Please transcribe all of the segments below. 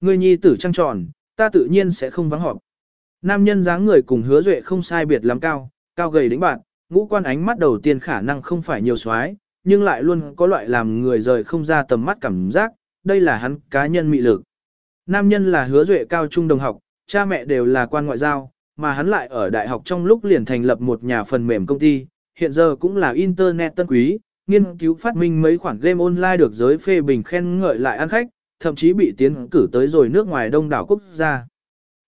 Người nhi tử trăng tròn, ta tự nhiên sẽ không vắng họp. Nam nhân dáng người cùng hứa duệ không sai biệt lắm cao, cao gầy đĩnh bạn, ngũ quan ánh mắt đầu tiên khả năng không phải nhiều xoái, nhưng lại luôn có loại làm người rời không ra tầm mắt cảm giác, đây là hắn cá nhân mị lực. Nam nhân là hứa duệ cao trung đồng học, cha mẹ đều là quan ngoại giao, mà hắn lại ở đại học trong lúc liền thành lập một nhà phần mềm công ty, hiện giờ cũng là internet tân quý, nghiên cứu phát minh mấy khoản game online được giới phê bình khen ngợi lại ăn khách, thậm chí bị tiến cử tới rồi nước ngoài đông đảo quốc gia.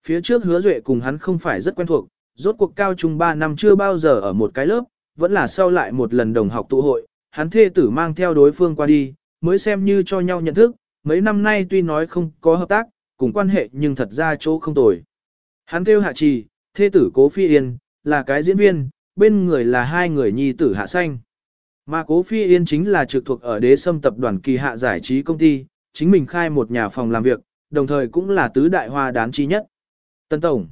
Phía trước hứa duệ cùng hắn không phải rất quen thuộc, rốt cuộc cao trung 3 năm chưa bao giờ ở một cái lớp, vẫn là sau lại một lần đồng học tụ hội, hắn thê tử mang theo đối phương qua đi, mới xem như cho nhau nhận thức, mấy năm nay tuy nói không có hợp tác, cùng quan hệ nhưng thật ra chỗ không tồi. Hắn kêu hạ trì, thê tử cố phi yên, là cái diễn viên, bên người là hai người nhi tử hạ xanh. Mà cố phi yên chính là trực thuộc ở đế sâm tập đoàn kỳ hạ giải trí công ty, chính mình khai một nhà phòng làm việc, đồng thời cũng là tứ đại hoa đán chi nhất. Tân Tổng.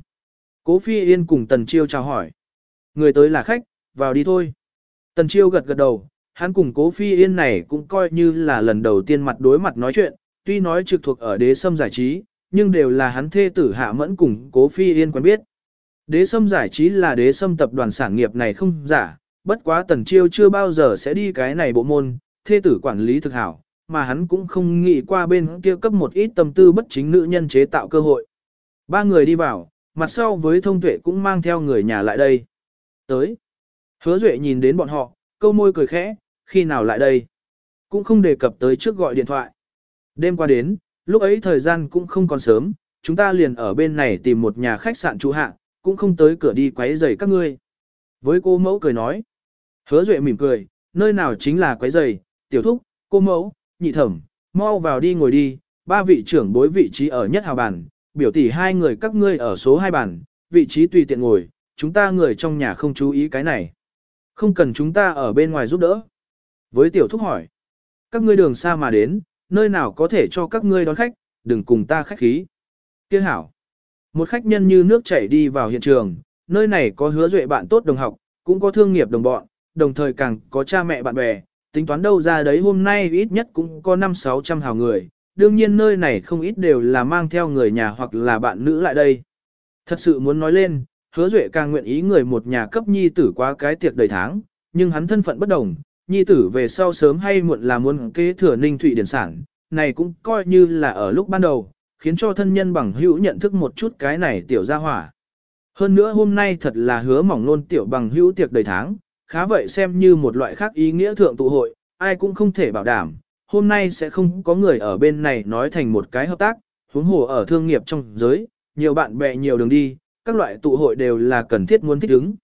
Cố phi yên cùng Tần Chiêu chào hỏi. Người tới là khách, vào đi thôi. Tần Chiêu gật gật đầu, hắn cùng cố phi yên này cũng coi như là lần đầu tiên mặt đối mặt nói chuyện, tuy nói trực thuộc ở đế sâm giải trí, nhưng đều là hắn thê tử hạ mẫn cùng cố phi yên quen biết. Đế sâm giải trí là đế sâm tập đoàn sản nghiệp này không giả, bất quá tần chiêu chưa bao giờ sẽ đi cái này bộ môn, thê tử quản lý thực hảo, mà hắn cũng không nghĩ qua bên kia cấp một ít tâm tư bất chính nữ nhân chế tạo cơ hội. Ba người đi vào, mặt sau với thông tuệ cũng mang theo người nhà lại đây. Tới. Hứa Duệ nhìn đến bọn họ, câu môi cười khẽ, khi nào lại đây. Cũng không đề cập tới trước gọi điện thoại. Đêm qua đến, lúc ấy thời gian cũng không còn sớm, chúng ta liền ở bên này tìm một nhà khách sạn trú hạ, cũng không tới cửa đi quấy rầy các ngươi. Với cô mẫu cười nói. Hứa Duệ mỉm cười, nơi nào chính là quấy rầy, tiểu thúc, cô mẫu, nhị thẩm, mau vào đi ngồi đi, ba vị trưởng bối vị trí ở nhất hào bàn, biểu tỷ hai người các ngươi ở số hai bàn, vị trí tùy tiện ngồi, chúng ta người trong nhà không chú ý cái này. Không cần chúng ta ở bên ngoài giúp đỡ. Với tiểu thúc hỏi, các ngươi đường xa mà đến, nơi nào có thể cho các ngươi đón khách, đừng cùng ta khách khí. Kia hảo, một khách nhân như nước chảy đi vào hiện trường, nơi này có hứa duệ bạn tốt đồng học, cũng có thương nghiệp đồng bọn, đồng thời càng có cha mẹ bạn bè, tính toán đâu ra đấy hôm nay ít nhất cũng có 5-600 hào người, đương nhiên nơi này không ít đều là mang theo người nhà hoặc là bạn nữ lại đây. Thật sự muốn nói lên, hứa duệ càng nguyện ý người một nhà cấp nhi tử qua cái tiệc đầy tháng, nhưng hắn thân phận bất đồng, nhi tử về sau sớm hay muộn là muốn kế thừa ninh thụy điển sản, này cũng coi như là ở lúc ban đầu, khiến cho thân nhân bằng hữu nhận thức một chút cái này tiểu gia hỏa. Hơn nữa hôm nay thật là hứa mỏng nôn tiểu bằng hữu tiệc đầy tháng, khá vậy xem như một loại khác ý nghĩa thượng tụ hội, ai cũng không thể bảo đảm, hôm nay sẽ không có người ở bên này nói thành một cái hợp tác, huống hồ ở thương nghiệp trong giới, nhiều bạn bè nhiều đường đi, các loại tụ hội đều là cần thiết muốn thích ứng.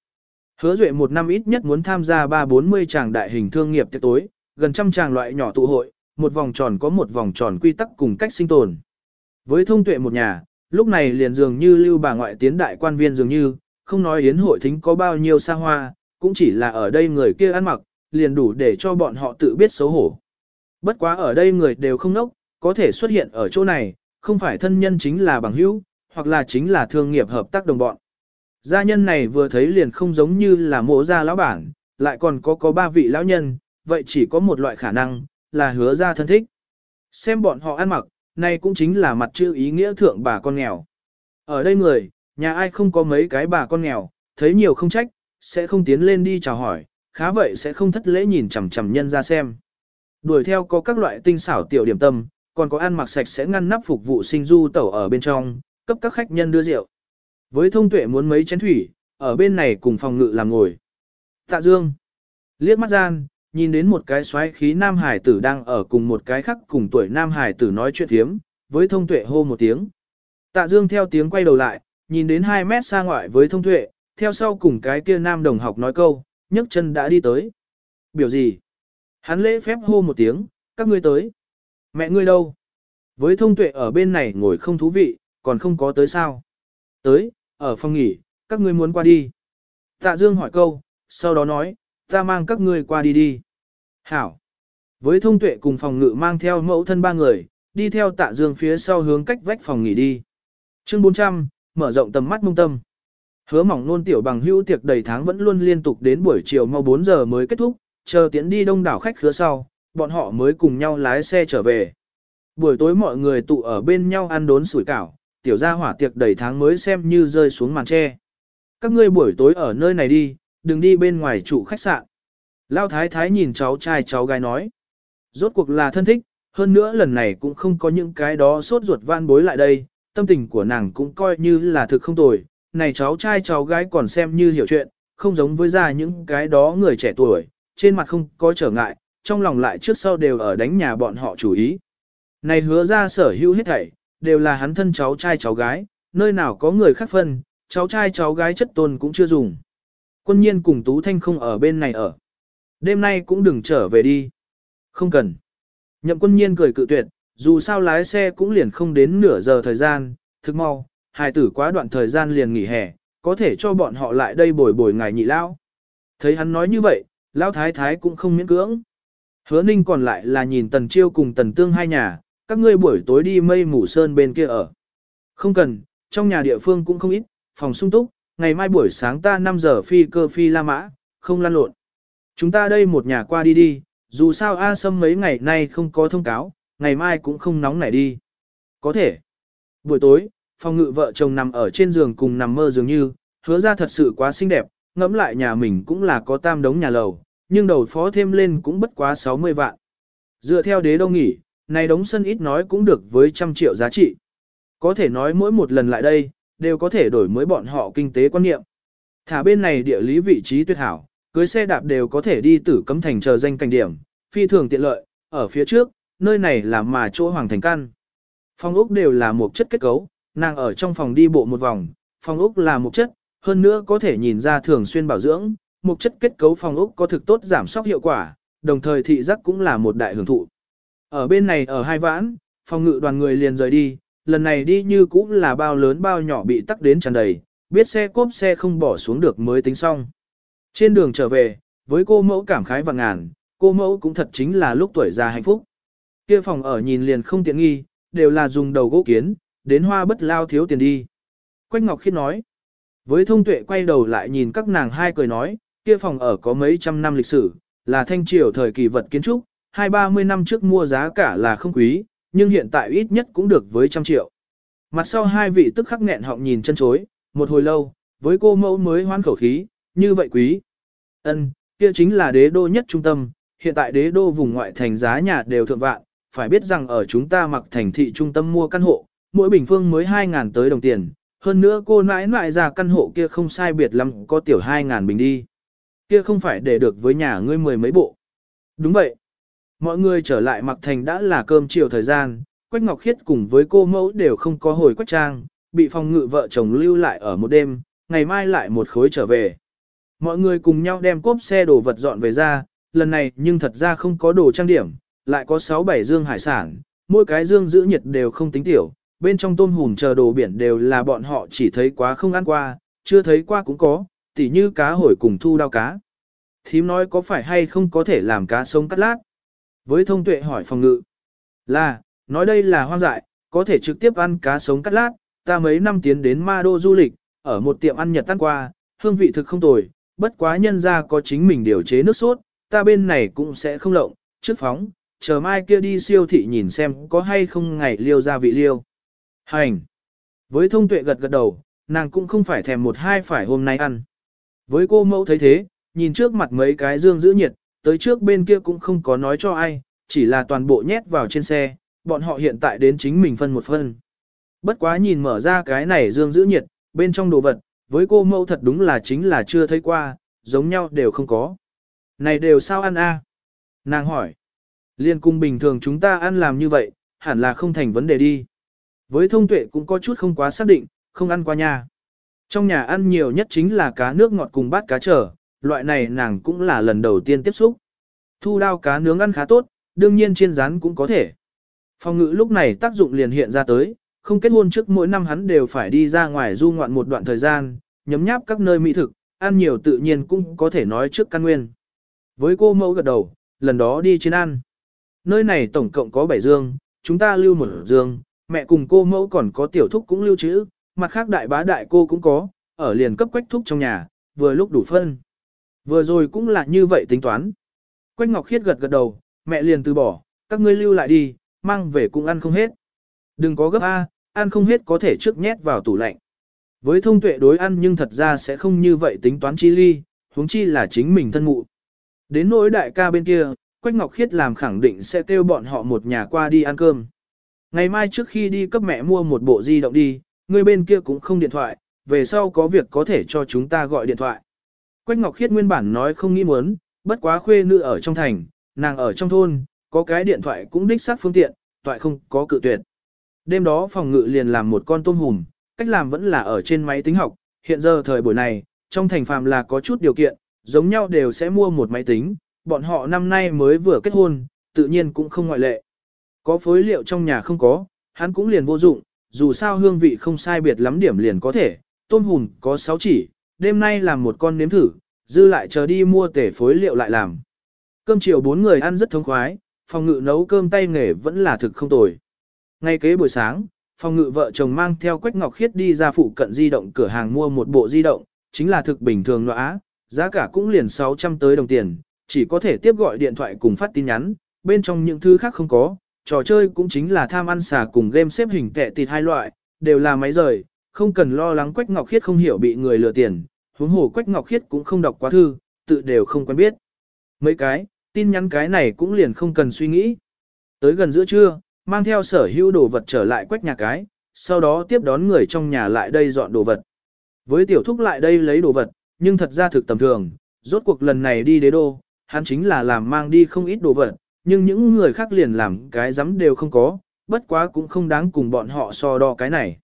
Hứa Duệ một năm ít nhất muốn tham gia 3-40 tràng đại hình thương nghiệp tiệc tối, gần trăm tràng loại nhỏ tụ hội, một vòng tròn có một vòng tròn quy tắc cùng cách sinh tồn. Với thông tuệ một nhà, lúc này liền dường như lưu bà ngoại tiến đại quan viên dường như, không nói yến hội thính có bao nhiêu xa hoa, cũng chỉ là ở đây người kia ăn mặc, liền đủ để cho bọn họ tự biết xấu hổ. Bất quá ở đây người đều không nốc, có thể xuất hiện ở chỗ này, không phải thân nhân chính là bằng hữu, hoặc là chính là thương nghiệp hợp tác đồng bọn. Gia nhân này vừa thấy liền không giống như là mộ gia lão bản, lại còn có có ba vị lão nhân, vậy chỉ có một loại khả năng, là hứa ra thân thích. Xem bọn họ ăn mặc, này cũng chính là mặt chữ ý nghĩa thượng bà con nghèo. Ở đây người, nhà ai không có mấy cái bà con nghèo, thấy nhiều không trách, sẽ không tiến lên đi chào hỏi, khá vậy sẽ không thất lễ nhìn chằm chằm nhân ra xem. Đuổi theo có các loại tinh xảo tiểu điểm tâm, còn có ăn mặc sạch sẽ ngăn nắp phục vụ sinh du tẩu ở bên trong, cấp các khách nhân đưa rượu. Với thông tuệ muốn mấy chén thủy, ở bên này cùng phòng ngự làm ngồi. Tạ Dương. Liếc mắt gian, nhìn đến một cái xoáy khí nam hải tử đang ở cùng một cái khác cùng tuổi nam hải tử nói chuyện thiếm, với thông tuệ hô một tiếng. Tạ Dương theo tiếng quay đầu lại, nhìn đến 2 mét xa ngoại với thông tuệ, theo sau cùng cái kia nam đồng học nói câu, nhấc chân đã đi tới. Biểu gì? Hắn lễ phép hô một tiếng, các ngươi tới. Mẹ ngươi đâu? Với thông tuệ ở bên này ngồi không thú vị, còn không có tới sao? Tới, ở phòng nghỉ, các ngươi muốn qua đi. Tạ Dương hỏi câu, sau đó nói, ta mang các ngươi qua đi đi. Hảo. Với thông tuệ cùng phòng ngự mang theo mẫu thân ba người, đi theo tạ Dương phía sau hướng cách vách phòng nghỉ đi. Chương 400, mở rộng tầm mắt mông tâm. Hứa mỏng nôn tiểu bằng hữu tiệc đầy tháng vẫn luôn liên tục đến buổi chiều mau 4 giờ mới kết thúc, chờ tiến đi đông đảo khách khứa sau, bọn họ mới cùng nhau lái xe trở về. Buổi tối mọi người tụ ở bên nhau ăn đốn sủi cảo, tiểu gia hỏa tiệc đầy tháng mới xem như rơi xuống màn tre. Các ngươi buổi tối ở nơi này đi, đừng đi bên ngoài trụ khách sạn. Lao thái thái nhìn cháu trai cháu gái nói. Rốt cuộc là thân thích, hơn nữa lần này cũng không có những cái đó sốt ruột van bối lại đây, tâm tình của nàng cũng coi như là thực không tồi. Này cháu trai cháu gái còn xem như hiểu chuyện, không giống với ra những cái đó người trẻ tuổi, trên mặt không có trở ngại, trong lòng lại trước sau đều ở đánh nhà bọn họ chủ ý. Này hứa ra sở hữu hết thảy, đều là hắn thân cháu trai cháu gái, nơi nào có người khác phân, cháu trai cháu gái chất tôn cũng chưa dùng. Quân nhiên cùng Tú Thanh không ở bên này ở. Đêm nay cũng đừng trở về đi. Không cần. Nhậm quân nhiên cười cự tuyệt, dù sao lái xe cũng liền không đến nửa giờ thời gian, thức mau, hài tử quá đoạn thời gian liền nghỉ hè, có thể cho bọn họ lại đây bồi bồi ngài nhị lao. Thấy hắn nói như vậy, lão thái thái cũng không miễn cưỡng. Hứa ninh còn lại là nhìn tần chiêu cùng tần tương hai nhà, các ngươi buổi tối đi mây mù sơn bên kia ở. Không cần, trong nhà địa phương cũng không ít, phòng sung túc, ngày mai buổi sáng ta 5 giờ phi cơ phi La Mã, không lan lộn. Chúng ta đây một nhà qua đi đi, dù sao A Sâm mấy ngày nay không có thông cáo, ngày mai cũng không nóng nảy đi. Có thể. Buổi tối, phòng ngự vợ chồng nằm ở trên giường cùng nằm mơ dường như, hứa ra thật sự quá xinh đẹp, ngẫm lại nhà mình cũng là có tam đống nhà lầu, nhưng đầu phó thêm lên cũng bất quá 60 vạn. Dựa theo đế đông nghỉ, này đống sân ít nói cũng được với trăm triệu giá trị. Có thể nói mỗi một lần lại đây, đều có thể đổi mới bọn họ kinh tế quan niệm. Thả bên này địa lý vị trí tuyệt hảo, cưới xe đạp đều có thể đi tử cấm thành chờ danh cảnh điểm, phi thường tiện lợi, ở phía trước, nơi này là mà chỗ hoàng thành căn. phong ốc đều là một chất kết cấu, nàng ở trong phòng đi bộ một vòng, phòng ốc là một chất, hơn nữa có thể nhìn ra thường xuyên bảo dưỡng, một chất kết cấu phòng ốc có thực tốt giảm sóc hiệu quả, đồng thời thị giác cũng là một đại hưởng thụ. Ở bên này ở hai vãn, phòng ngự đoàn người liền rời đi, lần này đi như cũng là bao lớn bao nhỏ bị tắc đến tràn đầy, biết xe cốp xe không bỏ xuống được mới tính xong. Trên đường trở về, với cô mẫu cảm khái và ngàn, cô mẫu cũng thật chính là lúc tuổi già hạnh phúc. Kia phòng ở nhìn liền không tiện nghi, đều là dùng đầu gỗ kiến, đến hoa bất lao thiếu tiền đi. Quách Ngọc Khiết nói, với thông tuệ quay đầu lại nhìn các nàng hai cười nói, kia phòng ở có mấy trăm năm lịch sử, là thanh triều thời kỳ vật kiến trúc, hai ba mươi năm trước mua giá cả là không quý, nhưng hiện tại ít nhất cũng được với trăm triệu. Mặt sau hai vị tức khắc nghẹn họng nhìn chân chối, một hồi lâu, với cô mẫu mới hoan khẩu khí, như vậy quý. ân kia chính là đế đô nhất trung tâm, hiện tại đế đô vùng ngoại thành giá nhà đều thượng vạn, phải biết rằng ở chúng ta mặc thành thị trung tâm mua căn hộ, mỗi bình phương mới 2.000 tới đồng tiền, hơn nữa cô nãi nãi ra căn hộ kia không sai biệt lắm có tiểu 2.000 bình đi. Kia không phải để được với nhà ngươi mười mấy bộ. Đúng vậy. Mọi người trở lại mặc thành đã là cơm chiều thời gian, Quách Ngọc Khiết cùng với cô mẫu đều không có hồi Quách Trang, bị phòng ngự vợ chồng lưu lại ở một đêm, ngày mai lại một khối trở về. Mọi người cùng nhau đem cốp xe đồ vật dọn về ra, lần này nhưng thật ra không có đồ trang điểm, lại có 6-7 dương hải sản, mỗi cái dương giữ nhiệt đều không tính tiểu, bên trong tôm hùm chờ đồ biển đều là bọn họ chỉ thấy quá không ăn qua, chưa thấy qua cũng có, tỉ như cá hồi cùng thu đao cá. Thím nói có phải hay không có thể làm cá sống cắt lát? Với thông tuệ hỏi phòng ngự. Là, nói đây là hoang dại, có thể trực tiếp ăn cá sống cắt lát, ta mấy năm tiến đến ma đô du lịch, ở một tiệm ăn nhật tan qua, hương vị thực không tồi, bất quá nhân ra có chính mình điều chế nước sốt, ta bên này cũng sẽ không lộng, trước phóng, chờ mai kia đi siêu thị nhìn xem có hay không ngày liêu ra vị liêu. Hành! Với thông tuệ gật gật đầu, nàng cũng không phải thèm một hai phải hôm nay ăn. Với cô mẫu thấy thế, nhìn trước mặt mấy cái dương giữ nhiệt, tới trước bên kia cũng không có nói cho ai, chỉ là toàn bộ nhét vào trên xe, bọn họ hiện tại đến chính mình phân một phân. Bất quá nhìn mở ra cái này dương giữ nhiệt, bên trong đồ vật, với cô mẫu thật đúng là chính là chưa thấy qua, giống nhau đều không có. Này đều sao ăn a? À? Nàng hỏi. Liên cung bình thường chúng ta ăn làm như vậy, hẳn là không thành vấn đề đi. Với thông tuệ cũng có chút không quá xác định, không ăn qua nhà. Trong nhà ăn nhiều nhất chính là cá nước ngọt cùng bát cá trở, loại này nàng cũng là lần đầu tiên tiếp xúc. Thu đao cá nướng ăn khá tốt, đương nhiên chiên rán cũng có thể. Phòng ngữ lúc này tác dụng liền hiện ra tới, không kết hôn trước mỗi năm hắn đều phải đi ra ngoài du ngoạn một đoạn thời gian, nhấm nháp các nơi mỹ thực, ăn nhiều tự nhiên cũng có thể nói trước căn nguyên. Với cô mẫu gật đầu, lần đó đi trên ăn. Nơi này tổng cộng có 7 dương, chúng ta lưu một dương, mẹ cùng cô mẫu còn có tiểu thúc cũng lưu trữ, mặt khác đại bá đại cô cũng có, ở liền cấp quách thúc trong nhà, vừa lúc đủ phân. Vừa rồi cũng là như vậy tính toán. Quách Ngọc Khiết gật gật đầu, mẹ liền từ bỏ, các ngươi lưu lại đi, mang về cũng ăn không hết. Đừng có gấp A, ăn không hết có thể trước nhét vào tủ lạnh. Với thông tuệ đối ăn nhưng thật ra sẽ không như vậy tính toán chi ly, huống chi là chính mình thân mụ. Đến nỗi đại ca bên kia, Quách Ngọc Khiết làm khẳng định sẽ kêu bọn họ một nhà qua đi ăn cơm. Ngày mai trước khi đi cấp mẹ mua một bộ di động đi, người bên kia cũng không điện thoại, về sau có việc có thể cho chúng ta gọi điện thoại. Quách Ngọc Khiết nguyên bản nói không nghĩ muốn, bất quá khuê nữ ở trong thành, nàng ở trong thôn, có cái điện thoại cũng đích xác phương tiện, toại không có cự tuyệt. Đêm đó phòng ngự liền làm một con tôm hùm, cách làm vẫn là ở trên máy tính học, hiện giờ thời buổi này, trong thành phàm là có chút điều kiện, giống nhau đều sẽ mua một máy tính, bọn họ năm nay mới vừa kết hôn, tự nhiên cũng không ngoại lệ. Có phối liệu trong nhà không có, hắn cũng liền vô dụng, dù sao hương vị không sai biệt lắm điểm liền có thể, tôm hùm có 6 chỉ, đêm nay làm một con nếm thử, dư lại chờ đi mua tể phối liệu lại làm. Cơm chiều bốn người ăn rất thống khoái, phòng ngự nấu cơm tay nghề vẫn là thực không tồi. Ngay kế buổi sáng, phòng ngự vợ chồng mang theo Quách Ngọc Khiết đi ra phụ cận di động cửa hàng mua một bộ di động, chính là thực bình thường lõa, giá cả cũng liền 600 tới đồng tiền, chỉ có thể tiếp gọi điện thoại cùng phát tin nhắn, bên trong những thứ khác không có, trò chơi cũng chính là tham ăn xà cùng game xếp hình tệ tịt hai loại, đều là máy rời, không cần lo lắng Quách Ngọc Khiết không hiểu bị người lừa tiền, huống hồ Quách Ngọc Khiết cũng không đọc quá thư, tự đều không quen biết. Mấy cái, tin nhắn cái này cũng liền không cần suy nghĩ. Tới gần giữa trưa, mang theo sở hữu đồ vật trở lại Quách nhà cái, sau đó tiếp đón người trong nhà lại đây dọn đồ vật. Với tiểu thúc lại đây lấy đồ vật, nhưng thật ra thực tầm thường, rốt cuộc lần này đi đế đô, hắn chính là làm mang đi không ít đồ vật, nhưng những người khác liền làm cái dám đều không có, bất quá cũng không đáng cùng bọn họ so đo cái này.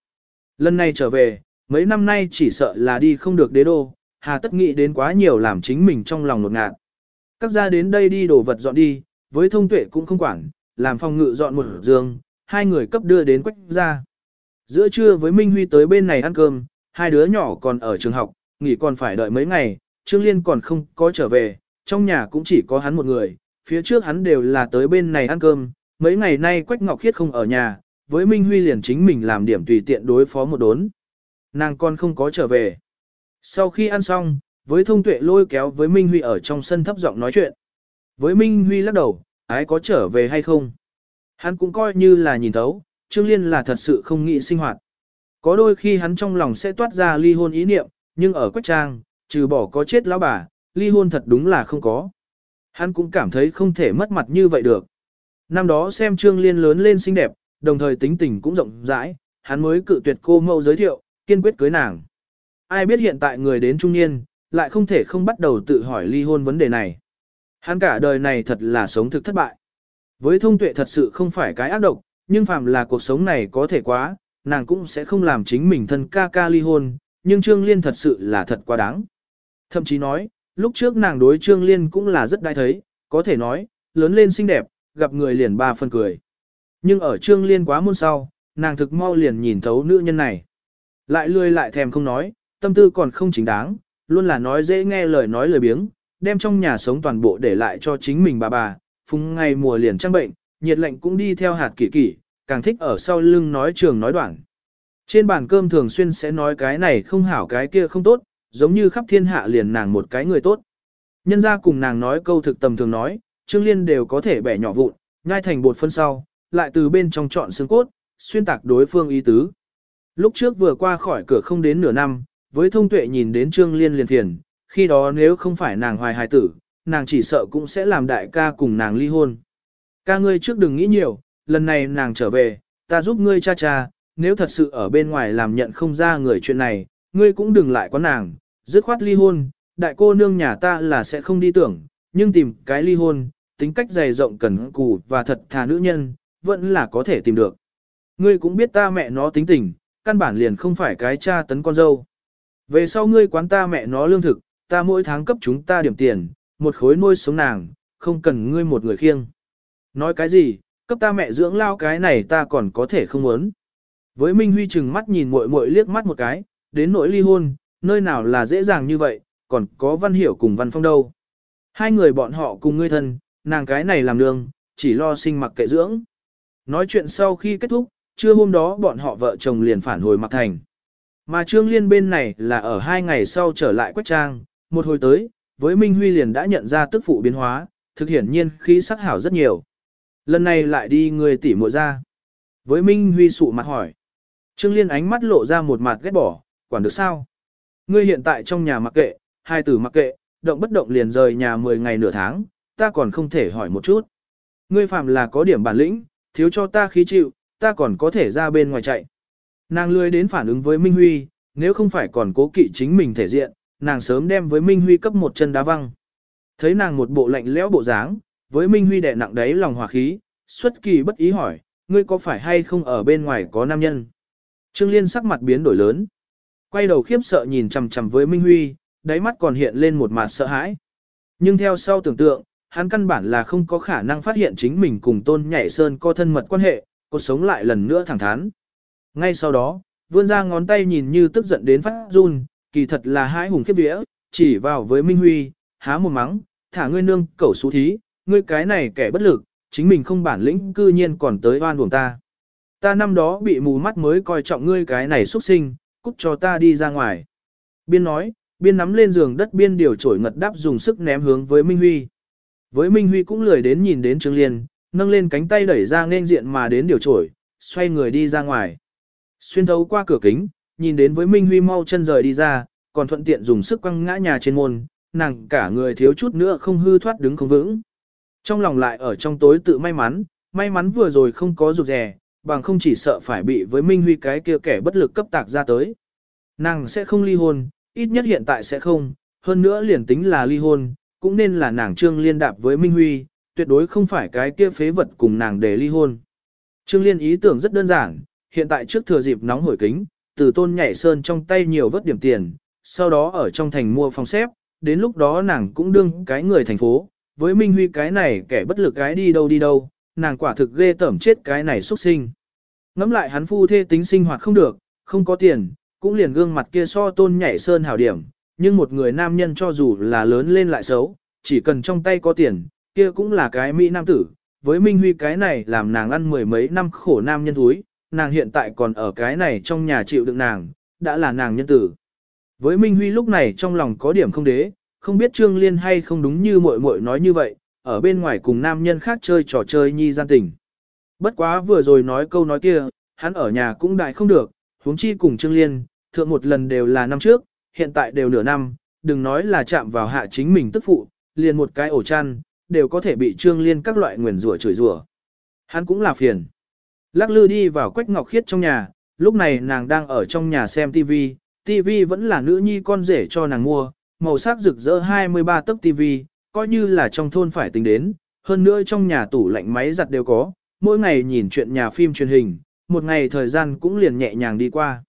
Lần này trở về, mấy năm nay chỉ sợ là đi không được đế đô, hà tất nghĩ đến quá nhiều làm chính mình trong lòng nột ngạt. Các gia đến đây đi đồ vật dọn đi, với thông tuệ cũng không quản, làm phòng ngự dọn một giường, hai người cấp đưa đến quách gia. Giữa trưa với Minh Huy tới bên này ăn cơm, hai đứa nhỏ còn ở trường học, nghỉ còn phải đợi mấy ngày, Trương Liên còn không có trở về, trong nhà cũng chỉ có hắn một người, phía trước hắn đều là tới bên này ăn cơm, mấy ngày nay Quách Ngọc Khiết không ở nhà, với Minh Huy liền chính mình làm điểm tùy tiện đối phó một đốn. Nàng con không có trở về. Sau khi ăn xong, với thông tuệ lôi kéo với Minh Huy ở trong sân thấp giọng nói chuyện. Với Minh Huy lắc đầu, ái có trở về hay không? Hắn cũng coi như là nhìn thấu, Trương Liên là thật sự không nghĩ sinh hoạt. Có đôi khi hắn trong lòng sẽ toát ra ly hôn ý niệm, nhưng ở Quách Trang, trừ bỏ có chết lão bà, ly hôn thật đúng là không có. Hắn cũng cảm thấy không thể mất mặt như vậy được. Năm đó xem Trương Liên lớn lên xinh đẹp, đồng thời tính tình cũng rộng rãi, hắn mới cự tuyệt cô mẫu giới thiệu, kiên quyết cưới nàng. Ai biết hiện tại người đến trung niên, lại không thể không bắt đầu tự hỏi ly hôn vấn đề này. Hắn cả đời này thật là sống thực thất bại. Với thông tuệ thật sự không phải cái ác độc, nhưng phàm là cuộc sống này có thể quá, nàng cũng sẽ không làm chính mình thân ca ca ly hôn, nhưng Trương Liên thật sự là thật quá đáng. Thậm chí nói, lúc trước nàng đối Trương Liên cũng là rất đai thấy, có thể nói, lớn lên xinh đẹp, gặp người liền ba phần cười. Nhưng ở Trương Liên quá muôn sau, nàng thực mau liền nhìn thấu nữ nhân này. Lại lười lại thèm không nói, tâm tư còn không chính đáng, luôn là nói dễ nghe lời nói lời biếng, đem trong nhà sống toàn bộ để lại cho chính mình bà bà, phùng ngày mùa liền trang bệnh, nhiệt lạnh cũng đi theo hạt kỷ kỷ, càng thích ở sau lưng nói trường nói đoạn. Trên bàn cơm thường xuyên sẽ nói cái này không hảo cái kia không tốt, giống như khắp thiên hạ liền nàng một cái người tốt. Nhân ra cùng nàng nói câu thực tầm thường nói, Trương Liên đều có thể bẻ nhỏ vụn, nhai thành bột phân sau, lại từ bên trong chọn xương cốt, xuyên tạc đối phương ý tứ. Lúc trước vừa qua khỏi cửa không đến nửa năm, với thông tuệ nhìn đến Trương Liên liền phiền, khi đó nếu không phải nàng hoài hài tử, nàng chỉ sợ cũng sẽ làm đại ca cùng nàng ly hôn. Ca ngươi trước đừng nghĩ nhiều, lần này nàng trở về, ta giúp ngươi cha cha, nếu thật sự ở bên ngoài làm nhận không ra người chuyện này, ngươi cũng đừng lại quán nàng, dứt khoát ly hôn, đại cô nương nhà ta là sẽ không đi tưởng, nhưng tìm cái ly hôn, tính cách dày rộng cẩn cù và thật thà nữ nhân, vẫn là có thể tìm được. Ngươi cũng biết ta mẹ nó tính tình, căn bản liền không phải cái cha tấn con dâu. Về sau ngươi quán ta mẹ nó lương thực, ta mỗi tháng cấp chúng ta điểm tiền, một khối nuôi sống nàng, không cần ngươi một người khiêng. Nói cái gì, cấp ta mẹ dưỡng lao cái này ta còn có thể không muốn. Với Minh Huy chừng mắt nhìn muội muội liếc mắt một cái, đến nỗi ly hôn, nơi nào là dễ dàng như vậy, còn có Văn Hiểu cùng Văn Phong đâu. Hai người bọn họ cùng ngươi thân, nàng cái này làm đường, chỉ lo sinh mặc kệ dưỡng. Nói chuyện sau khi kết thúc, trưa hôm đó bọn họ vợ chồng liền phản hồi mặc thành. Mà Trương Liên bên này là ở hai ngày sau trở lại Quách Trang, một hồi tới, với Minh Huy liền đã nhận ra tức phụ biến hóa, thực hiển nhiên khí sắc hảo rất nhiều. Lần này lại đi người tỉ mộ ra. Với Minh Huy sụ mặt hỏi. Trương Liên ánh mắt lộ ra một mặt ghét bỏ, quản được sao? Ngươi hiện tại trong nhà mặc kệ, hai tử mặc kệ, động bất động liền rời nhà 10 ngày nửa tháng, ta còn không thể hỏi một chút. Ngươi phạm là có điểm bản lĩnh, thiếu cho ta khí chịu, ta còn có thể ra bên ngoài chạy. Nàng lười đến phản ứng với Minh Huy, nếu không phải còn cố kỵ chính mình thể diện, nàng sớm đem với Minh Huy cấp một chân đá văng. Thấy nàng một bộ lạnh lẽo bộ dáng, với Minh Huy đè nặng đáy lòng hòa khí, xuất kỳ bất ý hỏi, ngươi có phải hay không ở bên ngoài có nam nhân? Trương Liên sắc mặt biến đổi lớn. Quay đầu khiếp sợ nhìn chằm chằm với Minh Huy, đáy mắt còn hiện lên một mặt sợ hãi. Nhưng theo sau tưởng tượng, hắn căn bản là không có khả năng phát hiện chính mình cùng tôn nhảy sơn có thân mật quan hệ, cuộc sống lại lần nữa thẳng thắn. Ngay sau đó, vươn ra ngón tay nhìn như tức giận đến phát run, kỳ thật là hãi hùng khiếp vía, chỉ vào với Minh Huy, há một mắng, thả ngươi nương, cẩu xú thí, ngươi cái này kẻ bất lực, chính mình không bản lĩnh cư nhiên còn tới oan uổng ta. Ta năm đó bị mù mắt mới coi trọng ngươi cái này xuất sinh, cút cho ta đi ra ngoài. Biên nói, biên nắm lên giường đất biên điều trổi ngật đáp dùng sức ném hướng với Minh Huy. Với Minh Huy cũng lười đến nhìn đến Trương Liên, nâng lên cánh tay đẩy ra nên diện mà đến điều trổi, xoay người đi ra ngoài. Xuyên thấu qua cửa kính, nhìn đến với Minh Huy mau chân rời đi ra, còn thuận tiện dùng sức quăng ngã nhà trên môn, nàng cả người thiếu chút nữa không hư thoát đứng không vững. Trong lòng lại ở trong tối tự may mắn, may mắn vừa rồi không có rụt rè, bằng không chỉ sợ phải bị với Minh Huy cái kia kẻ bất lực cấp tạc ra tới. Nàng sẽ không ly hôn, ít nhất hiện tại sẽ không, hơn nữa liền tính là ly hôn, cũng nên là nàng Trương Liên đạp với Minh Huy, tuyệt đối không phải cái kia phế vật cùng nàng để ly hôn. Trương Liên ý tưởng rất đơn giản, hiện tại trước thừa dịp nóng hổi kính, từ tôn nhảy sơn trong tay nhiều vớt điểm tiền, sau đó ở trong thành mua phòng xếp, đến lúc đó nàng cũng đương cái người thành phố, với Minh Huy cái này kẻ bất lực cái đi đâu đi đâu, nàng quả thực ghê tởm chết cái này xuất sinh. Ngắm lại hắn phu thê tính sinh hoạt không được, không có tiền, cũng liền gương mặt kia so tôn nhảy sơn hảo điểm, nhưng một người nam nhân cho dù là lớn lên lại xấu, chỉ cần trong tay có tiền, kia cũng là cái mỹ nam tử. Với Minh Huy cái này làm nàng ăn mười mấy năm khổ nam nhân thúi, nàng hiện tại còn ở cái này trong nhà chịu đựng nàng, đã là nàng nhân tử. Với Minh Huy lúc này trong lòng có điểm không đế, không biết Trương Liên hay không đúng như muội muội nói như vậy, ở bên ngoài cùng nam nhân khác chơi trò chơi nhi gian tình. Bất quá vừa rồi nói câu nói kia, hắn ở nhà cũng đại không được, huống chi cùng Trương Liên, thượng một lần đều là năm trước, hiện tại đều nửa năm, đừng nói là chạm vào hạ chính mình tức phụ, liền một cái ổ chăn, đều có thể bị Trương Liên các loại nguyền rủa chửi rủa. Hắn cũng là phiền. Lắc lư đi vào Quách Ngọc Khiết trong nhà, lúc này nàng đang ở trong nhà xem TV, TV vẫn là nữ nhi con rể cho nàng mua, màu sắc rực rỡ 23 tấc TV, coi như là trong thôn phải tính đến, hơn nữa trong nhà tủ lạnh máy giặt đều có, mỗi ngày nhìn chuyện nhà phim truyền hình, một ngày thời gian cũng liền nhẹ nhàng đi qua.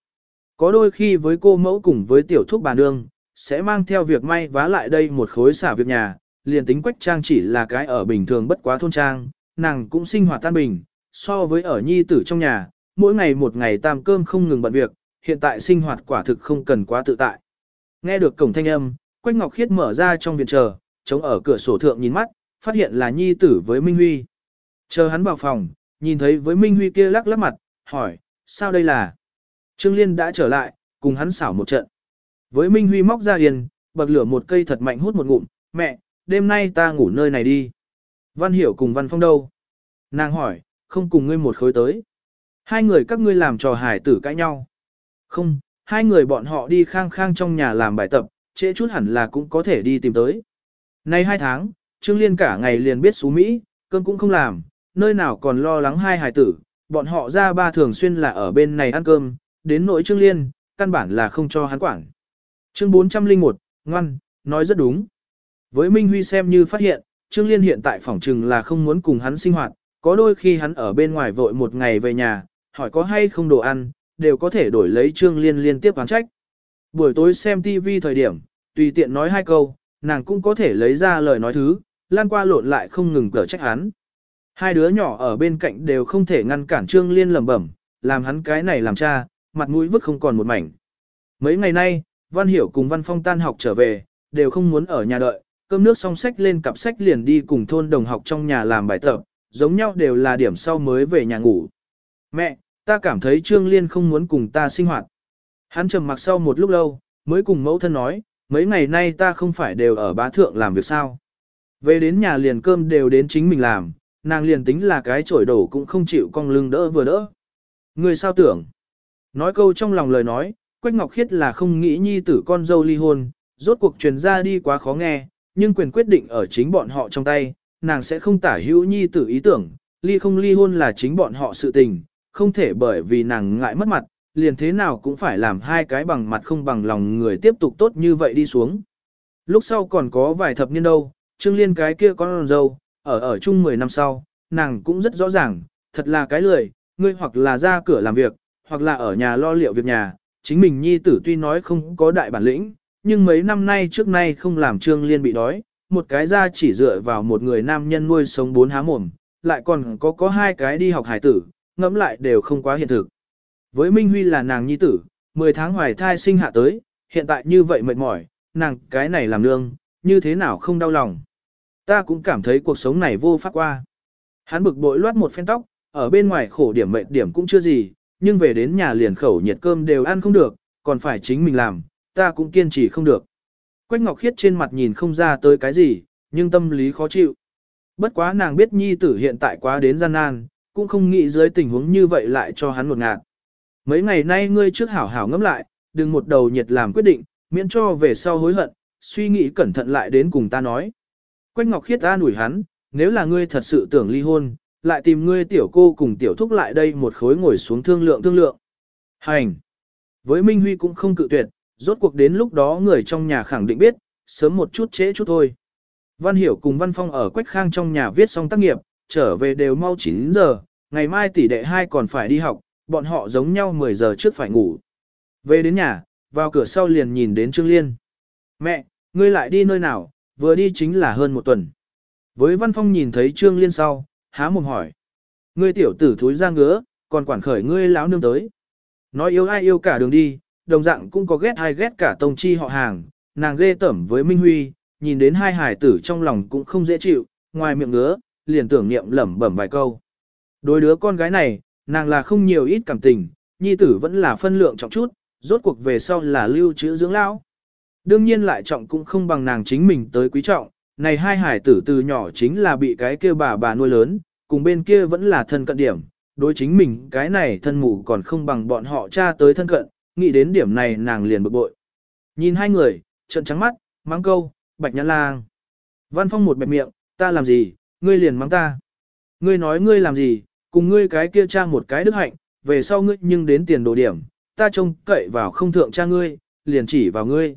Có đôi khi với cô mẫu cùng với tiểu thúc bà nương, sẽ mang theo việc may vá lại đây một khối xả việc nhà, liền tính quách trang chỉ là cái ở bình thường bất quá thôn trang, nàng cũng sinh hoạt tan bình, so với ở nhi tử trong nhà, mỗi ngày một ngày tam cơm không ngừng bận việc, hiện tại sinh hoạt quả thực không cần quá tự tại. Nghe được cổng thanh âm, Quách Ngọc Khiết mở ra trong viện chờ, chống ở cửa sổ thượng nhìn mắt, phát hiện là nhi tử với Minh Huy. Chờ hắn vào phòng, nhìn thấy với Minh Huy kia lắc lắc mặt, hỏi, sao đây là? Trương Liên đã trở lại, cùng hắn xảo một trận. Với Minh Huy móc ra hiền, bật lửa một cây thật mạnh hút một ngụm, mẹ, đêm nay ta ngủ nơi này đi. Văn Hiểu cùng Văn Phong đâu? Nàng hỏi, không cùng ngươi một khối tới. Hai người các ngươi làm trò hải tử cãi nhau. Không, hai người bọn họ đi khang khang trong nhà làm bài tập, trễ chút hẳn là cũng có thể đi tìm tới. Nay hai tháng, Trương Liên cả ngày liền biết xú Mỹ, cơm cũng không làm, nơi nào còn lo lắng hai hải tử, bọn họ ra ba thường xuyên là ở bên này ăn cơm, đến nỗi Trương Liên, căn bản là không cho hắn quản. Chương 401, ngoan, nói rất đúng. Với Minh Huy xem như phát hiện, Trương Liên hiện tại phỏng trừng là không muốn cùng hắn sinh hoạt, có đôi khi hắn ở bên ngoài vội một ngày về nhà, hỏi có hay không đồ ăn, đều có thể đổi lấy Trương Liên liên tiếp oán trách. Buổi tối xem TV thời điểm, tùy tiện nói hai câu, nàng cũng có thể lấy ra lời nói thứ, lan qua lộn lại không ngừng cở trách hắn. Hai đứa nhỏ ở bên cạnh đều không thể ngăn cản Trương Liên lẩm bẩm, làm hắn cái này làm cha, mặt mũi vứt không còn một mảnh. Mấy ngày nay, Văn Hiểu cùng Văn Phong tan học trở về, đều không muốn ở nhà đợi, cơm nước xong sách lên cặp sách liền đi cùng thôn đồng học trong nhà làm bài tập, giống nhau đều là điểm sau mới về nhà ngủ. Mẹ, ta cảm thấy Trương Liên không muốn cùng ta sinh hoạt. Hắn trầm mặc sau một lúc lâu, mới cùng mẫu thân nói, mấy ngày nay ta không phải đều ở bá thượng làm việc sao. Về đến nhà liền cơm đều đến chính mình làm, nàng liền tính là cái chổi đổ cũng không chịu cong lưng đỡ vừa đỡ. Người sao tưởng? Nói câu trong lòng lời nói, Quách Ngọc Khiết là không nghĩ nhi tử con dâu ly hôn, rốt cuộc truyền ra đi quá khó nghe, nhưng quyền quyết định ở chính bọn họ trong tay, nàng sẽ không tả hữu nhi tử ý tưởng, ly không ly hôn là chính bọn họ sự tình, không thể bởi vì nàng ngại mất mặt, liền thế nào cũng phải làm hai cái bằng mặt không bằng lòng người tiếp tục tốt như vậy đi xuống. Lúc sau còn có vài thập niên đâu, Trương Liên cái kia con dâu, ở ở chung 10 năm sau, nàng cũng rất rõ ràng, thật là cái lười, ngươi hoặc là ra cửa làm việc, hoặc là ở nhà lo liệu việc nhà, chính mình nhi tử tuy nói không có đại bản lĩnh, nhưng mấy năm nay trước nay không làm Trương Liên bị đói, một cái ra chỉ dựa vào một người nam nhân nuôi sống bốn há mồm, lại còn có có hai cái đi học hải tử, ngẫm lại đều không quá hiện thực. Với Minh Huy là nàng nhi tử, 10 tháng hoài thai sinh hạ tới, hiện tại như vậy mệt mỏi, nàng cái này làm nương, như thế nào không đau lòng. Ta cũng cảm thấy cuộc sống này vô pháp qua. Hắn bực bội loát một phen tóc, ở bên ngoài khổ điểm mệt điểm cũng chưa gì, nhưng về đến nhà liền khẩu nhiệt cơm đều ăn không được, còn phải chính mình làm, ta cũng kiên trì không được. Quách Ngọc Khiết trên mặt nhìn không ra tới cái gì, nhưng tâm lý khó chịu. Bất quá nàng biết nhi tử hiện tại quá đến gian nan, cũng không nghĩ dưới tình huống như vậy lại cho hắn một ngạt. Mấy ngày nay ngươi trước hảo hảo ngẫm lại, đừng một đầu nhiệt làm quyết định, miễn cho về sau hối hận, suy nghĩ cẩn thận lại đến cùng ta nói. Quách Ngọc Khiết an ủi hắn, nếu là ngươi thật sự tưởng ly hôn, lại tìm ngươi tiểu cô cùng tiểu thúc lại đây một khối ngồi xuống thương lượng thương lượng. Hành! Với Minh Huy cũng không cự tuyệt, rốt cuộc đến lúc đó người trong nhà khẳng định biết, sớm một chút trễ chút thôi. Văn Hiểu cùng Văn Phong ở Quách Khang trong nhà viết xong tác nghiệp, trở về đều mau 9 giờ, ngày mai tỷ đệ hai còn phải đi học, bọn họ giống nhau 10 giờ trước phải ngủ. Về đến nhà, vào cửa sau liền nhìn đến Trương Liên. Mẹ, ngươi lại đi nơi nào, vừa đi chính là hơn một tuần. Với Văn Phong nhìn thấy Trương Liên sau, há mồm hỏi. Ngươi tiểu tử thúi ra ngứa, còn quản khởi ngươi láo nương tới. Nói yêu ai yêu cả đường đi, đồng dạng cũng có ghét ai ghét cả tông chi họ hàng, nàng ghê tẩm với Minh Huy, nhìn đến hai hải tử trong lòng cũng không dễ chịu, ngoài miệng ngứa, liền tưởng niệm lẩm bẩm vài câu. Đối đứa con gái này, nàng là không nhiều ít cảm tình, nhi tử vẫn là phân lượng trọng chút, rốt cuộc về sau là lưu trữ dưỡng lão. Đương nhiên lại trọng cũng không bằng nàng chính mình tới quý trọng, này hai hải tử từ nhỏ chính là bị cái kia bà bà nuôi lớn, cùng bên kia vẫn là thân cận điểm, đối chính mình cái này thân mù còn không bằng bọn họ cha tới thân cận, nghĩ đến điểm này nàng liền bực bội. Nhìn hai người, trận trắng mắt, mắng câu, bạch nhãn lang. Văn phong một bẹp miệng, ta làm gì, ngươi liền mắng ta. Ngươi nói ngươi làm gì, cùng ngươi cái kia cha một cái đức hạnh, về sau ngươi nhưng đến tiền đồ điểm, ta trông cậy vào không thượng cha ngươi, liền chỉ vào ngươi.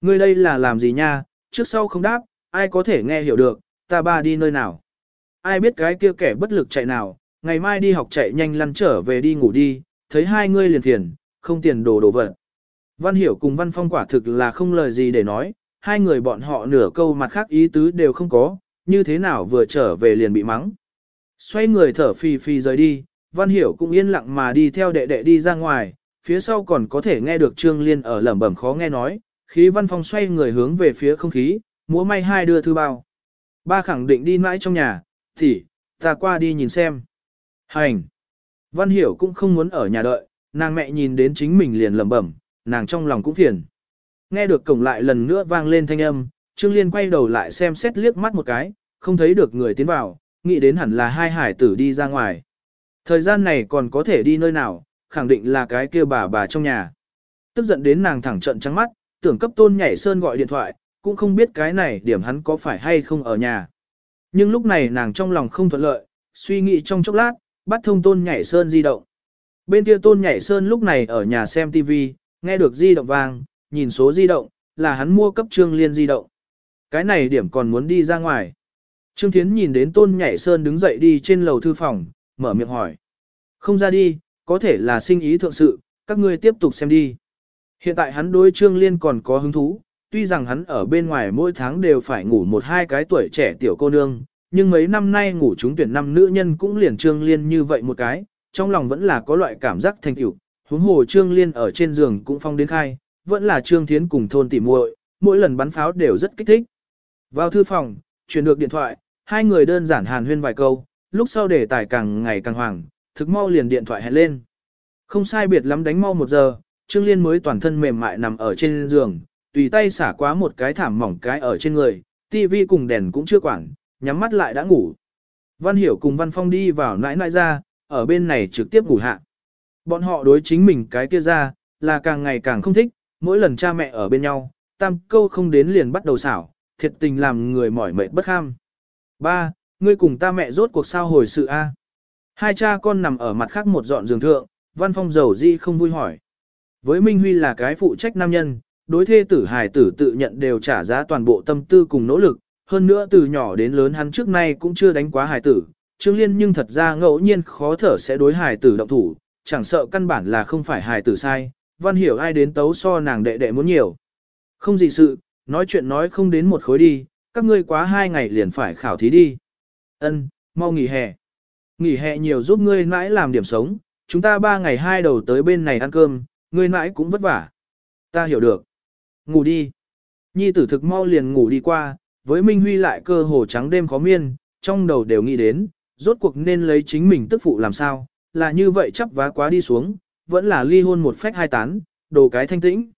Ngươi đây là làm gì nha, trước sau không đáp, ai có thể nghe hiểu được, ta ba đi nơi nào. Ai biết cái kia kẻ bất lực chạy nào, ngày mai đi học chạy nhanh lăn trở về đi ngủ đi, thấy hai ngươi liền thiền, không tiền đồ đồ vật. Văn Hiểu cùng Văn Phong quả thực là không lời gì để nói, hai người bọn họ nửa câu mặt khác ý tứ đều không có, như thế nào vừa trở về liền bị mắng. Xoay người thở phì phì rời đi, Văn Hiểu cũng yên lặng mà đi theo đệ đệ đi ra ngoài, phía sau còn có thể nghe được Trương Liên ở lẩm bẩm khó nghe nói, khí Văn Phong xoay người hướng về phía không khí, múa may hai đưa thư bao. Ba khẳng định đi mãi trong nhà, thì, ta qua đi nhìn xem. Hành! Văn Hiểu cũng không muốn ở nhà đợi, nàng mẹ nhìn đến chính mình liền lẩm bẩm, nàng trong lòng cũng phiền. Nghe được cổng lại lần nữa vang lên thanh âm, Trương Liên quay đầu lại xem xét liếc mắt một cái, không thấy được người tiến vào, nghĩ đến hẳn là hai hải tử đi ra ngoài. Thời gian này còn có thể đi nơi nào, khẳng định là cái kia bà bà trong nhà. Tức giận đến nàng thẳng trận trắng mắt, tưởng cấp tôn nhảy sơn gọi điện thoại, cũng không biết cái này điểm hắn có phải hay không ở nhà. Nhưng lúc này nàng trong lòng không thuận lợi, suy nghĩ trong chốc lát, bắt thông tôn nhảy sơn di động. Bên kia tôn nhảy sơn lúc này ở nhà xem TV, nghe được di động vang, nhìn số di động, là hắn mua cấp trương liên di động. Cái này điểm còn muốn đi ra ngoài. Trương Thiến nhìn đến tôn nhảy sơn đứng dậy đi trên lầu thư phòng, mở miệng hỏi. Không ra đi, có thể là sinh ý thượng sự, các ngươi tiếp tục xem đi. Hiện tại hắn đối trương liên còn có hứng thú, tuy rằng hắn ở bên ngoài mỗi tháng đều phải ngủ một hai cái tuổi trẻ tiểu cô nương, nhưng mấy năm nay ngủ chúng tuyển năm nữ nhân cũng liền trương liên như vậy một cái, trong lòng vẫn là có loại cảm giác thành tựu. Huống hồ trương liên ở trên giường cũng phong đến khai, vẫn là trương thiến cùng thôn tỉ muội, mỗi lần bắn pháo đều rất kích thích. Vào thư phòng, chuyển được điện thoại, hai người đơn giản hàn huyên vài câu, lúc sau đề tài càng ngày càng hoảng, thực mau liền điện thoại hẹn lên. Không sai biệt lắm đánh mau một giờ, Trương Liên mới toàn thân mềm mại nằm ở trên giường, tùy tay xả quá một cái thảm mỏng cái ở trên người, tivi cùng đèn cũng chưa quản, nhắm mắt lại đã ngủ. Văn Hiểu cùng Văn Phong đi vào nãi nãi ra, ở bên này trực tiếp ngủ hạ. Bọn họ đối chính mình cái kia ra, là càng ngày càng không thích, mỗi lần cha mẹ ở bên nhau, tam câu không đến liền bắt đầu xảo, thiệt tình làm người mỏi mệt bất kham. Ba, ngươi cùng ta mẹ rốt cuộc sao hồi sự a? Hai cha con nằm ở mặt khác một dọn giường thượng, Văn Phong dầu di không vui hỏi. Với Minh Huy là cái phụ trách nam nhân, đối thê tử hài tử tự nhận đều trả giá toàn bộ tâm tư cùng nỗ lực, hơn nữa từ nhỏ đến lớn hắn trước nay cũng chưa đánh quá hài tử. Trương Liên nhưng thật ra ngẫu nhiên khó thở sẽ đối hài tử động thủ, chẳng sợ căn bản là không phải hài tử sai, văn hiểu ai đến tấu so nàng đệ đệ muốn nhiều. Không gì sự, nói chuyện nói không đến một khối đi, các ngươi quá hai ngày liền phải khảo thí đi. Ân, mau nghỉ hè. Nghỉ hè nhiều giúp ngươi mãi làm điểm sống, chúng ta ba ngày hai đầu tới bên này ăn cơm, ngươi mãi cũng vất vả. Ta hiểu được. Ngủ đi. Nhi tử thực mau liền ngủ đi qua, với Minh Huy lại cơ hồ trắng đêm khó miên, trong đầu đều nghĩ đến, rốt cuộc nên lấy chính mình tức phụ làm sao, là như vậy chấp vá quá đi xuống, vẫn là ly hôn một phách hai tán, đồ cái thanh tĩnh.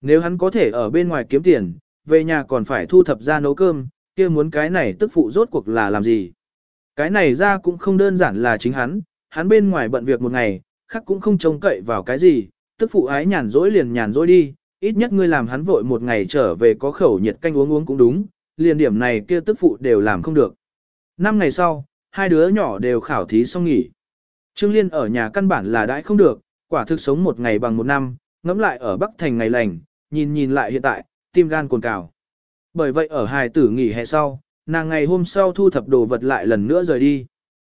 Nếu hắn có thể ở bên ngoài kiếm tiền, về nhà còn phải thu thập ra nấu cơm, kia muốn cái này tức phụ rốt cuộc là làm gì. Cái này ra cũng không đơn giản là chính hắn, hắn bên ngoài bận việc một ngày, khác cũng không trông cậy vào cái gì, tức phụ ái nhàn rỗi liền nhàn rỗi đi, ít nhất ngươi làm hắn vội một ngày trở về có khẩu nhiệt canh uống uống cũng đúng, liền điểm này kia tức phụ đều làm không được. Năm ngày sau, hai đứa nhỏ đều khảo thí xong nghỉ. Trương Liên ở nhà căn bản là đãi không được, quả thực sống một ngày bằng một năm, ngẫm lại ở Bắc Thành ngày lành, nhìn nhìn lại hiện tại, tim gan cồn cào. Bởi vậy ở hài tử nghỉ hè sau, nàng ngày hôm sau thu thập đồ vật lại lần nữa rời đi.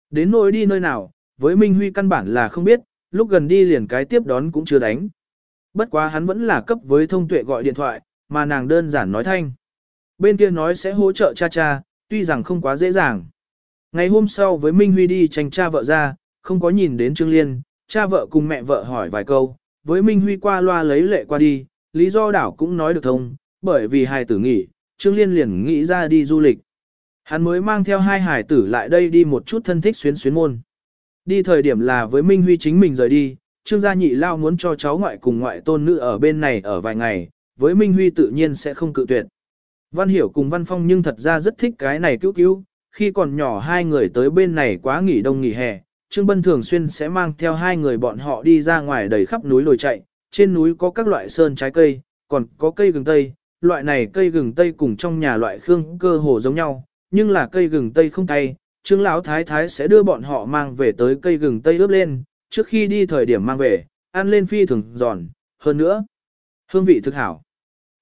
Đến nỗi đi nơi nào, với Minh Huy căn bản là không biết, lúc gần đi liền cái tiếp đón cũng chưa đánh. Bất quá hắn vẫn là cấp với thông tuệ gọi điện thoại, mà nàng đơn giản nói thanh. Bên kia nói sẽ hỗ trợ cha cha, tuy rằng không quá dễ dàng. Ngày hôm sau với Minh Huy đi tranh cha vợ ra, không có nhìn đến Trương Liên, cha vợ cùng mẹ vợ hỏi vài câu, với Minh Huy qua loa lấy lệ qua đi, lý do đảo cũng nói được thông, bởi vì hài tử nghỉ, Trương Liên liền nghĩ ra đi du lịch. Hắn mới mang theo hai hải tử lại đây đi một chút thân thích xuyến xuyến môn. Đi thời điểm là với Minh Huy chính mình rời đi, Trương gia nhị lao muốn cho cháu ngoại cùng ngoại tôn nữ ở bên này ở vài ngày, với Minh Huy tự nhiên sẽ không cự tuyệt. Văn Hiểu cùng Văn Phong nhưng thật ra rất thích cái này cứu cứu, khi còn nhỏ hai người tới bên này quá nghỉ đông nghỉ hè, Trương Bân thường xuyên sẽ mang theo hai người bọn họ đi ra ngoài đầy khắp núi lồi chạy, trên núi có các loại sơn trái cây, còn có cây gừng tây, loại này cây gừng tây cùng trong nhà loại khương cơ hồ giống nhau, nhưng là cây gừng tây không cay, Trương lão thái thái sẽ đưa bọn họ mang về tới cây gừng tây ướp lên, trước khi đi thời điểm mang về, ăn lên phi thường giòn, hơn nữa, hương vị thực hảo.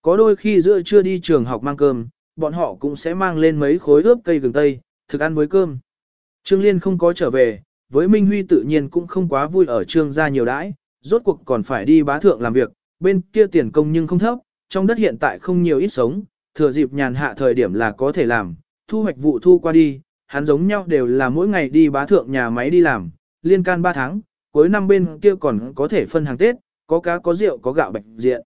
Có đôi khi giữa trưa đi trường học mang cơm, bọn họ cũng sẽ mang lên mấy khối ướp cây gừng tây, thực ăn với cơm. Trương Liên không có trở về, với Minh Huy tự nhiên cũng không quá vui ở trương gia nhiều đãi, rốt cuộc còn phải đi bá thượng làm việc, bên kia tiền công nhưng không thấp, trong đất hiện tại không nhiều ít sống, thừa dịp nhàn hạ thời điểm là có thể làm, thu hoạch vụ thu qua đi, hắn giống nhau đều là mỗi ngày đi bá thượng nhà máy đi làm, liên can 3 tháng, cuối năm bên kia còn có thể phân hàng Tết, có cá có rượu có gạo bạch diện.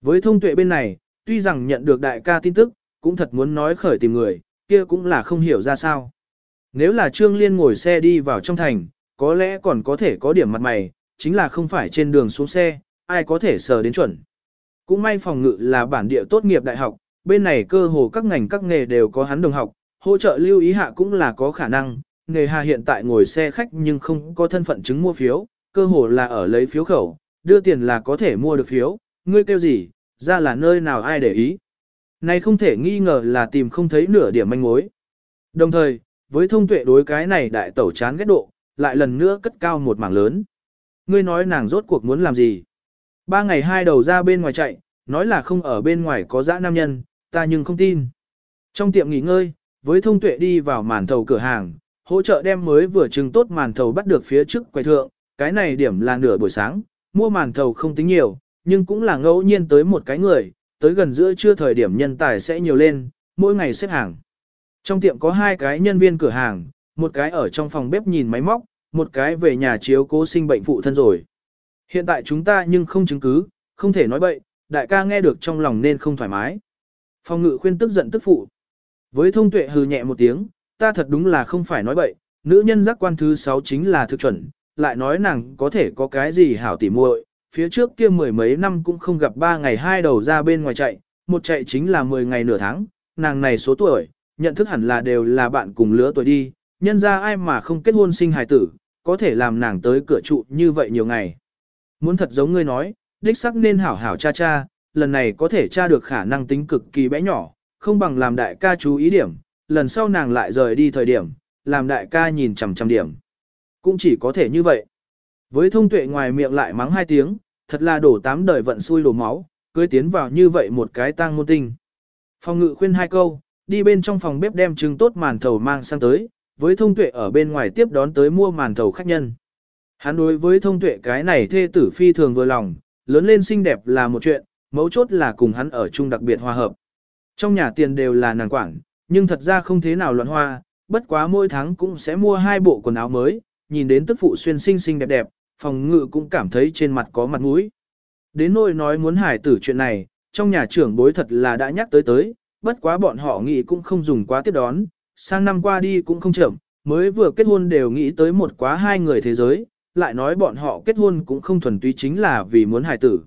Với thông tuệ bên này, tuy rằng nhận được đại ca tin tức, cũng thật muốn nói khởi tìm người, kia cũng là không hiểu ra sao. Nếu là Trương Liên ngồi xe đi vào trong thành, có lẽ còn có thể có điểm mặt mày, chính là không phải trên đường xuống xe, ai có thể sờ đến chuẩn. Cũng may phòng ngự là bản địa tốt nghiệp đại học, bên này cơ hồ các ngành các nghề đều có hắn đồng học, hỗ trợ lưu ý hạ cũng là có khả năng, nghề hà hiện tại ngồi xe khách nhưng không có thân phận chứng mua phiếu, cơ hồ là ở lấy phiếu khẩu, đưa tiền là có thể mua được phiếu, ngươi kêu gì, ra là nơi nào ai để ý. Này không thể nghi ngờ là tìm không thấy nửa điểm manh mối. Đồng thời, với thông tuệ đối cái này đại tẩu chán ghét độ, lại lần nữa cất cao một mảng lớn. Ngươi nói nàng rốt cuộc muốn làm gì? Ba ngày hai đầu ra bên ngoài chạy, nói là không ở bên ngoài có dã nam nhân, ta nhưng không tin. Trong tiệm nghỉ ngơi, với thông tuệ đi vào màn thầu cửa hàng, hỗ trợ đem mới vừa trưng tốt màn thầu bắt được phía trước quầy thượng, cái này điểm là nửa buổi sáng, mua màn thầu không tính nhiều, nhưng cũng là ngẫu nhiên tới một cái người, tới gần giữa trưa thời điểm nhân tài sẽ nhiều lên, mỗi ngày xếp hàng. Trong tiệm có hai cái nhân viên cửa hàng, một cái ở trong phòng bếp nhìn máy móc, một cái về nhà chiếu cố sinh bệnh phụ thân rồi. Hiện tại chúng ta nhưng không chứng cứ, không thể nói bậy, đại ca nghe được trong lòng nên không thoải mái. Phong ngự khuyên tức giận tức phụ. Với thông tuệ hừ nhẹ một tiếng, ta thật đúng là không phải nói bậy, nữ nhân giác quan thứ 6 chính là thực chuẩn, lại nói nàng có thể có cái gì hảo tỉ muội, phía trước kia mười mấy năm cũng không gặp ba ngày hai đầu ra bên ngoài chạy, một chạy chính là 10 ngày nửa tháng, nàng này số tuổi, nhận thức hẳn là đều là bạn cùng lứa tuổi đi, nhân ra ai mà không kết hôn sinh hài tử, có thể làm nàng tới cửa trụ như vậy nhiều ngày. Muốn thật giống ngươi nói, đích sắc nên hảo hảo cha cha, lần này có thể tra được khả năng tính cực kỳ bé nhỏ, không bằng làm đại ca chú ý điểm, lần sau nàng lại rời đi thời điểm, làm đại ca nhìn chằm chằm điểm. Cũng chỉ có thể như vậy. Với thông tuệ ngoài miệng lại mắng hai tiếng, thật là đổ tám đời vận xui đổ máu, cưới tiến vào như vậy một cái tang môn tinh. Phòng ngự khuyên hai câu, đi bên trong phòng bếp đem trứng tốt màn thầu mang sang tới, với thông tuệ ở bên ngoài tiếp đón tới mua màn thầu khách nhân. Hắn đối với thông tuệ cái này thê tử phi thường vừa lòng, lớn lên xinh đẹp là một chuyện, mấu chốt là cùng hắn ở chung đặc biệt hòa hợp. Trong nhà tiền đều là nàng quản, nhưng thật ra không thế nào loạn hoa, bất quá mỗi tháng cũng sẽ mua hai bộ quần áo mới, nhìn đến tức phụ xuyên xinh xinh đẹp đẹp, phòng ngự cũng cảm thấy trên mặt có mặt mũi. Đến nỗi nói muốn hải tử chuyện này, trong nhà trưởng bối thật là đã nhắc tới tới, bất quá bọn họ nghĩ cũng không dùng quá tiếp đón, sang năm qua đi cũng không chậm, mới vừa kết hôn đều nghĩ tới một quá hai người thế giới, lại nói bọn họ kết hôn cũng không thuần túy chính là vì muốn hài tử.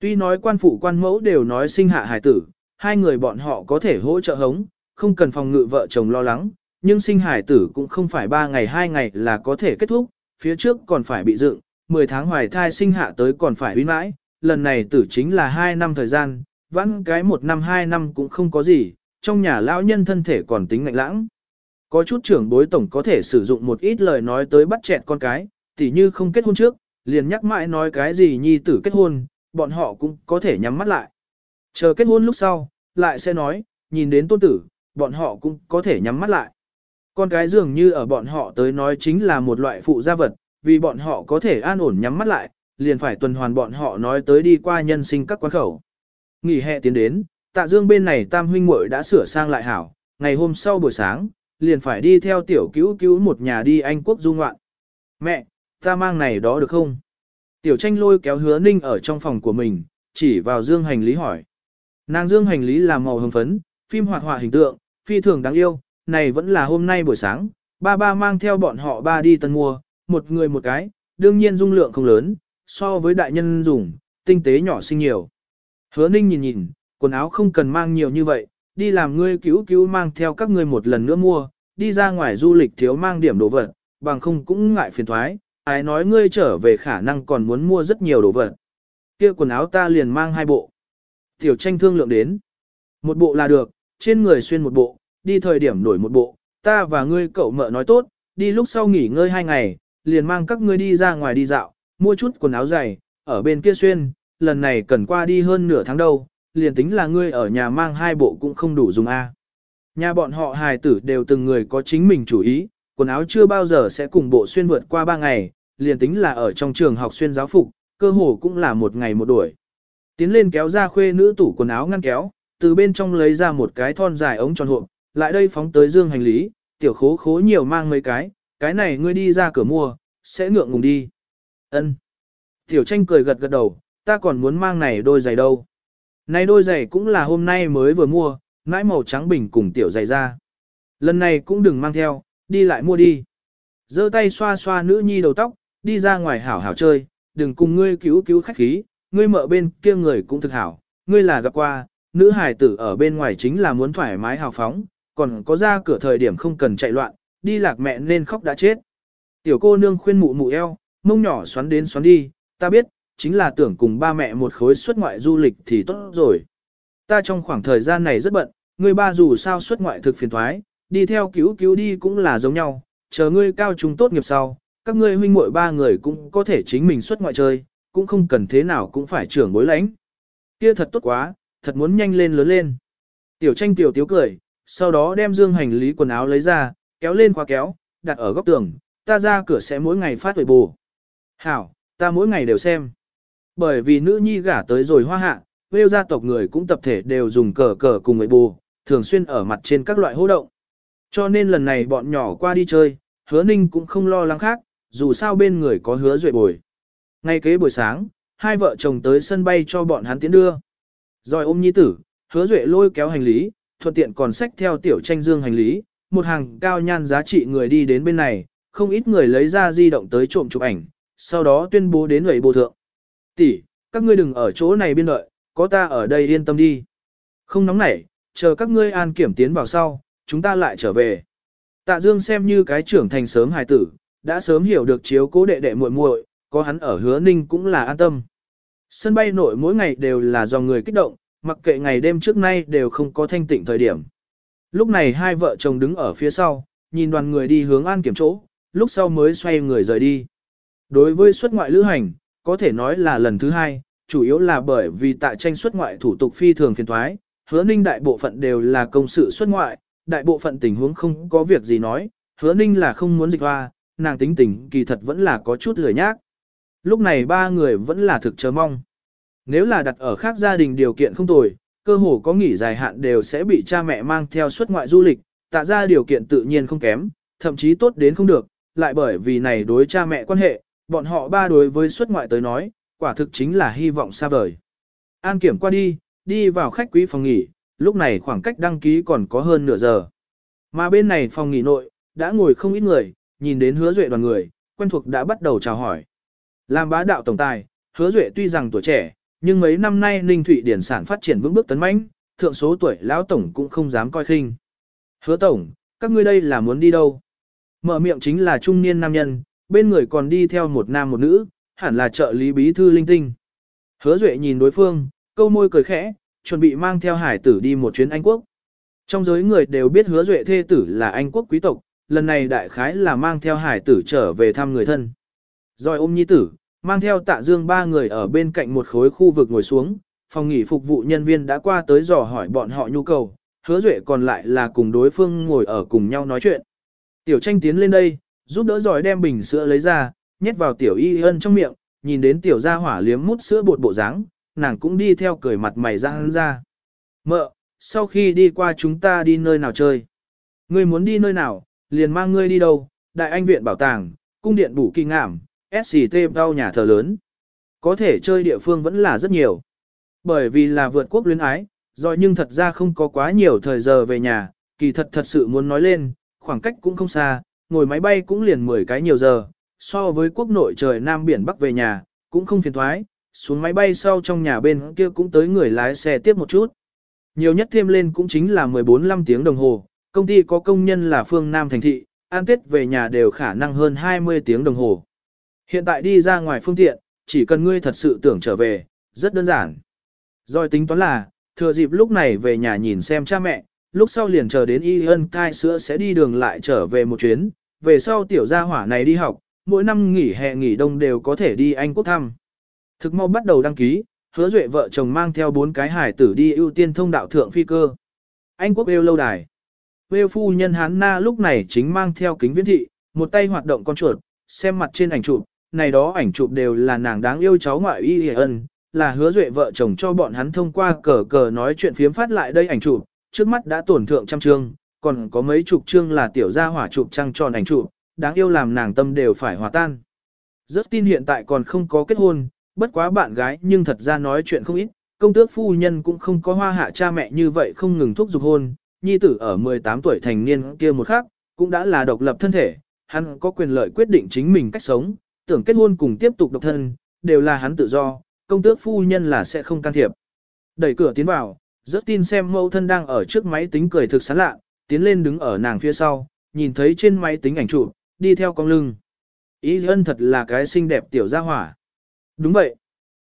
Tuy nói quan phụ quan mẫu đều nói sinh hạ hài tử, hai người bọn họ có thể hỗ trợ hống, không cần phòng ngự vợ chồng lo lắng, nhưng sinh hài tử cũng không phải ba ngày hai ngày là có thể kết thúc, phía trước còn phải bị dựng, 10 tháng hoài thai sinh hạ tới còn phải huy mãi, lần này tử chính là 2 năm thời gian, vãn cái một năm hai năm cũng không có gì, trong nhà lão nhân thân thể còn tính ngạnh lãng. Có chút trưởng bối tổng có thể sử dụng một ít lời nói tới bắt chẹt con cái, tỉ như không kết hôn trước, liền nhắc mãi nói cái gì nhi tử kết hôn, bọn họ cũng có thể nhắm mắt lại. Chờ kết hôn lúc sau, lại sẽ nói, nhìn đến tôn tử, bọn họ cũng có thể nhắm mắt lại. Con cái dường như ở bọn họ tới nói chính là một loại phụ gia vật, vì bọn họ có thể an ổn nhắm mắt lại, liền phải tuần hoàn bọn họ nói tới đi qua nhân sinh các quán khẩu. Nghỉ hè tiến đến, tạ dương bên này tam huynh muội đã sửa sang lại hảo, ngày hôm sau buổi sáng, liền phải đi theo tiểu cứu cứu một nhà đi Anh quốc du ngoạn. Mẹ, ta mang này đó được không? Tiểu tranh lôi kéo hứa ninh ở trong phòng của mình, chỉ vào dương hành lý hỏi. Nàng dương hành lý là màu hồng phấn, phim hoạt họa hình tượng, phi thường đáng yêu, này vẫn là hôm nay buổi sáng, ba ba mang theo bọn họ ba đi tân mua, một người một cái, đương nhiên dung lượng không lớn, so với đại nhân dùng, tinh tế nhỏ xinh nhiều. Hứa ninh nhìn nhìn, quần áo không cần mang nhiều như vậy, đi làm ngươi cứu cứu mang theo các ngươi một lần nữa mua, đi ra ngoài du lịch thiếu mang điểm đồ vật, bằng không cũng ngại phiền thoái, ai nói ngươi trở về khả năng còn muốn mua rất nhiều đồ vật. Kia quần áo ta liền mang hai bộ. Tiểu tranh thương lượng đến. Một bộ là được, trên người xuyên một bộ, đi thời điểm đổi một bộ, ta và ngươi cậu mợ nói tốt, đi lúc sau nghỉ ngơi hai ngày, liền mang các ngươi đi ra ngoài đi dạo, mua chút quần áo dày, ở bên kia xuyên, lần này cần qua đi hơn nửa tháng đâu, liền tính là ngươi ở nhà mang hai bộ cũng không đủ dùng a. Nhà bọn họ hài tử đều từng người có chính mình chủ ý, quần áo chưa bao giờ sẽ cùng bộ xuyên vượt qua ba ngày, liền tính là ở trong trường học xuyên giáo phục, cơ hồ cũng là một ngày một đuổi. Tiến lên kéo ra khuê nữ tủ quần áo ngăn kéo, từ bên trong lấy ra một cái thon dài ống tròn hộp, lại đây phóng tới dương hành lý, tiểu khố khố nhiều mang mấy cái, cái này ngươi đi ra cửa mua, sẽ ngượng ngùng đi. Ân. Tiểu tranh cười gật gật đầu, ta còn muốn mang này đôi giày đâu. Này đôi giày cũng là hôm nay mới vừa mua, ngãi màu trắng bình cùng tiểu giày ra. Lần này cũng đừng mang theo, đi lại mua đi. giơ tay xoa xoa nữ nhi đầu tóc, đi ra ngoài hảo hảo chơi, đừng cùng ngươi cứu cứu khách khí, ngươi mợ bên kia người cũng thực hảo, ngươi là gặp qua, nữ hài tử ở bên ngoài chính là muốn thoải mái hào phóng, còn có ra cửa thời điểm không cần chạy loạn, đi lạc mẹ nên khóc đã chết. Tiểu cô nương khuyên mụ mụ eo, mông nhỏ xoắn đến xoắn đi, ta biết, chính là tưởng cùng ba mẹ một khối xuất ngoại du lịch thì tốt rồi. Ta trong khoảng thời gian này rất bận, ngươi ba dù sao xuất ngoại thực phiền thoái, đi theo cứu cứu đi cũng là giống nhau, chờ ngươi cao trung tốt nghiệp sau, các ngươi huynh muội ba người cũng có thể chính mình xuất ngoại chơi, cũng không cần thế nào cũng phải trưởng bối lãnh. Kia thật tốt quá, thật muốn nhanh lên lớn lên. Tiểu tranh tiểu tiếu cười, sau đó đem dương hành lý quần áo lấy ra, kéo lên khóa kéo, đặt ở góc tường, ta ra cửa sẽ mỗi ngày phát tuổi bù. Hảo, ta mỗi ngày đều xem. Bởi vì nữ nhi gả tới rồi hoa hạ, vêu gia tộc người cũng tập thể đều dùng cờ cờ cùng người bù, thường xuyên ở mặt trên các loại hô động. Cho nên lần này bọn nhỏ qua đi chơi, hứa ninh cũng không lo lắng khác, dù sao bên người có hứa duệ bồi. Ngay kế buổi sáng, hai vợ chồng tới sân bay cho bọn hắn tiến đưa. Rồi ôm nhi tử, hứa duệ lôi kéo hành lý, thuận tiện còn xách theo tiểu tranh dương hành lý, một hàng cao nhan giá trị người đi đến bên này, không ít người lấy ra di động tới trộm chụp ảnh, sau đó tuyên bố đến người bộ thượng. Tỷ, các ngươi đừng ở chỗ này biên đợi, có ta ở đây yên tâm đi. Không nóng nảy, chờ các ngươi an kiểm tiến vào sau, chúng ta lại trở về. Tạ Dương xem như cái trưởng thành sớm hài tử, đã sớm hiểu được chiếu cố đệ đệ muội muội, có hắn ở hứa ninh cũng là an tâm. Sân bay nội mỗi ngày đều là do người kích động, mặc kệ ngày đêm trước nay đều không có thanh tịnh thời điểm. Lúc này hai vợ chồng đứng ở phía sau, nhìn đoàn người đi hướng an kiểm chỗ, lúc sau mới xoay người rời đi. Đối với xuất ngoại lữ hành, có thể nói là lần thứ hai, chủ yếu là bởi vì tại tranh xuất ngoại thủ tục phi thường phiền thoái, hứa ninh đại bộ phận đều là công sự xuất ngoại, đại bộ phận tình huống không có việc gì nói, hứa ninh là không muốn dịch hoa, nàng tính tình kỳ thật vẫn là có chút lười nhác. Lúc này ba người vẫn là thực chờ mong. Nếu là đặt ở khác gia đình điều kiện không tồi, cơ hồ có nghỉ dài hạn đều sẽ bị cha mẹ mang theo xuất ngoại du lịch, tạ ra điều kiện tự nhiên không kém, thậm chí tốt đến không được, lại bởi vì này đối cha mẹ quan hệ, bọn họ ba đối với xuất ngoại tới nói, quả thực chính là hy vọng xa vời. An kiểm qua đi, đi vào khách quý phòng nghỉ, lúc này khoảng cách đăng ký còn có hơn nửa giờ. Mà bên này phòng nghỉ nội, đã ngồi không ít người, nhìn đến hứa duệ đoàn người, quen thuộc đã bắt đầu chào hỏi. Làm bá đạo tổng tài, hứa duệ tuy rằng tuổi trẻ, nhưng mấy năm nay Ninh Thụy Điển sản phát triển vững bước tấn mãnh, thượng số tuổi lão tổng cũng không dám coi khinh. Hứa tổng, các ngươi đây là muốn đi đâu? Mở miệng chính là trung niên nam nhân, bên người còn đi theo một nam một nữ, hẳn là trợ lý bí thư linh tinh. Hứa Duệ nhìn đối phương, câu môi cười khẽ, chuẩn bị mang theo hải tử đi một chuyến Anh Quốc. Trong giới người đều biết hứa Duệ thê tử là Anh Quốc quý tộc, lần này đại khái là mang theo hải tử trở về thăm người thân. Rồi ôm nhi tử, mang theo tạ dương ba người ở bên cạnh một khối khu vực ngồi xuống, phòng nghỉ phục vụ nhân viên đã qua tới dò hỏi bọn họ nhu cầu, hứa duệ còn lại là cùng đối phương ngồi ở cùng nhau nói chuyện. Tiểu tranh tiến lên đây, giúp đỡ giỏi đem bình sữa lấy ra, nhét vào tiểu y ân trong miệng, nhìn đến tiểu gia hỏa liếm mút sữa bột bộ dáng, nàng cũng đi theo cười mặt mày ra hắn ra. Mợ, sau khi đi qua chúng ta đi nơi nào chơi? Ngươi muốn đi nơi nào, liền mang ngươi đi đâu? Đại anh viện bảo tàng, cung điện bủ kỳ ngảm, SCT đau nhà thờ lớn. Có thể chơi địa phương vẫn là rất nhiều. Bởi vì là vượt quốc luyến ái, rồi nhưng thật ra không có quá nhiều thời giờ về nhà, kỳ thật thật sự muốn nói lên, khoảng cách cũng không xa, ngồi máy bay cũng liền 10 cái nhiều giờ, so với quốc nội trời Nam Biển Bắc về nhà, cũng không phiền thoái, xuống máy bay sau trong nhà bên kia cũng tới người lái xe tiếp một chút. Nhiều nhất thêm lên cũng chính là 14-15 tiếng đồng hồ, công ty có công nhân là phương Nam thành thị, an tết về nhà đều khả năng hơn 20 tiếng đồng hồ. Hiện tại đi ra ngoài phương tiện, chỉ cần ngươi thật sự tưởng trở về, rất đơn giản. Rồi tính toán là, thừa dịp lúc này về nhà nhìn xem cha mẹ, lúc sau liền chờ đến y ân cai sữa sẽ đi đường lại trở về một chuyến, về sau tiểu gia hỏa này đi học, mỗi năm nghỉ hè nghỉ đông đều có thể đi Anh quốc thăm. Thực mau bắt đầu đăng ký, hứa duệ vợ chồng mang theo bốn cái hải tử đi ưu tiên thông đạo thượng phi cơ. Anh quốc yêu lâu đài. Vêu phu nhân Hán Na lúc này chính mang theo kính viễn thị, một tay hoạt động con chuột, xem mặt trên ảnh chụp, này đó ảnh chụp đều là nàng đáng yêu cháu ngoại y ân, là hứa duệ vợ chồng cho bọn hắn thông qua cờ cờ nói chuyện phiếm phát lại đây ảnh chụp, trước mắt đã tổn thượng trăm chương, còn có mấy chục chương là tiểu gia hỏa chụp trăng tròn ảnh chụp, đáng yêu làm nàng tâm đều phải hòa tan. Rất tin hiện tại còn không có kết hôn, bất quá bạn gái nhưng thật ra nói chuyện không ít, công tước phu nhân cũng không có hoa hạ cha mẹ như vậy không ngừng thúc giục hôn, nhi tử ở 18 tuổi thành niên kia một khắc, cũng đã là độc lập thân thể, hắn có quyền lợi quyết định chính mình cách sống, tưởng kết hôn cùng tiếp tục độc thân, đều là hắn tự do, công tước phu nhân là sẽ không can thiệp. Đẩy cửa tiến vào, rất tin xem mẫu thân đang ở trước máy tính cười thực sán lạ, tiến lên đứng ở nàng phía sau, nhìn thấy trên máy tính ảnh chụp, đi theo con lưng. Ý ân thật là cái xinh đẹp tiểu gia hỏa. Đúng vậy.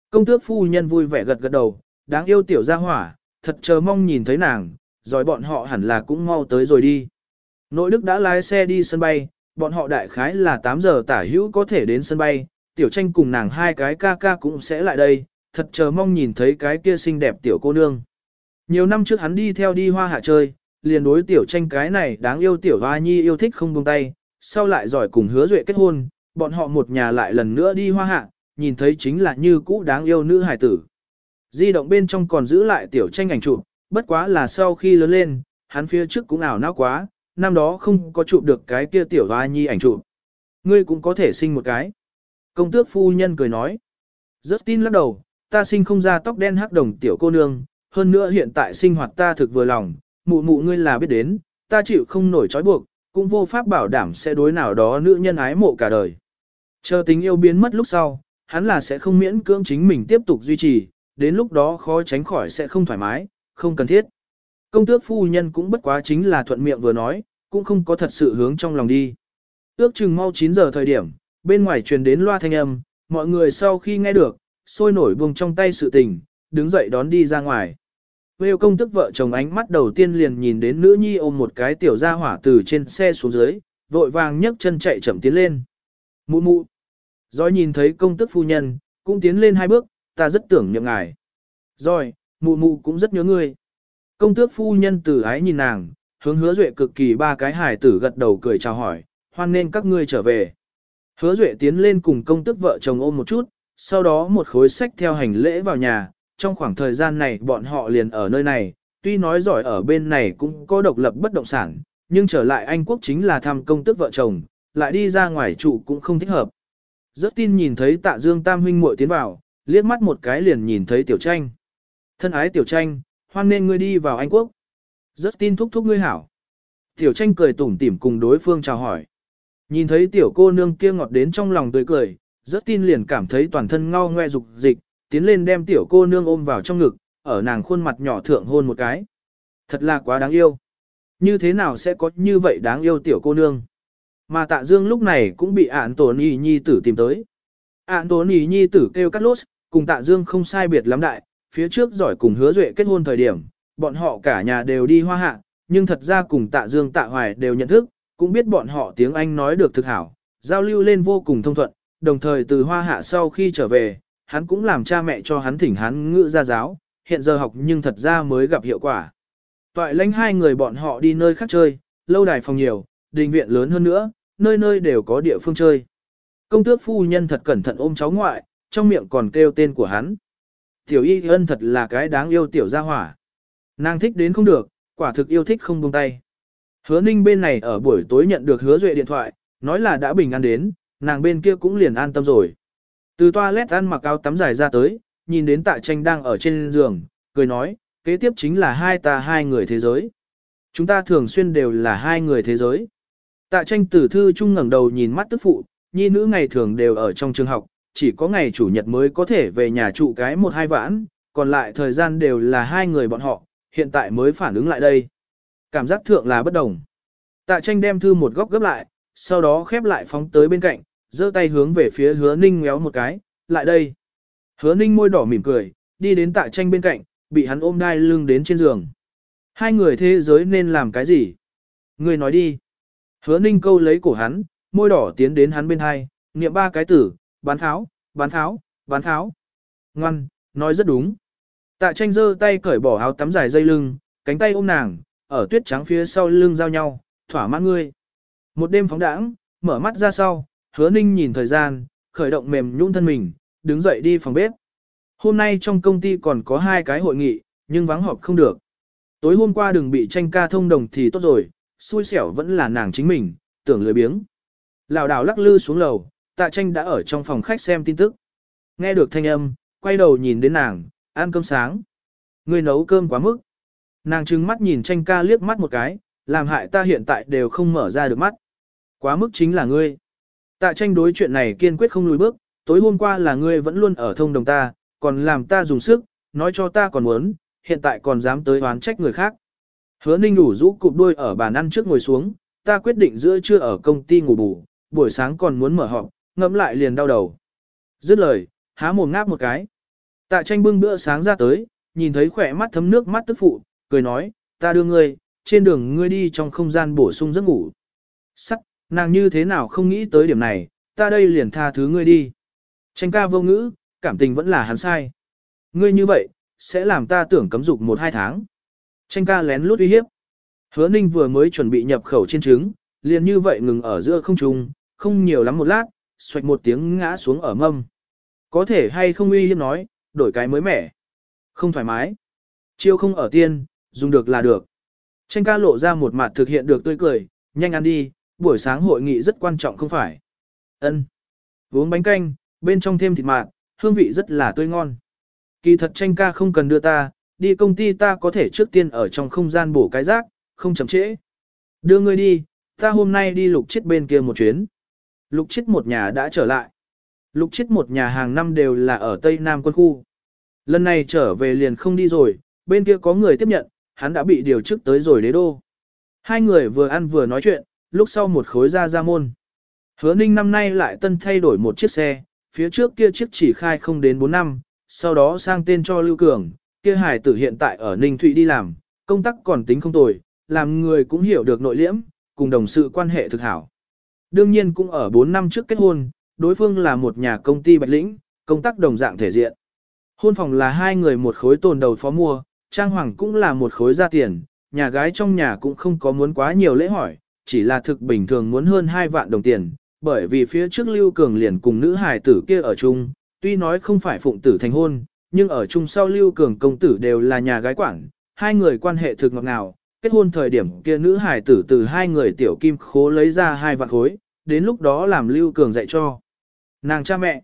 Công tước phu nhân vui vẻ gật gật đầu, đáng yêu tiểu gia hỏa, thật chờ mong nhìn thấy nàng, rồi bọn họ hẳn là cũng mau tới rồi đi. Nội Đức đã lái xe đi sân bay, bọn họ đại khái là 8 giờ tả hữu có thể đến sân bay, tiểu tranh cùng nàng hai cái ca ca cũng sẽ lại đây, thật chờ mong nhìn thấy cái kia xinh đẹp tiểu cô nương. Nhiều năm trước hắn đi theo đi hoa hạ chơi, liền đối tiểu tranh cái này đáng yêu tiểu hoa nhi yêu thích không buông tay, sau lại giỏi cùng hứa duệ kết hôn, bọn họ một nhà lại lần nữa đi hoa hạ, nhìn thấy chính là như cũ đáng yêu nữ hài tử. Di động bên trong còn giữ lại tiểu tranh ảnh chụp, bất quá là sau khi lớn lên, hắn phía trước cũng ảo não quá, năm đó không có chụp được cái kia tiểu hoa nhi ảnh chụp. Ngươi cũng có thể sinh một cái. Công tước phu nhân cười nói. Rất tin lắc đầu, ta sinh không ra tóc đen hắc đồng tiểu cô nương, hơn nữa hiện tại sinh hoạt ta thực vừa lòng, mụ mụ ngươi là biết đến, ta chịu không nổi trói buộc, cũng vô pháp bảo đảm sẽ đối nào đó nữ nhân ái mộ cả đời. Chờ tình yêu biến mất lúc sau, hắn là sẽ không miễn cưỡng chính mình tiếp tục duy trì, đến lúc đó khó tránh khỏi sẽ không thoải mái, không cần thiết. Công tước phu nhân cũng bất quá chính là thuận miệng vừa nói, cũng không có thật sự hướng trong lòng đi. Ước chừng mau 9 giờ thời điểm, bên ngoài truyền đến loa thanh âm, mọi người sau khi nghe được, sôi nổi buông trong tay sự tình, đứng dậy đón đi ra ngoài. Vêu công tức vợ chồng ánh mắt đầu tiên liền nhìn đến nữ nhi ôm một cái tiểu gia hỏa từ trên xe xuống dưới, vội vàng nhấc chân chạy chậm tiến lên. Mụ mụ. Rồi nhìn thấy công tức phu nhân, cũng tiến lên hai bước, ta rất tưởng nhậm ngài. Rồi, mụ mụ cũng rất nhớ ngươi. Công tước phu nhân tử ái nhìn nàng, hướng hứa duệ cực kỳ ba cái hài tử gật đầu cười chào hỏi, hoan nên các ngươi trở về. Hứa duệ tiến lên cùng công tước vợ chồng ôm một chút, sau đó một khối sách theo hành lễ vào nhà, trong khoảng thời gian này bọn họ liền ở nơi này, tuy nói giỏi ở bên này cũng có độc lập bất động sản, nhưng trở lại Anh quốc chính là thăm công tước vợ chồng, lại đi ra ngoài trụ cũng không thích hợp. Rất tin nhìn thấy tạ dương tam huynh muội tiến vào, liếc mắt một cái liền nhìn thấy tiểu tranh. Thân ái tiểu tranh, hoan nên ngươi đi vào Anh quốc. Rất tin thúc thúc ngươi hảo. Tiểu tranh cười tủm tỉm cùng đối phương chào hỏi. Nhìn thấy tiểu cô nương kia ngọt đến trong lòng tươi cười, rất tin liền cảm thấy toàn thân ngao ngoe dục dịch, tiến lên đem tiểu cô nương ôm vào trong ngực, ở nàng khuôn mặt nhỏ thượng hôn một cái. Thật là quá đáng yêu. Như thế nào sẽ có như vậy đáng yêu tiểu cô nương? Mà tạ dương lúc này cũng bị ạn tổn y nhi tử tìm tới. Ạn tổn y nhi tử kêu cắt lốt, cùng tạ dương không sai biệt lắm đại, phía trước giỏi cùng hứa duệ kết hôn thời điểm, bọn họ cả nhà đều đi hoa hạ, nhưng thật ra cùng tạ dương tạ hoài đều nhận thức, cũng biết bọn họ tiếng Anh nói được thực hảo, giao lưu lên vô cùng thông thuận, đồng thời từ hoa hạ sau khi trở về, hắn cũng làm cha mẹ cho hắn thỉnh hắn ngữ ra giáo, hiện giờ học nhưng thật ra mới gặp hiệu quả. Toại lãnh hai người bọn họ đi nơi khác chơi, lâu đài phòng nhiều, đình viện lớn hơn nữa, nơi nơi đều có địa phương chơi. Công tước phu nhân thật cẩn thận ôm cháu ngoại, trong miệng còn kêu tên của hắn. Tiểu y ân thật là cái đáng yêu tiểu gia hỏa. Nàng thích đến không được, quả thực yêu thích không buông tay. Hứa ninh bên này ở buổi tối nhận được hứa duệ điện thoại, nói là đã bình an đến, nàng bên kia cũng liền an tâm rồi. Từ toilet ăn mặc áo tắm dài ra tới, nhìn đến tạ tranh đang ở trên giường, cười nói, kế tiếp chính là hai ta hai người thế giới. Chúng ta thường xuyên đều là hai người thế giới. Tạ tranh tử thư Chung ngẩng đầu nhìn mắt tức phụ, nhi nữ ngày thường đều ở trong trường học, chỉ có ngày chủ nhật mới có thể về nhà trụ cái một hai vãn, còn lại thời gian đều là hai người bọn họ, hiện tại mới phản ứng lại đây. Cảm giác thượng là bất đồng. Tạ tranh đem thư một góc gấp lại, sau đó khép lại phóng tới bên cạnh, giơ tay hướng về phía hứa ninh méo một cái, lại đây. Hứa ninh môi đỏ mỉm cười, đi đến tạ tranh bên cạnh, bị hắn ôm đai lưng đến trên giường. Hai người thế giới nên làm cái gì? Người nói đi. Hứa ninh câu lấy cổ hắn, môi đỏ tiến đến hắn bên hai, niệm ba cái tử, bán tháo, bán tháo, bán tháo. Ngoan, nói rất đúng. Tạ tranh giơ tay cởi bỏ áo tắm dài dây lưng, cánh tay ôm nàng, ở tuyết trắng phía sau lưng giao nhau, thỏa mãn ngươi. Một đêm phóng đãng, mở mắt ra sau, hứa ninh nhìn thời gian, khởi động mềm nhũn thân mình, đứng dậy đi phòng bếp. Hôm nay trong công ty còn có hai cái hội nghị, nhưng vắng họp không được. Tối hôm qua đừng bị tranh ca thông đồng thì tốt rồi, xui xẻo vẫn là nàng chính mình, tưởng lười biếng. Lào đảo lắc lư xuống lầu, tạ tranh đã ở trong phòng khách xem tin tức. Nghe được thanh âm, quay đầu nhìn đến nàng, ăn cơm sáng. Người nấu cơm quá mức. Nàng trừng mắt nhìn tranh ca liếc mắt một cái, làm hại ta hiện tại đều không mở ra được mắt. Quá mức chính là ngươi. Tạ tranh đối chuyện này kiên quyết không lùi bước, tối hôm qua là ngươi vẫn luôn ở thông đồng ta, còn làm ta dùng sức, nói cho ta còn muốn, hiện tại còn dám tới oán trách người khác. Hứa ninh đủ rũ cụp đuôi ở bàn ăn trước ngồi xuống, ta quyết định giữa trưa ở công ty ngủ bù, buổi sáng còn muốn mở họp, ngẫm lại liền đau đầu. Dứt lời, há mồm ngáp một cái. Tạ tranh bưng bữa sáng ra tới, nhìn thấy khỏe mắt thấm nước mắt tức phụ, cười nói, ta đưa ngươi, trên đường ngươi đi trong không gian bổ sung giấc ngủ. Sắc, nàng như thế nào không nghĩ tới điểm này, ta đây liền tha thứ ngươi đi. Tranh ca vô ngữ, cảm tình vẫn là hắn sai. Ngươi như vậy, sẽ làm ta tưởng cấm dục một hai tháng. Tranh ca lén lút uy hiếp. Hứa ninh vừa mới chuẩn bị nhập khẩu trên trứng, liền như vậy ngừng ở giữa không trung, không nhiều lắm một lát, xoạch một tiếng ngã xuống ở mâm. Có thể hay không uy hiếp nói, đổi cái mới mẻ. Không thoải mái. Chiêu không ở tiên, dùng được là được. Tranh ca lộ ra một mặt thực hiện được tươi cười, nhanh ăn đi, buổi sáng hội nghị rất quan trọng không phải. Ân. Uống bánh canh, bên trong thêm thịt mạt, hương vị rất là tươi ngon. Kỳ thật tranh ca không cần đưa ta, đi công ty ta có thể trước tiên ở trong không gian bổ cái rác, không chậm trễ. Đưa ngươi đi, ta hôm nay đi lục chết bên kia một chuyến. Lục chết một nhà đã trở lại. Lục chết một nhà hàng năm đều là ở Tây Nam quân khu. Lần này trở về liền không đi rồi, bên kia có người tiếp nhận, hắn đã bị điều chức tới rồi đế đô. Hai người vừa ăn vừa nói chuyện, lúc sau một khối ra ra môn. Hứa ninh năm nay lại tân thay đổi một chiếc xe, phía trước kia chiếc chỉ khai không đến 4 năm, sau đó sang tên cho Lưu Cường, kia hải tử hiện tại ở Ninh Thụy đi làm, công tác còn tính không tồi, làm người cũng hiểu được nội liễm, cùng đồng sự quan hệ thực hảo. Đương nhiên cũng ở 4 năm trước kết hôn, đối phương là một nhà công ty bạch lĩnh, công tác đồng dạng thể diện. Hôn phòng là hai người một khối tồn đầu phó mua, trang hoàng cũng là một khối ra tiền, nhà gái trong nhà cũng không có muốn quá nhiều lễ hỏi, chỉ là thực bình thường muốn hơn 2 vạn đồng tiền, bởi vì phía trước Lưu Cường liền cùng nữ hài tử kia ở chung, tuy nói không phải phụng tử thành hôn, nhưng ở chung sau Lưu Cường công tử đều là nhà gái quản, hai người quan hệ thực ngọt ngào, kết hôn thời điểm kia nữ hài tử từ hai người tiểu kim khố lấy ra hai vạn khối, đến lúc đó làm Lưu Cường dạy cho. Nàng cha mẹ.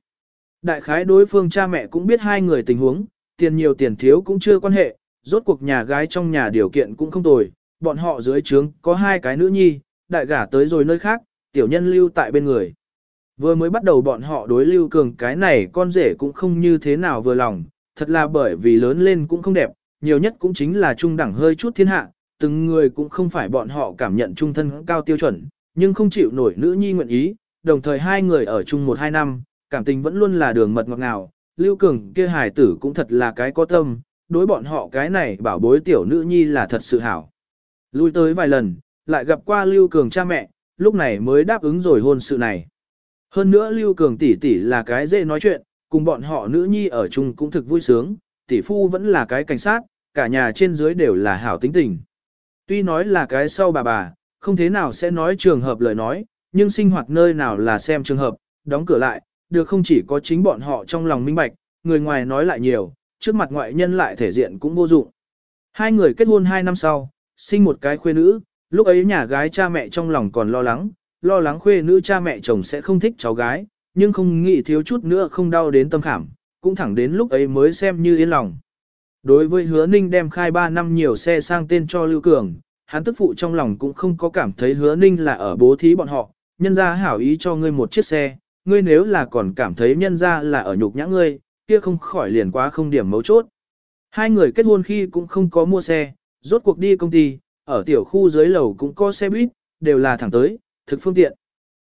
Đại khái đối phương cha mẹ cũng biết hai người tình huống, tiền nhiều tiền thiếu cũng chưa quan hệ, rốt cuộc nhà gái trong nhà điều kiện cũng không tồi, bọn họ dưới trướng có hai cái nữ nhi, đại gả tới rồi nơi khác, tiểu nhân lưu tại bên người. Vừa mới bắt đầu bọn họ đối lưu cường cái này con rể cũng không như thế nào vừa lòng, thật là bởi vì lớn lên cũng không đẹp, nhiều nhất cũng chính là trung đẳng hơi chút thiên hạ, từng người cũng không phải bọn họ cảm nhận trung thân cao tiêu chuẩn, nhưng không chịu nổi nữ nhi nguyện ý, đồng thời hai người ở chung một hai năm, cảm tình vẫn luôn là đường mật ngọt ngào, lưu cường kia hài tử cũng thật là cái có tâm, đối bọn họ cái này bảo bối tiểu nữ nhi là thật sự hảo. Lui tới vài lần, lại gặp qua lưu cường cha mẹ, lúc này mới đáp ứng rồi hôn sự này. Hơn nữa Lưu Cường tỷ tỷ là cái dễ nói chuyện, cùng bọn họ nữ nhi ở chung cũng thực vui sướng, tỷ phu vẫn là cái cảnh sát, cả nhà trên dưới đều là hảo tính tình. Tuy nói là cái sau bà bà, không thế nào sẽ nói trường hợp lời nói, nhưng sinh hoạt nơi nào là xem trường hợp, đóng cửa lại, được không chỉ có chính bọn họ trong lòng minh bạch, người ngoài nói lại nhiều, trước mặt ngoại nhân lại thể diện cũng vô dụng. Hai người kết hôn hai năm sau, sinh một cái khuê nữ, lúc ấy nhà gái cha mẹ trong lòng còn lo lắng, lo lắng khuê nữ cha mẹ chồng sẽ không thích cháu gái, nhưng không nghĩ thiếu chút nữa không đau đến tâm khảm, cũng thẳng đến lúc ấy mới xem như yên lòng. Đối với hứa ninh đem khai 3 năm nhiều xe sang tên cho Lưu Cường, hắn tức phụ trong lòng cũng không có cảm thấy hứa ninh là ở bố thí bọn họ, nhân ra hảo ý cho ngươi một chiếc xe, ngươi nếu là còn cảm thấy nhân ra là ở nhục nhã ngươi, kia không khỏi liền quá không điểm mấu chốt. Hai người kết hôn khi cũng không có mua xe, rốt cuộc đi công ty, ở tiểu khu dưới lầu cũng có xe buýt, đều là thẳng tới, thực phương tiện.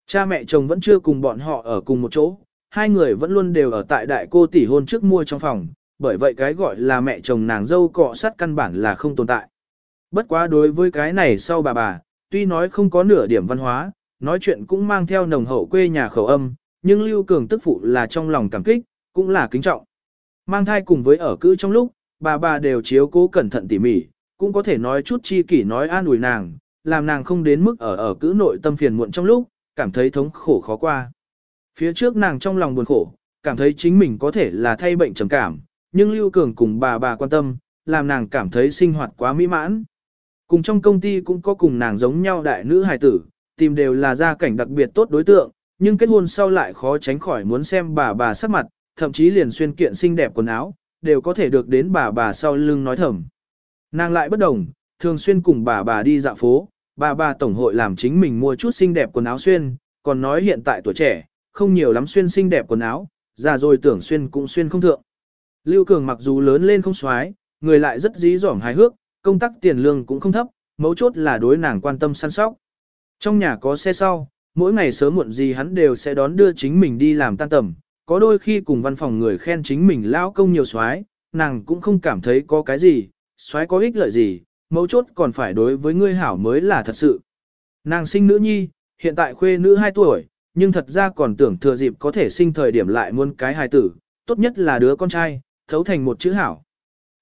Cha mẹ chồng vẫn chưa cùng bọn họ ở cùng một chỗ, hai người vẫn luôn đều ở tại đại cô tỷ hôn trước mua trong phòng, bởi vậy cái gọi là mẹ chồng nàng dâu cọ sát căn bản là không tồn tại. Bất quá đối với cái này sau bà bà, tuy nói không có nửa điểm văn hóa, nói chuyện cũng mang theo nồng hậu quê nhà khẩu âm, nhưng Lưu Cường tức phụ là trong lòng cảm kích, cũng là kính trọng. Mang thai cùng với ở cữ trong lúc, bà bà đều chiếu cố cẩn thận tỉ mỉ, cũng có thể nói chút chi kỷ nói an ủi nàng, làm nàng không đến mức ở ở cữ nội tâm phiền muộn trong lúc, cảm thấy thống khổ khó qua. Phía trước nàng trong lòng buồn khổ, cảm thấy chính mình có thể là thay bệnh trầm cảm, nhưng Lưu Cường cùng bà bà quan tâm, làm nàng cảm thấy sinh hoạt quá mỹ mãn. Cùng trong công ty cũng có cùng nàng giống nhau đại nữ hài tử, tìm đều là gia cảnh đặc biệt tốt đối tượng, nhưng kết hôn sau lại khó tránh khỏi muốn xem bà bà sắc mặt, thậm chí liền xuyên kiện xinh đẹp quần áo, đều có thể được đến bà bà sau lưng nói thầm. Nàng lại bất đồng, thường xuyên cùng bà bà đi dạo phố, bà bà tổng hội làm chính mình mua chút xinh đẹp quần áo xuyên, còn nói hiện tại tuổi trẻ, không nhiều lắm xuyên xinh đẹp quần áo, già rồi tưởng xuyên cũng xuyên không thượng. Lưu Cường mặc dù lớn lên không xoái, người lại rất dí dỏm hài hước, công tác tiền lương cũng không thấp, mấu chốt là đối nàng quan tâm săn sóc. Trong nhà có xe sau, mỗi ngày sớm muộn gì hắn đều sẽ đón đưa chính mình đi làm tan tầm, có đôi khi cùng văn phòng người khen chính mình lão công nhiều xoái, nàng cũng không cảm thấy có cái gì, xoái có ích lợi gì, mấu chốt còn phải đối với ngươi hảo mới là thật sự. Nàng sinh nữ nhi, hiện tại khuê nữ 2 tuổi, nhưng thật ra còn tưởng thừa dịp có thể sinh thời điểm lại muôn cái hài tử, tốt nhất là đứa con trai, thấu thành một chữ hảo.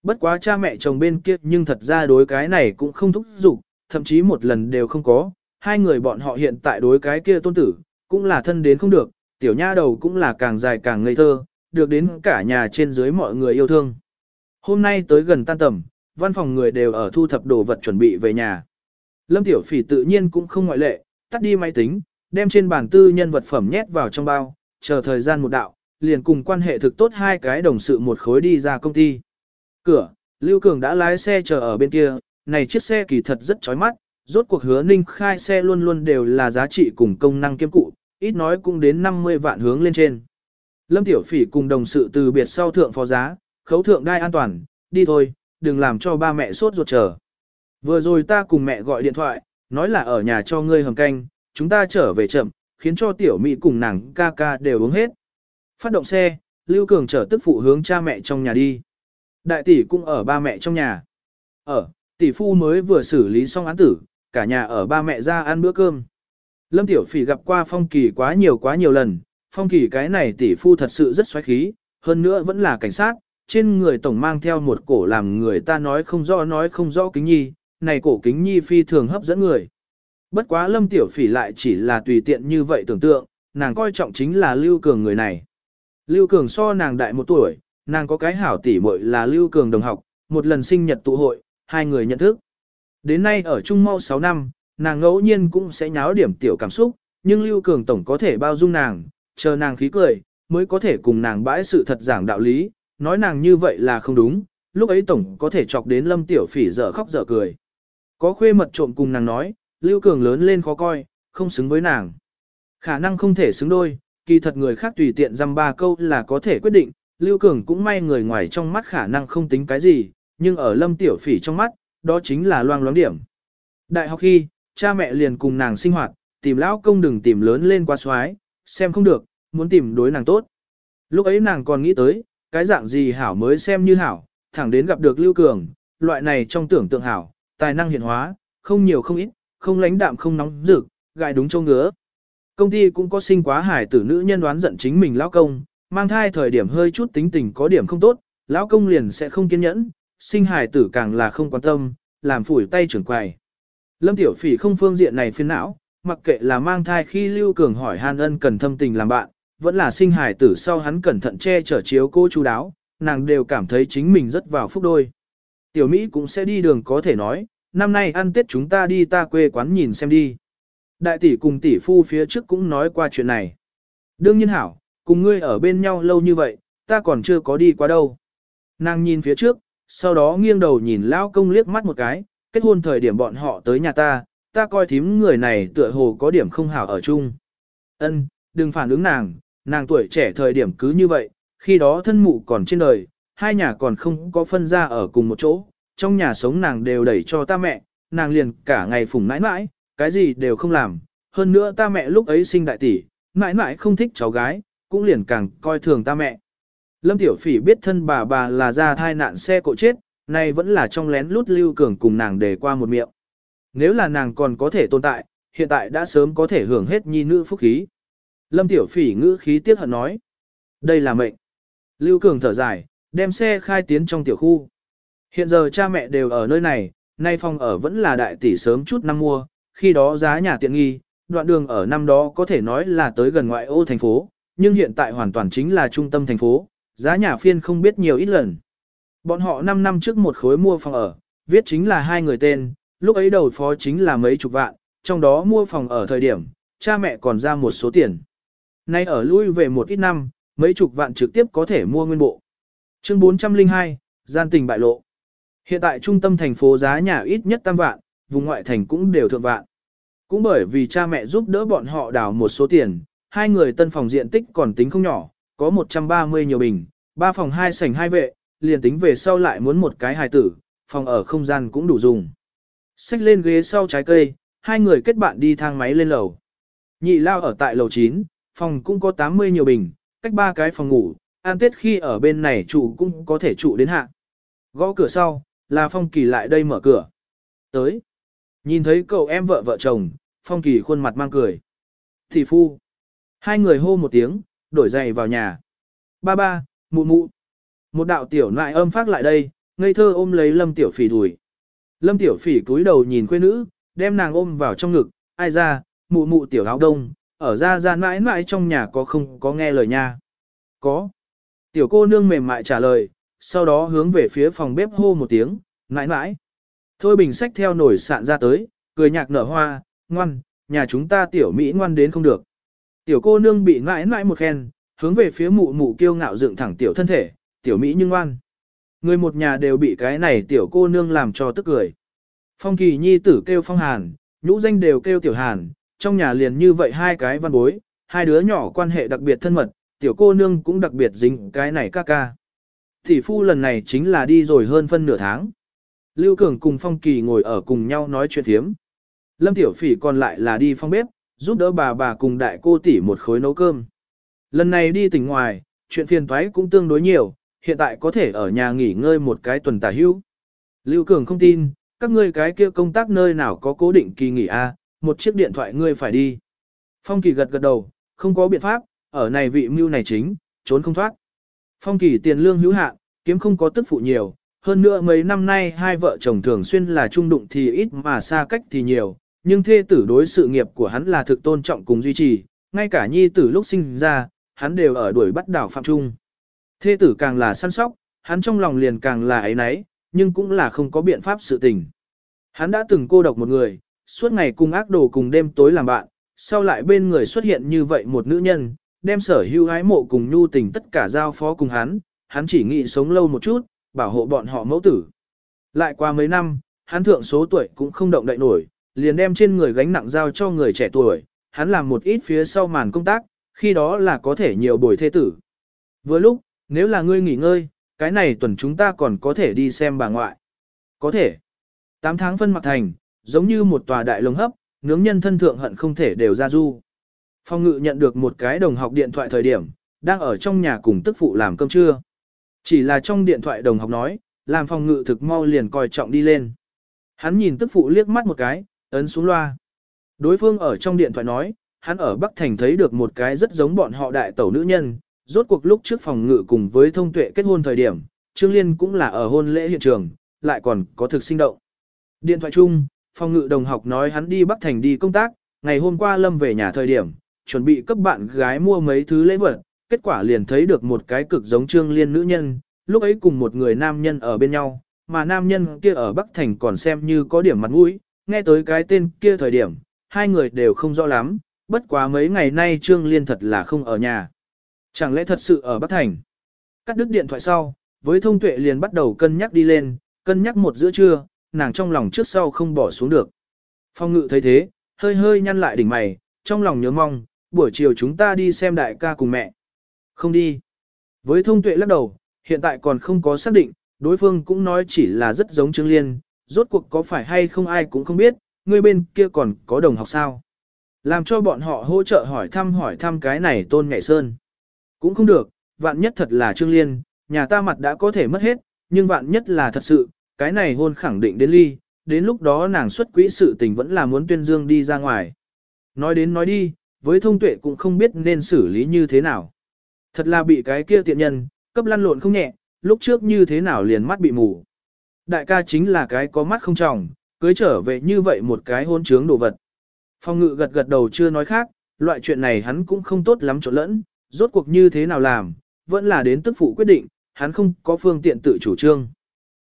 Bất quá cha mẹ chồng bên kia nhưng thật ra đối cái này cũng không thúc giục, thậm chí một lần đều không có, hai người bọn họ hiện tại đối cái kia tôn tử, cũng là thân đến không được, tiểu nha đầu cũng là càng dài càng ngây thơ, được đến cả nhà trên dưới mọi người yêu thương. Hôm nay tới gần tan tầm, văn phòng người đều ở thu thập đồ vật chuẩn bị về nhà. Lâm Tiểu Phỉ tự nhiên cũng không ngoại lệ, tắt đi máy tính, đem trên bàn tư nhân vật phẩm nhét vào trong bao, chờ thời gian một đạo, liền cùng quan hệ thực tốt hai cái đồng sự một khối đi ra công ty. Cửa, Lưu Cường đã lái xe chờ ở bên kia, này chiếc xe kỳ thật rất chói mắt, rốt cuộc hứa ninh khai xe luôn luôn đều là giá trị cùng công năng kiêm cụ, ít nói cũng đến 50 vạn hướng lên trên. Lâm Tiểu Phỉ cùng đồng sự từ biệt sau thượng phó giá, khấu thượng đai an toàn, đi thôi, đừng làm cho ba mẹ sốt ruột chờ. Vừa rồi ta cùng mẹ gọi điện thoại, nói là ở nhà cho ngươi hầm canh, chúng ta trở về chậm, khiến cho tiểu mỹ cùng nàng ca ca đều uống hết. Phát động xe, Lưu Cường chở tức phụ hướng cha mẹ trong nhà đi. Đại tỷ cũng ở ba mẹ trong nhà. Ở, tỷ phu mới vừa xử lý xong án tử, cả nhà ở ba mẹ ra ăn bữa cơm. Lâm Tiểu Phỉ gặp qua Phong Kỳ quá nhiều quá nhiều lần, Phong Kỳ cái này tỷ phu thật sự rất xoáy khí, hơn nữa vẫn là cảnh sát, trên người tổng mang theo một cổ làm người ta nói không rõ nói không rõ kính nhi, này cổ kính nhi phi thường hấp dẫn người. Bất quá Lâm Tiểu Phỉ lại chỉ là tùy tiện như vậy tưởng tượng, nàng coi trọng chính là Lưu Cường người này. Lưu Cường so nàng đại một tuổi, nàng có cái hảo tỷ muội là Lưu Cường đồng học, một lần sinh nhật tụ hội, hai người nhận thức. Đến nay ở Trung Mau 6 năm, nàng ngẫu nhiên cũng sẽ nháo điểm tiểu cảm xúc, nhưng Lưu Cường Tổng có thể bao dung nàng, chờ nàng khí cười, mới có thể cùng nàng bãi sự thật giảng đạo lý, nói nàng như vậy là không đúng, lúc ấy Tổng có thể chọc đến Lâm Tiểu Phỉ dở khóc dở cười. Có khuê mật trộm cùng nàng nói, Lưu Cường lớn lên khó coi, không xứng với nàng. Khả năng không thể xứng đôi, kỳ thật người khác tùy tiện dăm ba câu là có thể quyết định, Lưu Cường cũng may người ngoài trong mắt khả năng không tính cái gì, nhưng ở Lâm Tiểu Phỉ trong mắt, đó chính là loang loáng điểm. Đại học khi, cha mẹ liền cùng nàng sinh hoạt, tìm lão công đừng tìm lớn lên quá xoái, xem không được, muốn tìm đối nàng tốt. Lúc ấy nàng còn nghĩ tới, cái dạng gì hảo mới xem như hảo, thẳng đến gặp được Lưu Cường, loại này trong tưởng tượng hảo, tài năng hiện hóa, không nhiều không ít, không lãnh đạm không nóng rực, gại đúng châu ngứa. Công ty cũng có sinh quá hải tử nữ nhân đoán giận chính mình lão công, mang thai thời điểm hơi chút tính tình có điểm không tốt, lão công liền sẽ không kiên nhẫn, sinh hải tử càng là không quan tâm, làm phủi tay trưởng quầy. Lâm Tiểu Phỉ không phương diện này phiền não, mặc kệ là mang thai khi Lưu Cường hỏi Hàn Ân cần thâm tình làm bạn, vẫn là sinh hải tử sau hắn cẩn thận che chở chiếu cô chú đáo, nàng đều cảm thấy chính mình rất vào phúc đôi. Tiểu Mỹ cũng sẽ đi đường có thể nói, năm nay ăn Tết chúng ta đi ta quê quán nhìn xem đi. Đại tỷ cùng tỷ phu phía trước cũng nói qua chuyện này. Đương nhiên hảo, cùng ngươi ở bên nhau lâu như vậy, ta còn chưa có đi qua đâu. Nàng nhìn phía trước, sau đó nghiêng đầu nhìn lão công liếc mắt một cái, kết hôn thời điểm bọn họ tới nhà ta, ta coi thím người này tựa hồ có điểm không hảo ở chung. Ân, đừng phản ứng nàng, nàng tuổi trẻ thời điểm cứ như vậy, khi đó thân mụ còn trên đời, hai nhà còn không có phân ra ở cùng một chỗ, trong nhà sống nàng đều đẩy cho ta mẹ, nàng liền cả ngày phùng mãi mãi, cái gì đều không làm, hơn nữa ta mẹ lúc ấy sinh đại tỷ, mãi mãi không thích cháu gái, cũng liền càng coi thường ta mẹ. Lâm Tiểu Phỉ biết thân bà bà là ra thai nạn xe cộ chết, nay vẫn là trong lén lút Lưu Cường cùng nàng để qua một miệng. Nếu là nàng còn có thể tồn tại, hiện tại đã sớm có thể hưởng hết nhi nữ phúc khí. Lâm Tiểu Phỉ ngữ khí tiếc hận nói. Đây là mệnh. Lưu Cường thở dài, đem xe khai tiến trong tiểu khu. Hiện giờ cha mẹ đều ở nơi này, nay phòng ở vẫn là đại tỷ sớm chút năm mua, khi đó giá nhà tiện nghi, đoạn đường ở năm đó có thể nói là tới gần ngoại ô thành phố, nhưng hiện tại hoàn toàn chính là trung tâm thành phố, giá nhà phiên không biết nhiều ít lần. Bọn họ 5 năm trước một khối mua phòng ở, viết chính là hai người tên, lúc ấy đầu phó chính là mấy chục vạn, trong đó mua phòng ở thời điểm, cha mẹ còn ra một số tiền. Nay ở lui về một ít năm, mấy chục vạn trực tiếp có thể mua nguyên bộ. Chương 402, gian tình bại lộ. Hiện tại trung tâm thành phố giá nhà ít nhất tam vạn, vùng ngoại thành cũng đều thượng vạn. Cũng bởi vì cha mẹ giúp đỡ bọn họ đào một số tiền, hai người tân phòng diện tích còn tính không nhỏ, có 130 nhiều bình, ba phòng hai sảnh hai vệ, liền tính về sau lại muốn một cái hài tử, phòng ở không gian cũng đủ dùng. Xách lên ghế sau trái cây, hai người kết bạn đi thang máy lên lầu. Nhị lao ở tại lầu 9, phòng cũng có 80 nhiều bình, cách ba cái phòng ngủ, an tết khi ở bên này trụ cũng có thể trụ đến hạ. Gõ cửa sau, là Phong Kỳ lại đây mở cửa. Tới. Nhìn thấy cậu em vợ vợ chồng, Phong Kỳ khuôn mặt mang cười. Thị phu. Hai người hô một tiếng, đổi giày vào nhà. Ba ba, mụ mụ. Một đạo tiểu nại âm phát lại đây, ngây thơ ôm lấy Lâm Tiểu Phỉ đùi. Lâm Tiểu Phỉ cúi đầu nhìn quê nữ, đem nàng ôm vào trong ngực, ai ra, mụ mụ tiểu áo đông, ở ra ra mãi mãi trong nhà có không có nghe lời nha. Có. Tiểu cô nương mềm mại trả lời, sau đó hướng về phía phòng bếp hô một tiếng, mãi mãi. Thôi bình sách theo nổi sạn ra tới, cười nhạc nở hoa, ngoan, nhà chúng ta tiểu Mỹ ngoan đến không được. Tiểu cô nương bị mãi mãi một khen, hướng về phía mụ mụ kiêu ngạo dựng thẳng tiểu thân thể, tiểu Mỹ nhưng ngoan. Người một nhà đều bị cái này tiểu cô nương làm cho tức cười. Phong kỳ nhi tử kêu phong hàn, nhũ danh đều kêu tiểu hàn, trong nhà liền như vậy hai cái văn bối, hai đứa nhỏ quan hệ đặc biệt thân mật, tiểu cô nương cũng đặc biệt dính cái này ca ca. Tỷ phu lần này chính là đi rồi hơn phân nửa tháng. Lưu Cường cùng Phong Kỳ ngồi ở cùng nhau nói chuyện thiếm. Lâm Tiểu Phỉ còn lại là đi phong bếp, giúp đỡ bà bà cùng đại cô tỷ một khối nấu cơm. Lần này đi tỉnh ngoài, chuyện phiền toái cũng tương đối nhiều, hiện tại có thể ở nhà nghỉ ngơi một cái tuần tả hữu. Lưu Cường không tin, các ngươi cái kia công tác nơi nào có cố định kỳ nghỉ a, một chiếc điện thoại ngươi phải đi. Phong Kỳ gật gật đầu, không có biện pháp, ở này vị mưu này chính, trốn không thoát. Phong Kỳ tiền lương hữu hạn, kiếm không có tức phụ nhiều, hơn nữa mấy năm nay hai vợ chồng thường xuyên là trung đụng thì ít mà xa cách thì nhiều, nhưng thê tử đối sự nghiệp của hắn là thực tôn trọng cùng duy trì, ngay cả nhi tử lúc sinh ra, hắn đều ở đuổi bắt đảo phạm trung. Thê tử càng là săn sóc, hắn trong lòng liền càng là ấy nấy, nhưng cũng là không có biện pháp sự tình. Hắn đã từng cô độc một người, suốt ngày cùng ác đồ cùng đêm tối làm bạn, sau lại bên người xuất hiện như vậy một nữ nhân, đem sở hữu ái mộ cùng nhu tình tất cả giao phó cùng hắn, hắn chỉ nghĩ sống lâu một chút, bảo hộ bọn họ mẫu tử. Lại qua mấy năm, hắn thượng số tuổi cũng không động đậy nổi, liền đem trên người gánh nặng giao cho người trẻ tuổi, hắn làm một ít phía sau màn công tác, khi đó là có thể nhiều bồi thê tử. Vừa lúc, nếu là ngươi nghỉ ngơi, cái này tuần chúng ta còn có thể đi xem bà ngoại. Có thể. 8 tháng phân mặt thành, giống như một tòa đại lồng hấp, nướng nhân thân thượng hận không thể đều ra du. Phong ngự nhận được một cái đồng học điện thoại thời điểm, đang ở trong nhà cùng tức phụ làm cơm trưa. Chỉ là trong điện thoại đồng học nói, làm phong ngự thực mau liền coi trọng đi lên. Hắn nhìn tức phụ liếc mắt một cái, ấn xuống loa. Đối phương ở trong điện thoại nói, hắn ở Bắc Thành thấy được một cái rất giống bọn họ đại tẩu nữ nhân, rốt cuộc lúc trước phòng ngự cùng với thông tuệ kết hôn thời điểm, Trương Liên cũng là ở hôn lễ hiện trường, lại còn có thực sinh động. Điện thoại chung, phòng ngự đồng học nói hắn đi Bắc Thành đi công tác, ngày hôm qua Lâm về nhà thời điểm, chuẩn bị cấp bạn gái mua mấy thứ lễ vật, kết quả liền thấy được một cái cực giống Trương Liên nữ nhân, lúc ấy cùng một người nam nhân ở bên nhau, mà nam nhân kia ở Bắc Thành còn xem như có điểm mặt mũi, nghe tới cái tên kia thời điểm, hai người đều không rõ lắm, bất quá mấy ngày nay Trương Liên thật là không ở nhà. Chẳng lẽ thật sự ở Bắc Thành? Cắt đứt điện thoại sau, với thông tuệ liền bắt đầu cân nhắc đi lên, cân nhắc một giữa trưa, nàng trong lòng trước sau không bỏ xuống được. Phong ngự thấy thế, hơi hơi nhăn lại đỉnh mày, trong lòng nhớ mong, buổi chiều chúng ta đi xem đại ca cùng mẹ. Không đi. Với thông tuệ lắc đầu, hiện tại còn không có xác định, đối phương cũng nói chỉ là rất giống Trương Liên, rốt cuộc có phải hay không ai cũng không biết, người bên kia còn có đồng học sao. Làm cho bọn họ hỗ trợ hỏi thăm hỏi thăm cái này tôn ngại sơn. Cũng không được, vạn nhất thật là Trương Liên, nhà ta mặt đã có thể mất hết, nhưng vạn nhất là thật sự, cái này hôn khẳng định đến ly, đến lúc đó nàng xuất quỹ sự tình vẫn là muốn tuyên dương đi ra ngoài. Nói đến nói đi, với thông tuệ cũng không biết nên xử lý như thế nào. Thật là bị cái kia tiện nhân, cấp lăn lộn không nhẹ, lúc trước như thế nào liền mắt bị mù. Đại ca chính là cái có mắt không tròng, cưới trở về như vậy một cái hôn trướng đồ vật. Phong ngự gật gật đầu chưa nói khác, loại chuyện này hắn cũng không tốt lắm trộn lẫn, rốt cuộc như thế nào làm, vẫn là đến tức phụ quyết định, hắn không có phương tiện tự chủ trương.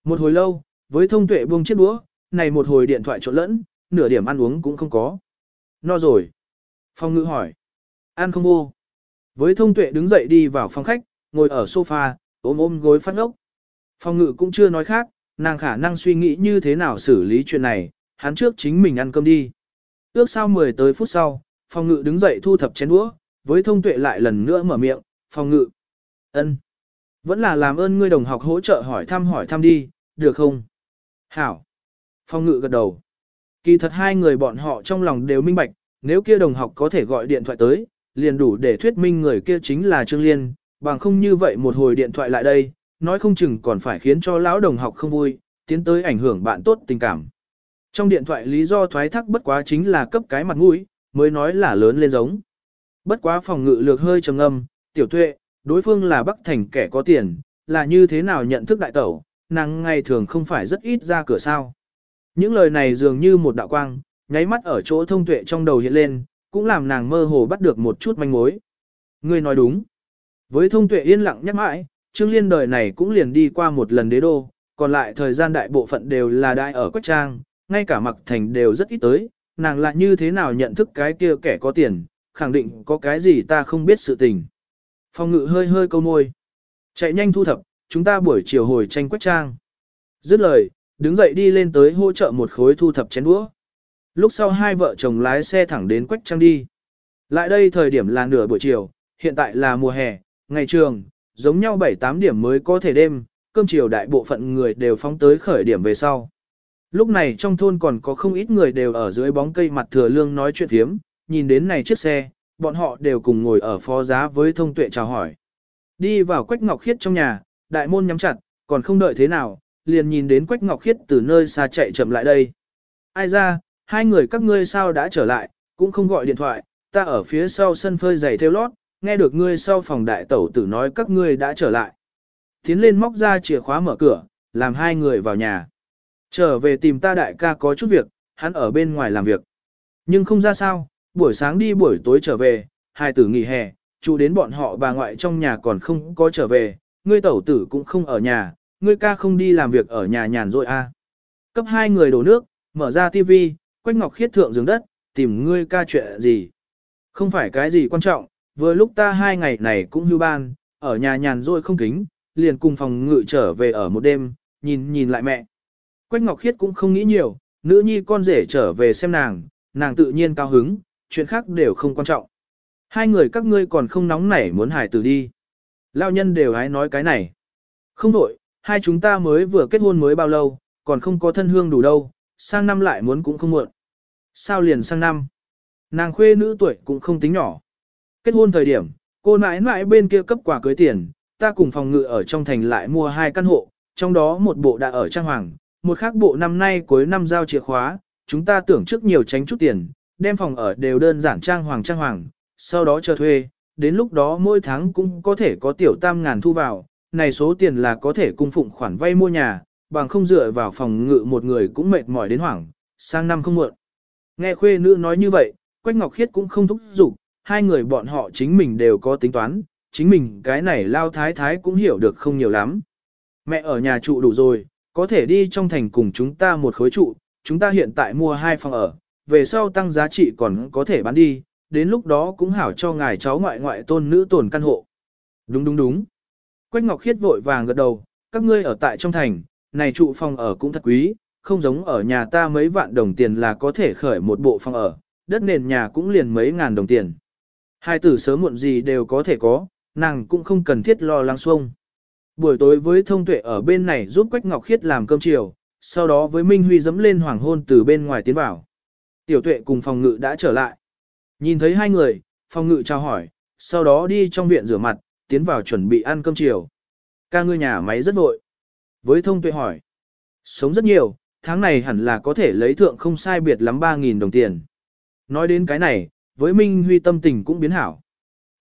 Một hồi lâu, với thông tuệ buông chiếc đũa, này một hồi điện thoại trộn lẫn, nửa điểm ăn uống cũng không có. No rồi. Phong Ngự hỏi. Ăn không vô. Với thông tuệ đứng dậy đi vào phòng khách, ngồi ở sofa, ôm ôm gối phát ngốc. Phong ngự cũng chưa nói khác, nàng khả năng suy nghĩ như thế nào xử lý chuyện này, hắn trước chính mình ăn cơm đi. Ước sau 10 tới phút sau, phong ngự đứng dậy thu thập chén đũa, với thông tuệ lại lần nữa mở miệng, phong ngự. ân, Vẫn là làm ơn ngươi đồng học hỗ trợ hỏi thăm hỏi thăm đi, được không? Hảo. Phong ngự gật đầu. Kỳ thật hai người bọn họ trong lòng đều minh bạch, nếu kia đồng học có thể gọi điện thoại tới, liền đủ để thuyết minh người kia chính là Trương Liên, bằng không như vậy một hồi điện thoại lại đây, nói không chừng còn phải khiến cho lão đồng học không vui, tiến tới ảnh hưởng bạn tốt tình cảm. Trong điện thoại lý do thoái thác bất quá chính là cấp cái mặt mũi, mới nói là lớn lên giống. Bất quá phòng ngự lược hơi trầm âm, tiểu tuệ, đối phương là Bắc Thành kẻ có tiền, là như thế nào nhận thức đại tẩu, nàng ngày thường không phải rất ít ra cửa sao. Những lời này dường như một đạo quang, nháy mắt ở chỗ thông tuệ trong đầu hiện lên, cũng làm nàng mơ hồ bắt được một chút manh mối. Ngươi nói đúng. Với thông tuệ yên lặng nhắc mãi, Trương Liên đời này cũng liền đi qua một lần đế đô, còn lại thời gian đại bộ phận đều là đại ở Quách Trang, ngay cả mặc thành đều rất ít tới, nàng lại như thế nào nhận thức cái kia kẻ có tiền, khẳng định có cái gì ta không biết sự tình. Phong ngự hơi hơi câu môi. Chạy nhanh thu thập, chúng ta buổi chiều hồi tranh Quách Trang. Dứt lời, đứng dậy đi lên tới hỗ trợ một khối thu thập chén đũa. Lúc sau hai vợ chồng lái xe thẳng đến Quách Trang đi. Lại đây thời điểm là nửa buổi chiều, hiện tại là mùa hè, ngày trường, giống nhau 7-8 điểm mới có thể đêm, cơm chiều đại bộ phận người đều phóng tới khởi điểm về sau. Lúc này trong thôn còn có không ít người đều ở dưới bóng cây mặt thừa lương nói chuyện thiếm, nhìn đến này chiếc xe, bọn họ đều cùng ngồi ở phó giá với thông tuệ chào hỏi. Đi vào Quách Ngọc Khiết trong nhà, đại môn nhắm chặt, còn không đợi thế nào, liền nhìn đến Quách Ngọc Khiết từ nơi xa chạy chậm lại đây. Ai ra, hai người các ngươi sao đã trở lại, cũng không gọi điện thoại, ta ở phía sau sân phơi giày theo lót, nghe được ngươi sau phòng đại tẩu tử nói các ngươi đã trở lại. Tiến lên móc ra chìa khóa mở cửa, làm hai người vào nhà. Trở về tìm ta đại ca có chút việc, hắn ở bên ngoài làm việc. Nhưng không ra sao, buổi sáng đi buổi tối trở về, hai tử nghỉ hè, chú đến bọn họ bà ngoại trong nhà còn không có trở về, ngươi tẩu tử cũng không ở nhà, ngươi ca không đi làm việc ở nhà nhàn rồi a. À. Cấp hai người đổ nước, mở ra tivi, Quách Ngọc Khiết thượng giường đất, tìm ngươi ca chuyện gì. Không phải cái gì quan trọng, vừa lúc ta hai ngày này cũng hưu ban, ở nhà nhàn rồi không kính, liền cùng phòng ngự trở về ở một đêm, nhìn nhìn lại mẹ. Quách Ngọc Khiết cũng không nghĩ nhiều, nữ nhi con rể trở về xem nàng, nàng tự nhiên cao hứng, chuyện khác đều không quan trọng. Hai người các ngươi còn không nóng nảy muốn hải tử đi. Lao nhân đều hái nói cái này. Không đổi, hai chúng ta mới vừa kết hôn mới bao lâu, còn không có thân hương đủ đâu, sang năm lại muốn cũng không muộn. Sao liền sang năm? Nàng khuê nữ tuổi cũng không tính nhỏ. Kết hôn thời điểm, cô nãi nãi bên kia cấp quả cưới tiền, ta cùng phòng ngự ở trong thành lại mua hai căn hộ, trong đó một bộ đã ở trang hoàng, một khác bộ năm nay cuối năm giao chìa khóa, chúng ta tưởng trước nhiều tránh chút tiền, đem phòng ở đều đơn giản trang hoàng trang hoàng, sau đó chờ thuê, đến lúc đó mỗi tháng cũng có thể có tiểu tam ngàn thu vào, này số tiền là có thể cung phụng khoản vay mua nhà, bằng không dựa vào phòng ngự một người cũng mệt mỏi đến hoảng, sang năm không muộn. Nghe khuê nữ nói như vậy, Quách Ngọc Khiết cũng không thúc giục, hai người bọn họ chính mình đều có tính toán, chính mình cái này lao thái thái cũng hiểu được không nhiều lắm. Mẹ ở nhà trụ đủ rồi, có thể đi trong thành cùng chúng ta một khối trụ, chúng ta hiện tại mua hai phòng ở, về sau tăng giá trị còn có thể bán đi, đến lúc đó cũng hảo cho ngài cháu ngoại ngoại tôn nữ tồn căn hộ. Đúng đúng đúng. Quách Ngọc Khiết vội vàng gật đầu, các ngươi ở tại trong thành, này trụ phòng ở cũng thật quý, không giống ở nhà ta mấy vạn đồng tiền là có thể khởi một bộ phòng ở, đất nền nhà cũng liền mấy ngàn đồng tiền. Hai tử sớm muộn gì đều có thể có, nàng cũng không cần thiết lo lắng xuông. Buổi tối với thông tuệ ở bên này giúp Quách Ngọc Khiết làm cơm chiều, sau đó với Minh Huy dẫm lên hoàng hôn từ bên ngoài tiến vào. Tiểu tuệ cùng phòng ngự đã trở lại. Nhìn thấy hai người, phòng ngự chào hỏi, sau đó đi trong viện rửa mặt, tiến vào chuẩn bị ăn cơm chiều. Ca ngươi nhà máy rất vội. Với thông tuệ hỏi. Sống rất nhiều, tháng này hẳn là có thể lấy thượng không sai biệt lắm 3.000 đồng tiền. Nói đến cái này, với Minh Huy tâm tình cũng biến hảo.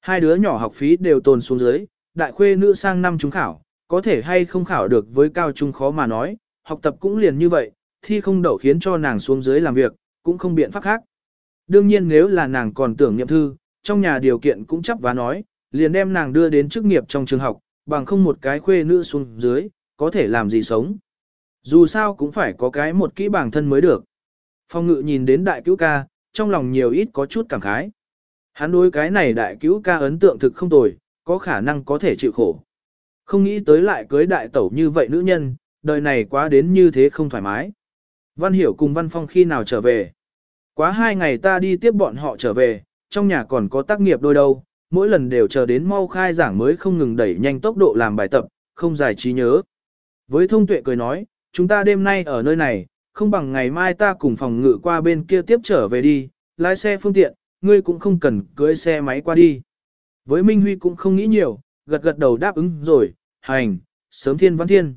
Hai đứa nhỏ học phí đều tồn xuống dưới, đại khuê nữ sang năm chúng khảo, có thể hay không khảo được với cao trung khó mà nói, học tập cũng liền như vậy, thi không đậu khiến cho nàng xuống dưới làm việc, cũng không biện pháp khác. Đương nhiên nếu là nàng còn tưởng niệm thư, trong nhà điều kiện cũng chấp và nói, liền đem nàng đưa đến chức nghiệp trong trường học, bằng không một cái khuê nữ xuống dưới, có thể làm gì sống. Dù sao cũng phải có cái một kỹ bản thân mới được. Phong ngự nhìn đến đại cứu ca, trong lòng nhiều ít có chút cảm khái. Hắn đối cái này đại cứu ca ấn tượng thực không tồi, có khả năng có thể chịu khổ. Không nghĩ tới lại cưới đại tẩu như vậy nữ nhân, đời này quá đến như thế không thoải mái. Văn Hiểu cùng Văn Phong khi nào trở về. Quá hai ngày ta đi tiếp bọn họ trở về, trong nhà còn có tác nghiệp đôi đâu, mỗi lần đều chờ đến mau khai giảng mới không ngừng đẩy nhanh tốc độ làm bài tập, không giải trí nhớ. Với thông tuệ cười nói, chúng ta đêm nay ở nơi này, không bằng ngày mai ta cùng phòng ngự qua bên kia tiếp trở về đi, lái xe phương tiện, ngươi cũng không cần cưới xe máy qua đi. Với Minh Huy cũng không nghĩ nhiều, gật gật đầu đáp ứng rồi, hành, sớm thiên văn thiên.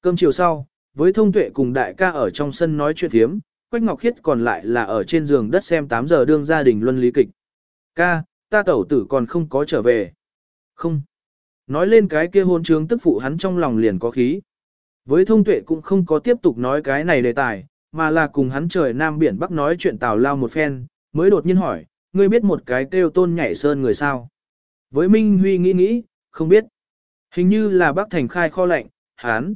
Cơm chiều sau, với thông tuệ cùng đại ca ở trong sân nói chuyện thiếm, Quách Ngọc Khiết còn lại là ở trên giường đất xem 8 giờ đương gia đình luân lý kịch. Ca, ta tẩu tử còn không có trở về. Không. Nói lên cái kia hôn trướng tức phụ hắn trong lòng liền có khí. Với thông tuệ cũng không có tiếp tục nói cái này đề tài, mà là cùng hắn trời Nam Biển Bắc nói chuyện tào lao một phen, mới đột nhiên hỏi, ngươi biết một cái kêu tôn nhảy sơn người sao? Với Minh Huy nghĩ nghĩ, không biết. Hình như là bác thành khai kho lạnh, hán.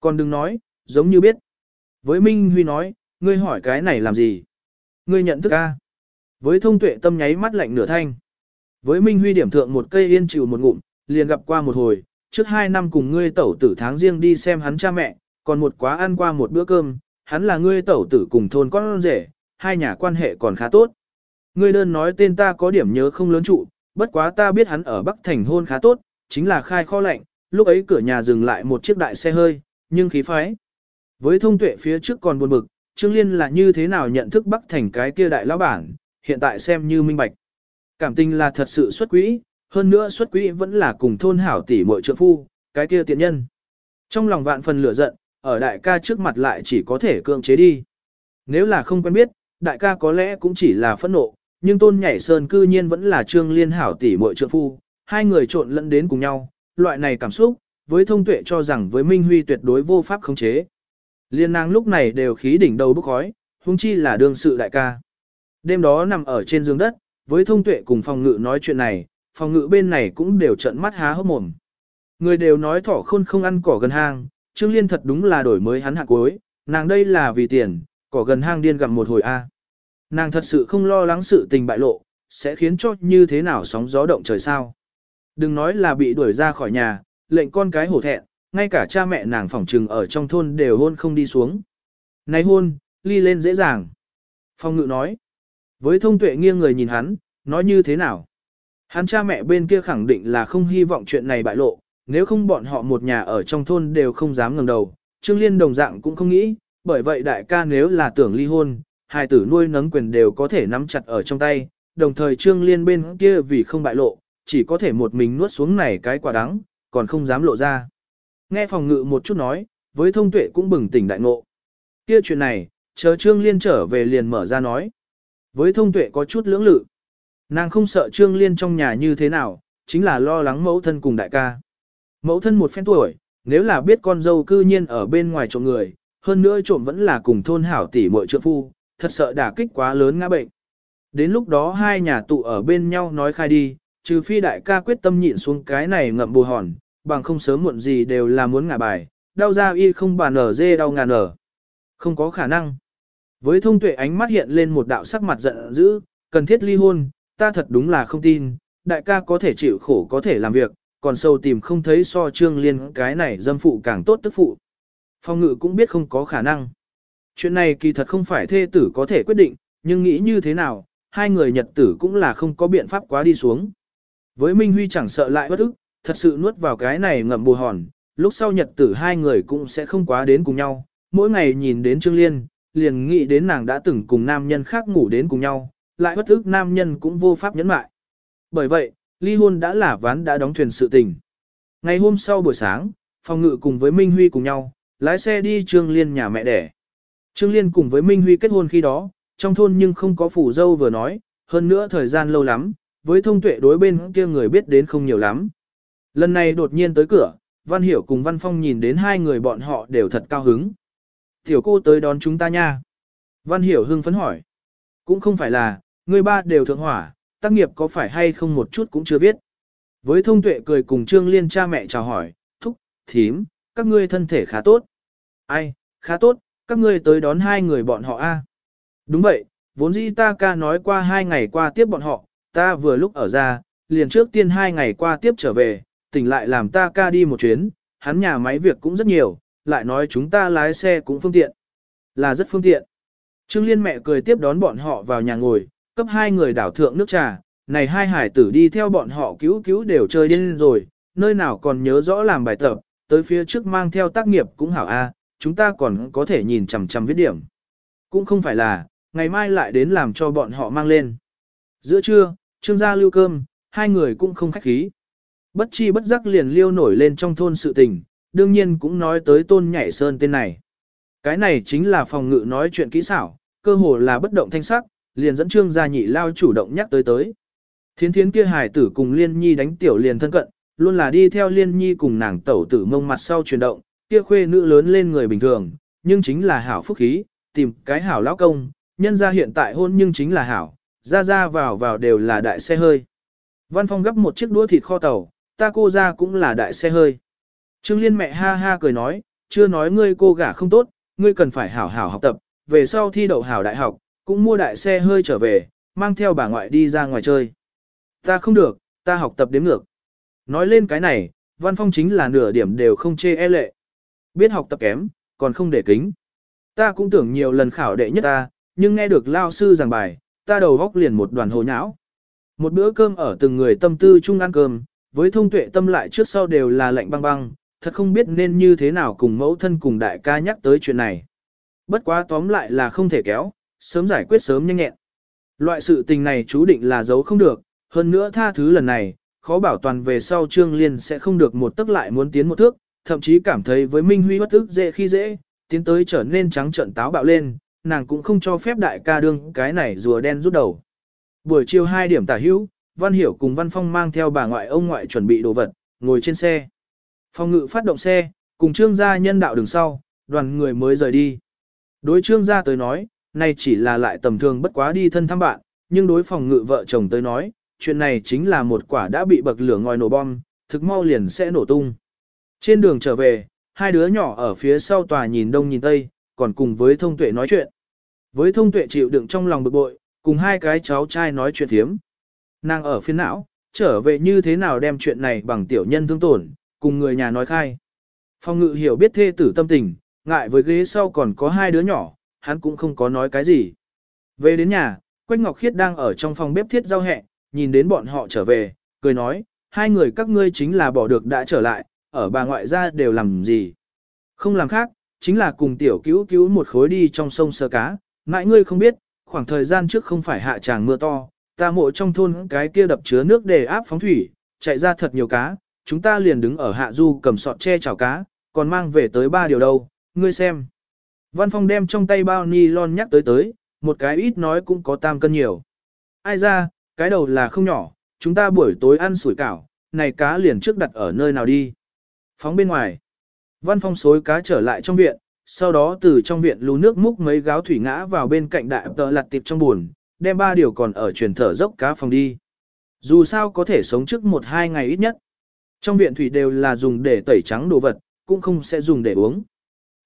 Còn đừng nói, giống như biết. Với Minh Huy nói, ngươi hỏi cái này làm gì? Ngươi nhận thức a? Với thông tuệ tâm nháy mắt lạnh nửa thanh. Với Minh Huy điểm thượng một cây yên chịu một ngụm, liền gặp qua một hồi, trước hai năm cùng ngươi tẩu tử tháng riêng đi xem hắn cha mẹ, còn một quá ăn qua một bữa cơm, hắn là ngươi tẩu tử cùng thôn con rể, hai nhà quan hệ còn khá tốt. Ngươi đơn nói tên ta có điểm nhớ không lớn trụ, bất quá ta biết hắn ở Bắc Thành hôn khá tốt, chính là khai kho lạnh, lúc ấy cửa nhà dừng lại một chiếc đại xe hơi, nhưng khí phái. Với thông tuệ phía trước còn buồn bực, Trương Liên là như thế nào nhận thức Bắc Thành cái kia đại lão bản, hiện tại xem như minh bạch. Cảm tình là thật sự xuất quỹ, hơn nữa xuất quỹ vẫn là cùng thôn hảo tỷ muội trợ phu, cái kia tiện nhân. Trong lòng vạn phần lửa giận, ở đại ca trước mặt lại chỉ có thể cưỡng chế đi. Nếu là không quen biết, đại ca có lẽ cũng chỉ là phẫn nộ, nhưng tôn nhảy sơn cư nhiên vẫn là trương liên hảo tỷ muội trợ phu, hai người trộn lẫn đến cùng nhau, loại này cảm xúc, với thông tuệ cho rằng với Minh Huy tuyệt đối vô pháp khống chế. Liên nàng lúc này đều khí đỉnh đầu bốc khói, huống chi là đương sự đại ca. Đêm đó nằm ở trên giường đất, với thông tuệ cùng phòng ngự nói chuyện này, phòng ngự bên này cũng đều trận mắt há hốc mồm. Người đều nói thỏ khôn không ăn cỏ gần hang, Trương Liên thật đúng là đổi mới hắn hạ cuối, nàng đây là vì tiền, cỏ gần hang điên gặm một hồi A. Nàng thật sự không lo lắng sự tình bại lộ, sẽ khiến cho như thế nào sóng gió động trời sao. Đừng nói là bị đuổi ra khỏi nhà, lệnh con cái hổ thẹn, ngay cả cha mẹ nàng phỏng trừng ở trong thôn đều hôn không đi xuống. Này hôn, ly lên dễ dàng. Phong ngự nói. Với thông tuệ nghiêng người nhìn hắn, nói như thế nào? Hắn cha mẹ bên kia khẳng định là không hy vọng chuyện này bại lộ, nếu không bọn họ một nhà ở trong thôn đều không dám ngẩng đầu. Trương Liên đồng dạng cũng không nghĩ, bởi vậy đại ca nếu là tưởng ly hôn, hai tử nuôi nấng quyền đều có thể nắm chặt ở trong tay, đồng thời Trương Liên bên kia vì không bại lộ, chỉ có thể một mình nuốt xuống này cái quả đắng, còn không dám lộ ra. Nghe phòng ngự một chút nói, với thông tuệ cũng bừng tỉnh đại ngộ. Kia chuyện này, chờ Trương Liên trở về liền mở ra nói. Với thông tuệ có chút lưỡng lự. Nàng không sợ Trương Liên trong nhà như thế nào, chính là lo lắng mẫu thân cùng đại ca. Mẫu thân một phen tuổi, nếu là biết con dâu cư nhiên ở bên ngoài trộm người, hơn nữa trộm vẫn là cùng thôn hảo tỷ muội trượng phu, thật sợ đả kích quá lớn ngã bệnh. Đến lúc đó hai nhà tụ ở bên nhau nói khai đi, trừ phi đại ca quyết tâm nhịn xuống cái này ngậm bù hòn, bằng không sớm muộn gì đều là muốn ngả bài, đau ra y không bàn ở dê đau ngàn ở. Không có khả năng. Với thông tuệ ánh mắt hiện lên một đạo sắc mặt giận dữ, cần thiết ly hôn, ta thật đúng là không tin, đại ca có thể chịu khổ có thể làm việc, còn sâu tìm không thấy so trương liên cái này dâm phụ càng tốt tức phụ. Phong ngự cũng biết không có khả năng. Chuyện này kỳ thật không phải thê tử có thể quyết định, nhưng nghĩ như thế nào, hai người nhật tử cũng là không có biện pháp quá đi xuống. Với Minh Huy chẳng sợ lại bất ức, thật sự nuốt vào cái này ngậm bù hòn, lúc sau nhật tử hai người cũng sẽ không quá đến cùng nhau, mỗi ngày nhìn đến Trương Liên, liền nghĩ đến nàng đã từng cùng nam nhân khác ngủ đến cùng nhau, lại bất ức nam nhân cũng vô pháp nhẫn mại. Bởi vậy, ly hôn đã là ván đã đóng thuyền sự tình. Ngày hôm sau buổi sáng, phòng ngự cùng với Minh Huy cùng nhau, lái xe đi Trương Liên nhà mẹ đẻ. Trương Liên cùng với Minh Huy kết hôn khi đó, trong thôn nhưng không có phủ dâu vừa nói, hơn nữa thời gian lâu lắm, với thông tuệ đối bên kia người biết đến không nhiều lắm. Lần này đột nhiên tới cửa, Văn Hiểu cùng Văn Phong nhìn đến hai người bọn họ đều thật cao hứng. Tiểu cô tới đón chúng ta nha. Văn Hiểu hưng phấn hỏi. Cũng không phải là, người ba đều thượng hỏa, tác nghiệp có phải hay không một chút cũng chưa biết. Với thông tuệ cười cùng Trương Liên cha mẹ chào hỏi, thúc, thím, các ngươi thân thể khá tốt. Ai, khá tốt, các ngươi tới đón hai người bọn họ a. À? Đúng vậy, vốn dĩ ta ca nói qua hai ngày qua tiếp bọn họ, ta vừa lúc ở ra, liền trước tiên hai ngày qua tiếp trở về, tỉnh lại làm ta ca đi một chuyến, hắn nhà máy việc cũng rất nhiều, lại nói chúng ta lái xe cũng phương tiện. Là rất phương tiện. Trương Liên mẹ cười tiếp đón bọn họ vào nhà ngồi, cấp hai người đảo thượng nước trà, này hai hải tử đi theo bọn họ cứu cứu đều chơi điên rồi, nơi nào còn nhớ rõ làm bài tập, tới phía trước mang theo tác nghiệp cũng hảo a, chúng ta còn có thể nhìn chằm chằm viết điểm. Cũng không phải là, ngày mai lại đến làm cho bọn họ mang lên. Giữa trưa, trương gia lưu cơm, hai người cũng không khách khí. Bất chi bất giác liền liêu nổi lên trong thôn sự tình, đương nhiên cũng nói tới tôn nhảy sơn tên này. Cái này chính là phòng ngự nói chuyện kỹ xảo, cơ hồ là bất động thanh sắc, liền dẫn trương gia nhị lao chủ động nhắc tới tới. Thiến thiến kia hài tử cùng liên nhi đánh tiểu liền thân cận, luôn là đi theo liên nhi cùng nàng tẩu tử mông mặt sau chuyển động, kia khuê nữ lớn lên người bình thường, nhưng chính là hảo phúc khí, tìm cái hảo lão công, nhân ra hiện tại hôn nhưng chính là hảo, ra ra vào vào đều là đại xe hơi. Văn Phong gấp một chiếc đũa thịt kho tàu, ta cô ra cũng là đại xe hơi. Trương Liên mẹ ha ha cười nói, chưa nói ngươi cô gả không tốt, ngươi cần phải hảo hảo học tập, về sau thi đậu hảo đại học, cũng mua đại xe hơi trở về, mang theo bà ngoại đi ra ngoài chơi. Ta không được, ta học tập đếm ngược. Nói lên cái này, Văn Phong chính là nửa điểm đều không chê e lệ. Biết học tập kém, còn không để kính. Ta cũng tưởng nhiều lần khảo đệ nhất ta, nhưng nghe được lao sư giảng bài, ta đầu góc liền một đoàn hồ nhão. Một bữa cơm ở từng người tâm tư chung ăn cơm, với thông tuệ tâm lại trước sau đều là lạnh băng băng, thật không biết nên như thế nào cùng mẫu thân cùng đại ca nhắc tới chuyện này. Bất quá tóm lại là không thể kéo, sớm giải quyết sớm nhanh nhẹn. Loại sự tình này chú định là giấu không được, hơn nữa tha thứ lần này, khó bảo toàn về sau Trương Liên sẽ không được một tức lại muốn tiến một thước, thậm chí cảm thấy với Minh Huy bất tức dễ khi dễ, tiến tới trở nên trắng trợn táo bạo lên, nàng cũng không cho phép đại ca đương cái này rùa đen rút đầu. Buổi chiều 2 điểm tả hữu, Văn Hiểu cùng Văn Phong mang theo bà ngoại ông ngoại chuẩn bị đồ vật, ngồi trên xe. Phong ngự phát động xe, cùng trương gia nhân đạo đường sau, đoàn người mới rời đi. Đối trương gia tới nói, nay chỉ là lại tầm thường bất quá đi thân thăm bạn, nhưng đối phòng ngự vợ chồng tới nói, chuyện này chính là một quả đã bị bậc lửa ngòi nổ bom, thực mau liền sẽ nổ tung. Trên đường trở về, hai đứa nhỏ ở phía sau tòa nhìn đông nhìn tây, còn cùng với thông tuệ nói chuyện. Với thông tuệ chịu đựng trong lòng bực bội, cùng hai cái cháu trai nói chuyện thiếm. Nàng ở phiên não, trở về như thế nào đem chuyện này bằng tiểu nhân thương tổn, cùng người nhà nói khai. Phong ngự hiểu biết thê tử tâm tình, ngại với ghế sau còn có hai đứa nhỏ, hắn cũng không có nói cái gì. Về đến nhà, Quách Ngọc Khiết đang ở trong phòng bếp thiết rau hẹ, nhìn đến bọn họ trở về, cười nói, hai người các ngươi chính là bỏ được đã trở lại, ở bà ngoại gia đều làm gì. Không làm khác, chính là cùng tiểu cứu cứu một khối đi trong sông sơ cá, mãi ngươi không biết, khoảng thời gian trước không phải hạ tràng mưa to, ta mộ trong thôn cái kia đập chứa nước để áp phóng thủy, chạy ra thật nhiều cá, chúng ta liền đứng ở hạ du cầm sọt che chảo cá, còn mang về tới ba điều đâu, ngươi xem. Văn Phong đem trong tay bao ni lon nhắc tới tới, một cái ít nói cũng có tam cân nhiều. Ai ra, cái đầu là không nhỏ, chúng ta buổi tối ăn sủi cảo, này cá liền trước đặt ở nơi nào đi. Phóng bên ngoài. Văn Phong xối cá trở lại trong viện, sau đó từ trong viện lú nước múc mấy gáo thủy ngã vào bên cạnh đại tờ lặt tiệp trong buồn, đem ba điều còn ở truyền thở dốc cá phòng đi. Dù sao có thể sống trước một hai ngày ít nhất. Trong viện thủy đều là dùng để tẩy trắng đồ vật, cũng không sẽ dùng để uống.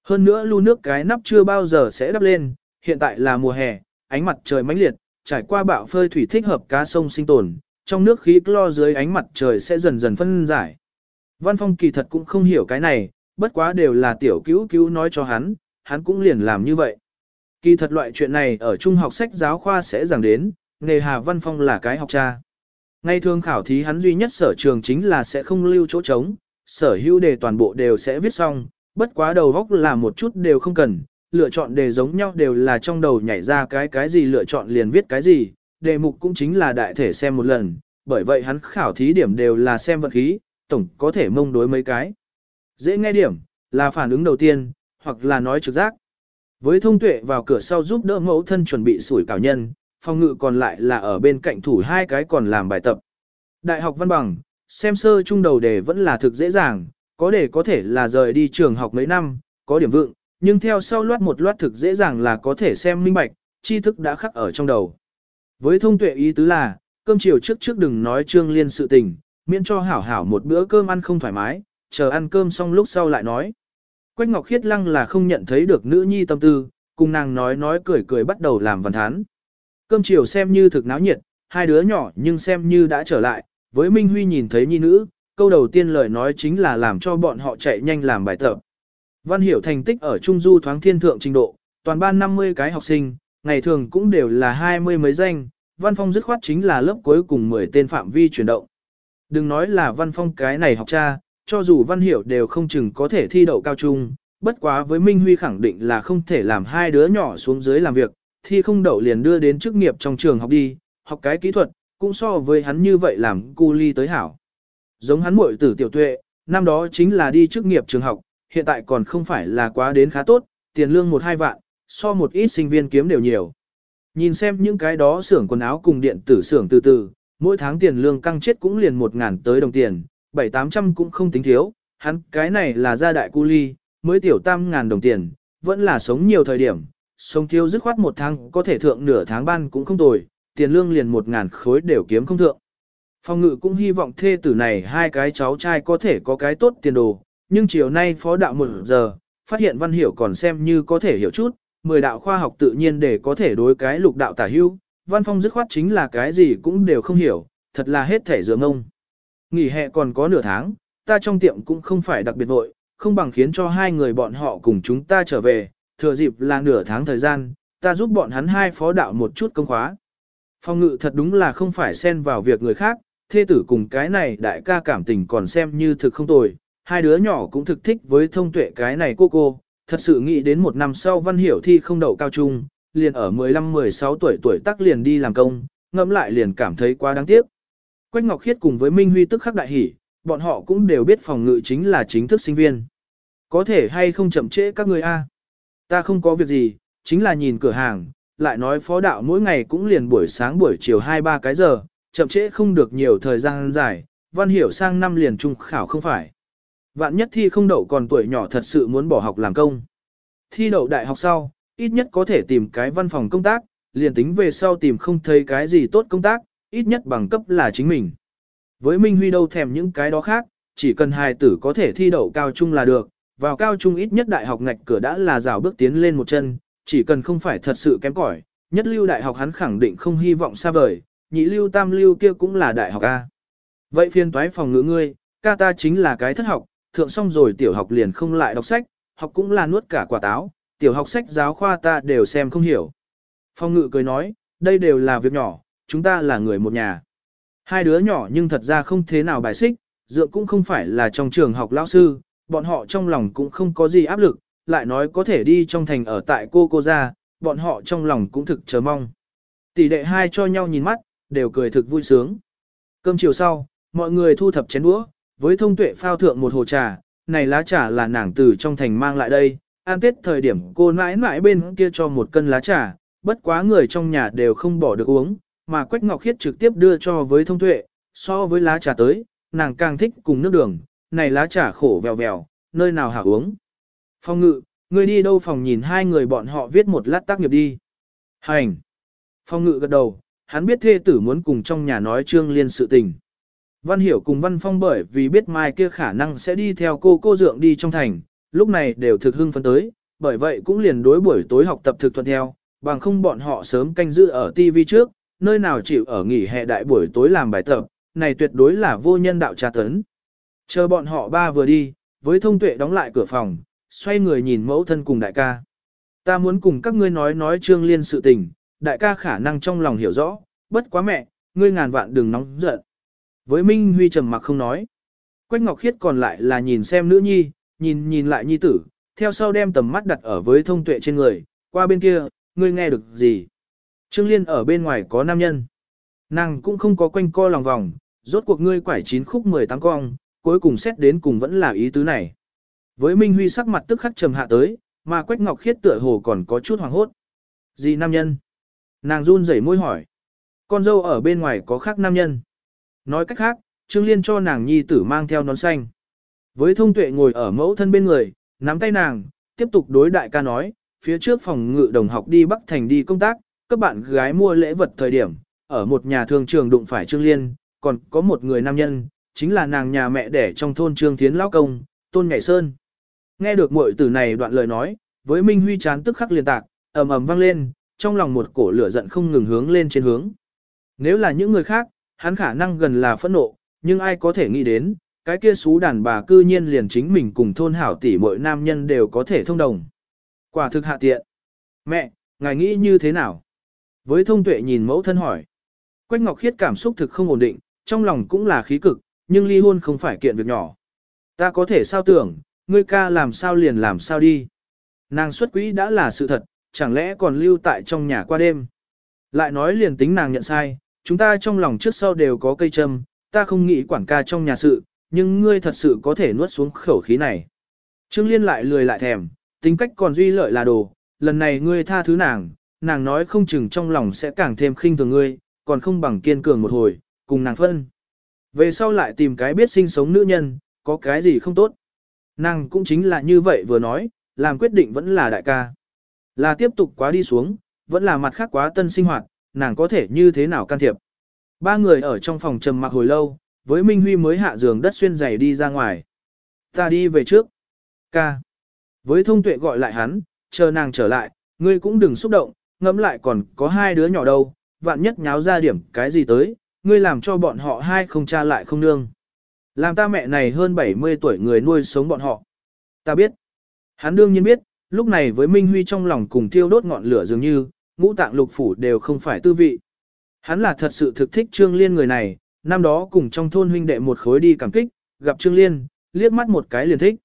Hơn nữa lưu nước cái nắp chưa bao giờ sẽ đắp lên, hiện tại là mùa hè, ánh mặt trời mãnh liệt, trải qua bạo phơi thủy thích hợp cá sông sinh tồn, trong nước khí clo dưới ánh mặt trời sẽ dần dần phân giải. Văn Phong kỳ thật cũng không hiểu cái này, bất quá đều là tiểu cứu cứu nói cho hắn, hắn cũng liền làm như vậy. Kỳ thật loại chuyện này ở trung học sách giáo khoa sẽ giảng đến, nghề Hà Văn Phong là cái học cha. Ngay thường khảo thí hắn duy nhất sở trường chính là sẽ không lưu chỗ trống, sở hữu đề toàn bộ đều sẽ viết xong, bất quá đầu góc là một chút đều không cần, lựa chọn đề giống nhau đều là trong đầu nhảy ra cái cái gì lựa chọn liền viết cái gì, đề mục cũng chính là đại thể xem một lần, bởi vậy hắn khảo thí điểm đều là xem vật khí, tổng có thể mông đối mấy cái. Dễ nghe điểm, là phản ứng đầu tiên, hoặc là nói trực giác. Với thông tuệ vào cửa sau giúp đỡ mẫu thân chuẩn bị sủi cảo nhân, phòng ngự còn lại là ở bên cạnh thủ hai cái còn làm bài tập. Đại học văn bằng, xem sơ trung đầu đề vẫn là thực dễ dàng, có để có thể là rời đi trường học mấy năm, có điểm vượng, nhưng theo sau loát một loát thực dễ dàng là có thể xem minh bạch, tri thức đã khắc ở trong đầu. Với thông tuệ ý tứ là, cơm chiều trước trước đừng nói trương liên sự tình, miễn cho hảo hảo một bữa cơm ăn không thoải mái, chờ ăn cơm xong lúc sau lại nói. Quách Ngọc Khiết Lăng là không nhận thấy được nữ nhi tâm tư, cùng nàng nói nói cười cười bắt đầu làm văn thán. Cơm chiều xem như thực náo nhiệt, hai đứa nhỏ nhưng xem như đã trở lại, với Minh Huy nhìn thấy nhi nữ, câu đầu tiên lời nói chính là làm cho bọn họ chạy nhanh làm bài tập. Văn hiểu thành tích ở Trung Du thoáng thiên thượng trình độ, toàn ban 50 cái học sinh, ngày thường cũng đều là hai mươi mấy danh, văn phong dứt khoát chính là lớp cuối cùng 10 tên phạm vi chuyển động. Đừng nói là văn phong cái này học cha, cho dù văn hiểu đều không chừng có thể thi đậu cao trung, bất quá với Minh Huy khẳng định là không thể làm hai đứa nhỏ xuống dưới làm việc, thi không đậu liền đưa đến chức nghiệp trong trường học đi, học cái kỹ thuật, cũng so với hắn như vậy làm cu ly tới hảo. Giống hắn muội tử tiểu tuệ, năm đó chính là đi chức nghiệp trường học, hiện tại còn không phải là quá đến khá tốt, tiền lương một hai vạn, so một ít sinh viên kiếm đều nhiều. Nhìn xem những cái đó xưởng quần áo cùng điện tử xưởng từ từ, mỗi tháng tiền lương căng chết cũng liền một ngàn tới đồng tiền, bảy tám trăm cũng không tính thiếu, hắn cái này là gia đại cu ly, mới tiểu tam ngàn đồng tiền, vẫn là sống nhiều thời điểm, sống thiếu dứt khoát một tháng có thể thượng nửa tháng ban cũng không tồi, tiền lương liền một ngàn khối đều kiếm không thượng. Phong ngự cũng hy vọng thê tử này hai cái cháu trai có thể có cái tốt tiền đồ, nhưng chiều nay phó đạo một giờ, phát hiện văn hiểu còn xem như có thể hiểu chút, mười đạo khoa học tự nhiên để có thể đối cái lục đạo tả hưu, văn phong dứt khoát chính là cái gì cũng đều không hiểu, thật là hết thể dưỡng ông. Nghỉ hè còn có nửa tháng, ta trong tiệm cũng không phải đặc biệt vội, không bằng khiến cho hai người bọn họ cùng chúng ta trở về, thừa dịp là nửa tháng thời gian, ta giúp bọn hắn hai phó đạo một chút công khóa. Phong ngự thật đúng là không phải xen vào việc người khác, thê tử cùng cái này đại ca cảm tình còn xem như thực không tồi, hai đứa nhỏ cũng thực thích với thông tuệ cái này cô cô, thật sự nghĩ đến một năm sau văn hiểu thi không đậu cao trung, liền ở 15-16 tuổi tuổi tắc liền đi làm công, ngẫm lại liền cảm thấy quá đáng tiếc. Quách Ngọc Khiết cùng với Minh Huy tức khắc đại hỉ, bọn họ cũng đều biết phòng ngự chính là chính thức sinh viên. Có thể hay không chậm trễ các người a? Ta không có việc gì, chính là nhìn cửa hàng, lại nói phó đạo mỗi ngày cũng liền buổi sáng buổi chiều 2-3 cái giờ, chậm trễ không được nhiều thời gian dài, văn hiểu sang năm liền trung khảo không phải. Vạn nhất thi không đậu còn tuổi nhỏ thật sự muốn bỏ học làm công. Thi đậu đại học sau, ít nhất có thể tìm cái văn phòng công tác, liền tính về sau tìm không thấy cái gì tốt công tác, ít nhất bằng cấp là chính mình. Với Minh Huy đâu thèm những cái đó khác, chỉ cần hài tử có thể thi đậu cao trung là được, vào cao trung ít nhất đại học ngạch cửa đã là rào bước tiến lên một chân, chỉ cần không phải thật sự kém cỏi, nhất lưu đại học hắn khẳng định không hy vọng xa vời, nhị lưu tam lưu kia cũng là đại học A. Vậy phiên toái phòng ngữ ngươi, ca ta chính là cái thất học, thượng xong rồi tiểu học liền không lại đọc sách, học cũng là nuốt cả quả táo, tiểu học sách giáo khoa ta đều xem không hiểu. Phong ngự cười nói, đây đều là việc nhỏ, chúng ta là người một nhà. Hai đứa nhỏ nhưng thật ra không thế nào bài xích, dựa cũng không phải là trong trường học lão sư, bọn họ trong lòng cũng không có gì áp lực, lại nói có thể đi trong thành ở tại cô cô ra, bọn họ trong lòng cũng thực chờ mong. Tỷ đệ hai cho nhau nhìn mắt, đều cười thực vui sướng. Cơm chiều sau, mọi người thu thập chén đũa, với thông tuệ phao thượng một hồ trà, này lá trà là nàng từ trong thành mang lại đây, an tết thời điểm cô mãi mãi bên kia cho một cân lá trà, bất quá người trong nhà đều không bỏ được uống, mà Quách Ngọc Khiết trực tiếp đưa cho với thông tuệ, so với lá trà tới, nàng càng thích cùng nước đường, này lá trà khổ vèo vèo, nơi nào hả uống. Phong ngự, người đi đâu phòng nhìn hai người bọn họ viết một lát tác nghiệp đi. Hành. Phong ngự gật đầu, hắn biết thê tử muốn cùng trong nhà nói trương liên sự tình. Văn Hiểu cùng Văn Phong bởi vì biết mai kia khả năng sẽ đi theo cô cô dượng đi trong thành, lúc này đều thực hưng phấn tới, bởi vậy cũng liền đối buổi tối học tập thực thuận theo, bằng không bọn họ sớm canh giữ ở TV trước, nơi nào chịu ở nghỉ hè đại buổi tối làm bài tập, này tuyệt đối là vô nhân đạo tra tấn. Chờ bọn họ ba vừa đi, với thông tuệ đóng lại cửa phòng, xoay người nhìn mẫu thân cùng đại ca. Ta muốn cùng các ngươi nói nói trương liên sự tình, đại ca khả năng trong lòng hiểu rõ, bất quá mẹ, ngươi ngàn vạn đừng nóng giận. Với Minh Huy trầm mặc không nói. Quách Ngọc Khiết còn lại là nhìn xem nữ nhi, nhìn nhìn lại nhi tử, theo sau đem tầm mắt đặt ở với thông tuệ trên người, qua bên kia, ngươi nghe được gì? Trương Liên ở bên ngoài có nam nhân. Nàng cũng không có quanh co lòng vòng, rốt cuộc ngươi quải chín khúc 18 cong, cuối cùng xét đến cùng vẫn là ý tứ này. Với Minh Huy sắc mặt tức khắc trầm hạ tới, mà Quách Ngọc Khiết tựa hồ còn có chút hoàng hốt. Gì nam nhân? Nàng run rẩy môi hỏi. Con dâu ở bên ngoài có khác nam nhân. Nói cách khác, Trương Liên cho nàng nhi tử mang theo nón xanh. Với thông tuệ ngồi ở mẫu thân bên người, nắm tay nàng, tiếp tục đối đại ca nói, phía trước phòng ngự đồng học đi Bắc Thành đi công tác, các bạn gái mua lễ vật thời điểm, ở một nhà thương trường đụng phải Trương Liên, còn có một người nam nhân, chính là nàng nhà mẹ đẻ trong thôn Trương Thiến Lão Công, Tôn Nhảy Sơn. Nghe được muội tử này đoạn lời nói, với Minh Huy chán tức khắc liền tạc, ầm ầm vang lên, trong lòng một cổ lửa giận không ngừng hướng lên trên hướng. Nếu là những người khác, hắn khả năng gần là phẫn nộ, nhưng ai có thể nghĩ đến, cái kia xú đàn bà cư nhiên liền chính mình cùng thôn hảo tỷ mỗi nam nhân đều có thể thông đồng. Quả thực hạ tiện. Mẹ, ngài nghĩ như thế nào? Với thông tuệ nhìn mẫu thân hỏi. Quách Ngọc Khiết cảm xúc thực không ổn định, trong lòng cũng là khí cực, nhưng ly hôn không phải kiện việc nhỏ. Ta có thể sao tưởng, ngươi ca làm sao liền làm sao đi. Nàng xuất quỹ đã là sự thật, chẳng lẽ còn lưu tại trong nhà qua đêm. Lại nói liền tính nàng nhận sai, chúng ta trong lòng trước sau đều có cây châm, ta không nghĩ quản ca trong nhà sự, nhưng ngươi thật sự có thể nuốt xuống khẩu khí này. Trương Liên lại lười lại thèm, tính cách còn duy lợi là đồ, lần này ngươi tha thứ nàng, nàng nói không chừng trong lòng sẽ càng thêm khinh thường ngươi, còn không bằng kiên cường một hồi, cùng nàng phân. Về sau lại tìm cái biết sinh sống nữ nhân, có cái gì không tốt. Nàng cũng chính là như vậy vừa nói, làm quyết định vẫn là đại ca. Là tiếp tục quá đi xuống, vẫn là mặt khác quá tân sinh hoạt, nàng có thể như thế nào can thiệp. Ba người ở trong phòng trầm mặc hồi lâu, với Minh Huy mới hạ giường đất xuyên giày đi ra ngoài. Ta đi về trước. Ca. Với thông tuệ gọi lại hắn, chờ nàng trở lại, ngươi cũng đừng xúc động, ngẫm lại còn có hai đứa nhỏ đâu, vạn nhất nháo ra điểm cái gì tới, ngươi làm cho bọn họ hai không cha lại không nương. Làm ta mẹ này hơn 70 tuổi người nuôi sống bọn họ. Ta biết. Hắn đương nhiên biết, lúc này với Minh Huy trong lòng cùng thiêu đốt ngọn lửa dường như, ngũ tạng lục phủ đều không phải tư vị. Hắn là thật sự thực thích Trương Liên người này, năm đó cùng trong thôn huynh đệ một khối đi cảm kích, gặp Trương Liên, liếc mắt một cái liền thích.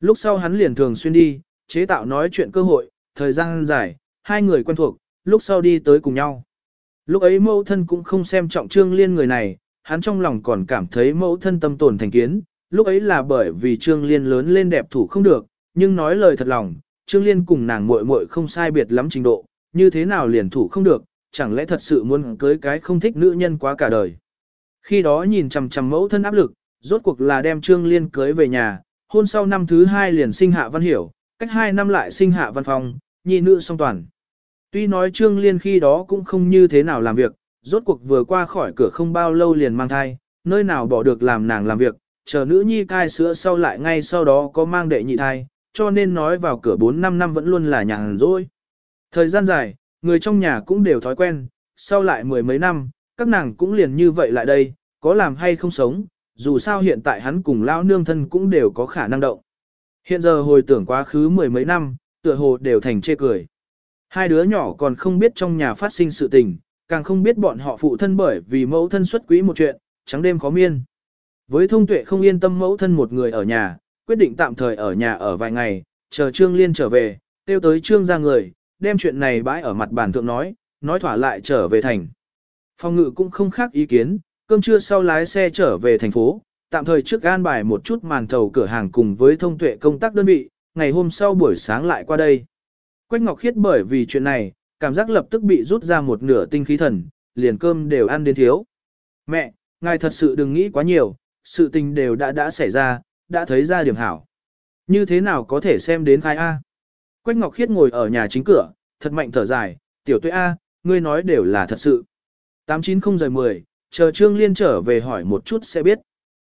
Lúc sau hắn liền thường xuyên đi, chế tạo nói chuyện cơ hội, thời gian dài, hai người quen thuộc, lúc sau đi tới cùng nhau. Lúc ấy mẫu thân cũng không xem trọng Trương Liên người này, hắn trong lòng còn cảm thấy mẫu thân tâm tồn thành kiến, lúc ấy là bởi vì Trương Liên lớn lên đẹp thủ không được, nhưng nói lời thật lòng, Trương Liên cùng nàng muội muội không sai biệt lắm trình độ, như thế nào liền thủ không được, chẳng lẽ thật sự muốn cưới cái không thích nữ nhân quá cả đời. Khi đó nhìn chằm chằm mẫu thân áp lực, rốt cuộc là đem Trương Liên cưới về nhà, hôn sau năm thứ hai liền sinh hạ văn hiểu, cách hai năm lại sinh hạ văn phong, nhi nữ song toàn. Tuy nói Trương Liên khi đó cũng không như thế nào làm việc, rốt cuộc vừa qua khỏi cửa không bao lâu liền mang thai, nơi nào bỏ được làm nàng làm việc, chờ nữ nhi cai sữa sau lại ngay sau đó có mang đệ nhị thai, cho nên nói vào cửa 4-5 năm vẫn luôn là nhàn rỗi. Thời gian dài, người trong nhà cũng đều thói quen, sau lại mười mấy năm, các nàng cũng liền như vậy lại đây, có làm hay không sống, dù sao hiện tại hắn cùng lao nương thân cũng đều có khả năng động. Hiện giờ hồi tưởng quá khứ mười mấy năm, tựa hồ đều thành chê cười. Hai đứa nhỏ còn không biết trong nhà phát sinh sự tình, càng không biết bọn họ phụ thân bởi vì mẫu thân xuất quỹ một chuyện, trắng đêm khó miên. Với thông tuệ không yên tâm mẫu thân một người ở nhà, quyết định tạm thời ở nhà ở vài ngày, chờ Trương Liên trở về, tiêu tới Trương ra người, đem chuyện này bãi ở mặt bàn thượng nói, nói thỏa lại trở về thành. Phong ngự cũng không khác ý kiến, cơm trưa sau lái xe trở về thành phố, tạm thời trước gan bài một chút màn thầu cửa hàng cùng với thông tuệ công tác đơn vị, ngày hôm sau buổi sáng lại qua đây. Quách Ngọc Khiết bởi vì chuyện này, cảm giác lập tức bị rút ra một nửa tinh khí thần, liền cơm đều ăn đến thiếu. Mẹ, ngài thật sự đừng nghĩ quá nhiều, sự tình đều đã đã xảy ra, đã thấy ra điểm hảo. Như thế nào có thể xem đến khai A? Quách Ngọc Khiết ngồi ở nhà chính cửa, thật mạnh thở dài, tiểu tuệ A, ngươi nói đều là thật sự. 890-10, chờ Trương Liên trở về hỏi một chút sẽ biết.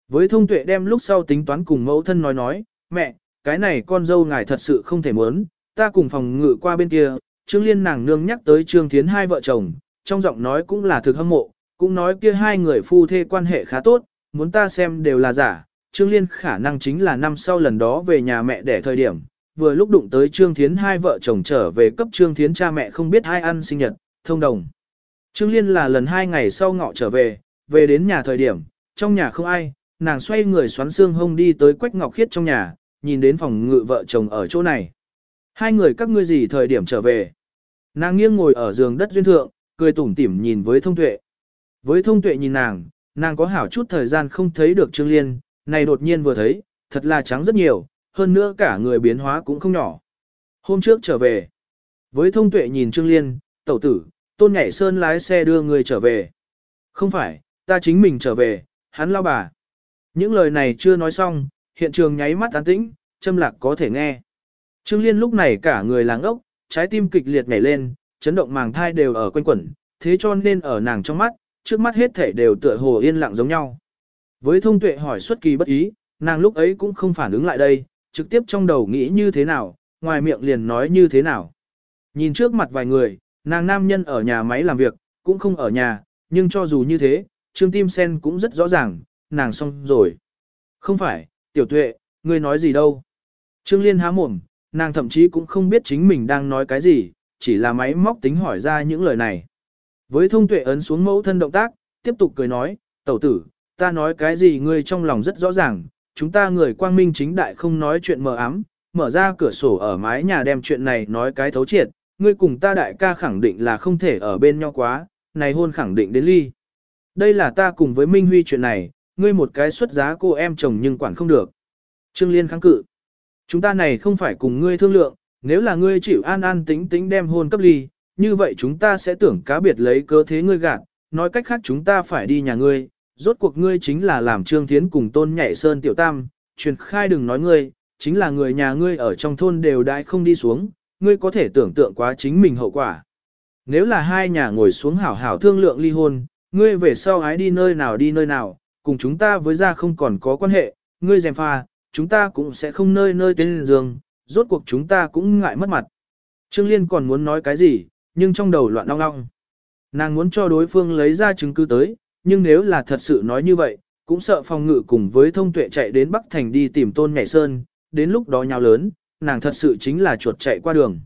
Với thông tuệ đem lúc sau tính toán cùng mẫu thân nói nói, mẹ, cái này con dâu ngài thật sự không thể muốn, ta cùng phòng ngự qua bên kia, Trương Liên nàng nương nhắc tới Trương Thiến hai vợ chồng, trong giọng nói cũng là thực hâm mộ, cũng nói kia hai người phu thê quan hệ khá tốt, muốn ta xem đều là giả, Trương Liên khả năng chính là năm sau lần đó về nhà mẹ để thời điểm, vừa lúc đụng tới Trương Thiến hai vợ chồng trở về cấp Trương Thiến cha mẹ không biết hai ăn sinh nhật, thông đồng. Trương Liên là lần hai ngày sau ngọ trở về, về đến nhà thời điểm, trong nhà không ai, nàng xoay người xoắn xương hông đi tới Quách Ngọc Khiết trong nhà, nhìn đến phòng ngự vợ chồng ở chỗ này. Hai người các ngươi gì thời điểm trở về? Nàng nghiêng ngồi ở giường đất duyên thượng, cười tủm tỉm nhìn với thông tuệ. Với thông tuệ nhìn nàng, nàng có hảo chút thời gian không thấy được Trương Liên, này đột nhiên vừa thấy, thật là trắng rất nhiều, hơn nữa cả người biến hóa cũng không nhỏ. Hôm trước trở về, với thông tuệ nhìn Trương Liên, tẩu tử, tôn nhảy sơn lái xe đưa người trở về. Không phải, ta chính mình trở về, hắn lao bà. Những lời này chưa nói xong, hiện trường nháy mắt an tĩnh, châm lạc có thể nghe. Trương Liên lúc này cả người làng ốc, trái tim kịch liệt nhảy lên, chấn động màng thai đều ở quanh quẩn, thế cho nên ở nàng trong mắt, trước mắt hết thể đều tựa hồ yên lặng giống nhau. Với thông tuệ hỏi xuất kỳ bất ý, nàng lúc ấy cũng không phản ứng lại đây, trực tiếp trong đầu nghĩ như thế nào, ngoài miệng liền nói như thế nào. Nhìn trước mặt vài người, nàng nam nhân ở nhà máy làm việc, cũng không ở nhà, nhưng cho dù như thế, Trương Tim Sen cũng rất rõ ràng, nàng xong rồi. Không phải, tiểu tuệ, ngươi nói gì đâu. Trương Liên há mồm, nàng thậm chí cũng không biết chính mình đang nói cái gì, chỉ là máy móc tính hỏi ra những lời này. Với thông tuệ ấn xuống mẫu thân động tác, tiếp tục cười nói, tẩu tử, ta nói cái gì ngươi trong lòng rất rõ ràng, chúng ta người quang minh chính đại không nói chuyện mờ ám, mở ra cửa sổ ở mái nhà đem chuyện này nói cái thấu triệt, ngươi cùng ta đại ca khẳng định là không thể ở bên nhau quá, này hôn khẳng định đến ly. Đây là ta cùng với Minh Huy chuyện này, ngươi một cái xuất giá cô em chồng nhưng quản không được. Trương Liên kháng cự. Chúng ta này không phải cùng ngươi thương lượng, nếu là ngươi chịu an an tính tính đem hôn cấp ly, như vậy chúng ta sẽ tưởng cá biệt lấy cơ thế ngươi gạt, nói cách khác chúng ta phải đi nhà ngươi, rốt cuộc ngươi chính là làm Trương Thiến cùng tôn nhảy sơn tiểu tam, truyền khai đừng nói ngươi, chính là người nhà ngươi ở trong thôn đều đãi không đi xuống, ngươi có thể tưởng tượng quá chính mình hậu quả. Nếu là hai nhà ngồi xuống hảo hảo thương lượng ly hôn, ngươi về sau ái đi nơi nào đi nơi nào, cùng chúng ta với ra không còn có quan hệ, ngươi dèm pha, chúng ta cũng sẽ không nơi nơi đến giường, rốt cuộc chúng ta cũng ngại mất mặt. Trương Liên còn muốn nói cái gì, nhưng trong đầu loạn long long. Nàng muốn cho đối phương lấy ra chứng cứ tới, nhưng nếu là thật sự nói như vậy, cũng sợ phòng ngự cùng với thông tuệ chạy đến Bắc Thành đi tìm tôn nhảy sơn, đến lúc đó nhào lớn, nàng thật sự chính là chuột chạy qua đường.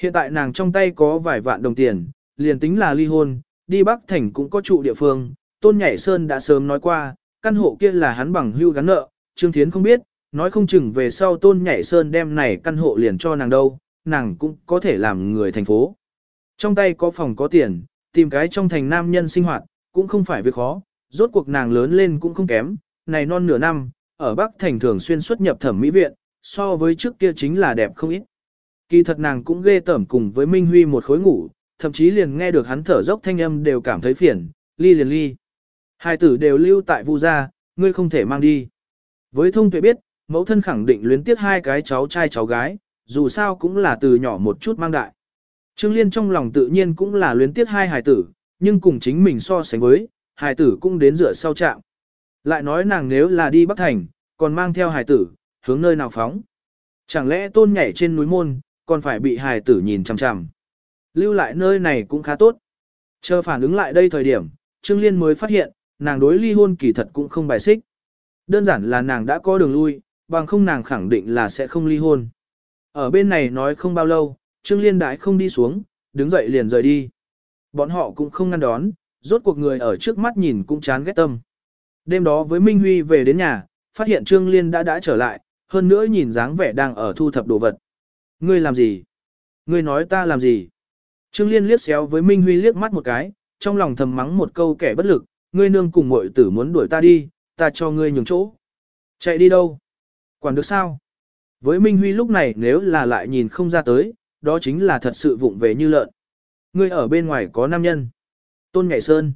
Hiện tại nàng trong tay có vài vạn đồng tiền, liền tính là ly hôn, đi Bắc Thành cũng có trụ địa phương, tôn nhảy sơn đã sớm nói qua, căn hộ kia là hắn bằng hưu gắn nợ, Trương Thiến không biết, nói không chừng về sau tôn nhảy sơn đem này căn hộ liền cho nàng đâu, nàng cũng có thể làm người thành phố. Trong tay có phòng có tiền, tìm cái trong thành nam nhân sinh hoạt, cũng không phải việc khó, rốt cuộc nàng lớn lên cũng không kém, này non nửa năm, ở Bắc Thành thường xuyên xuất nhập thẩm mỹ viện, so với trước kia chính là đẹp không ít. Kỳ thật nàng cũng ghê tởm cùng với Minh Huy một khối ngủ, thậm chí liền nghe được hắn thở dốc thanh âm đều cảm thấy phiền, ly liền ly. Hai tử đều lưu tại vu gia, ngươi không thể mang đi. Với thông tuệ biết, mẫu thân khẳng định luyến tiếc hai cái cháu trai cháu gái, dù sao cũng là từ nhỏ một chút mang đại. Trương Liên trong lòng tự nhiên cũng là luyến tiếc hai hài tử, nhưng cùng chính mình so sánh với, hài tử cũng đến rửa sau trạm. Lại nói nàng nếu là đi Bắc Thành, còn mang theo hài tử, hướng nơi nào phóng. Chẳng lẽ tôn nhảy trên núi môn, còn phải bị hài tử nhìn chằm chằm. Lưu lại nơi này cũng khá tốt. Chờ phản ứng lại đây thời điểm, Trương Liên mới phát hiện, nàng đối ly hôn kỳ thật cũng không bài xích. Đơn giản là nàng đã có đường lui, bằng không nàng khẳng định là sẽ không ly hôn. Ở bên này nói không bao lâu, Trương Liên đãi không đi xuống, đứng dậy liền rời đi. Bọn họ cũng không ngăn đón, rốt cuộc người ở trước mắt nhìn cũng chán ghét tâm. Đêm đó với Minh Huy về đến nhà, phát hiện Trương Liên đã đã trở lại, hơn nữa nhìn dáng vẻ đang ở thu thập đồ vật. Ngươi làm gì? Ngươi nói ta làm gì? Trương Liên liếc xéo với Minh Huy liếc mắt một cái, trong lòng thầm mắng một câu kẻ bất lực, ngươi nương cùng muội tử muốn đuổi ta đi, ta cho ngươi nhường chỗ. Chạy đi đâu? Quản được sao? Với Minh Huy lúc này nếu là lại nhìn không ra tới, đó chính là thật sự vụng về như lợn. Ngươi ở bên ngoài có nam nhân. Tôn Nhảy Sơn.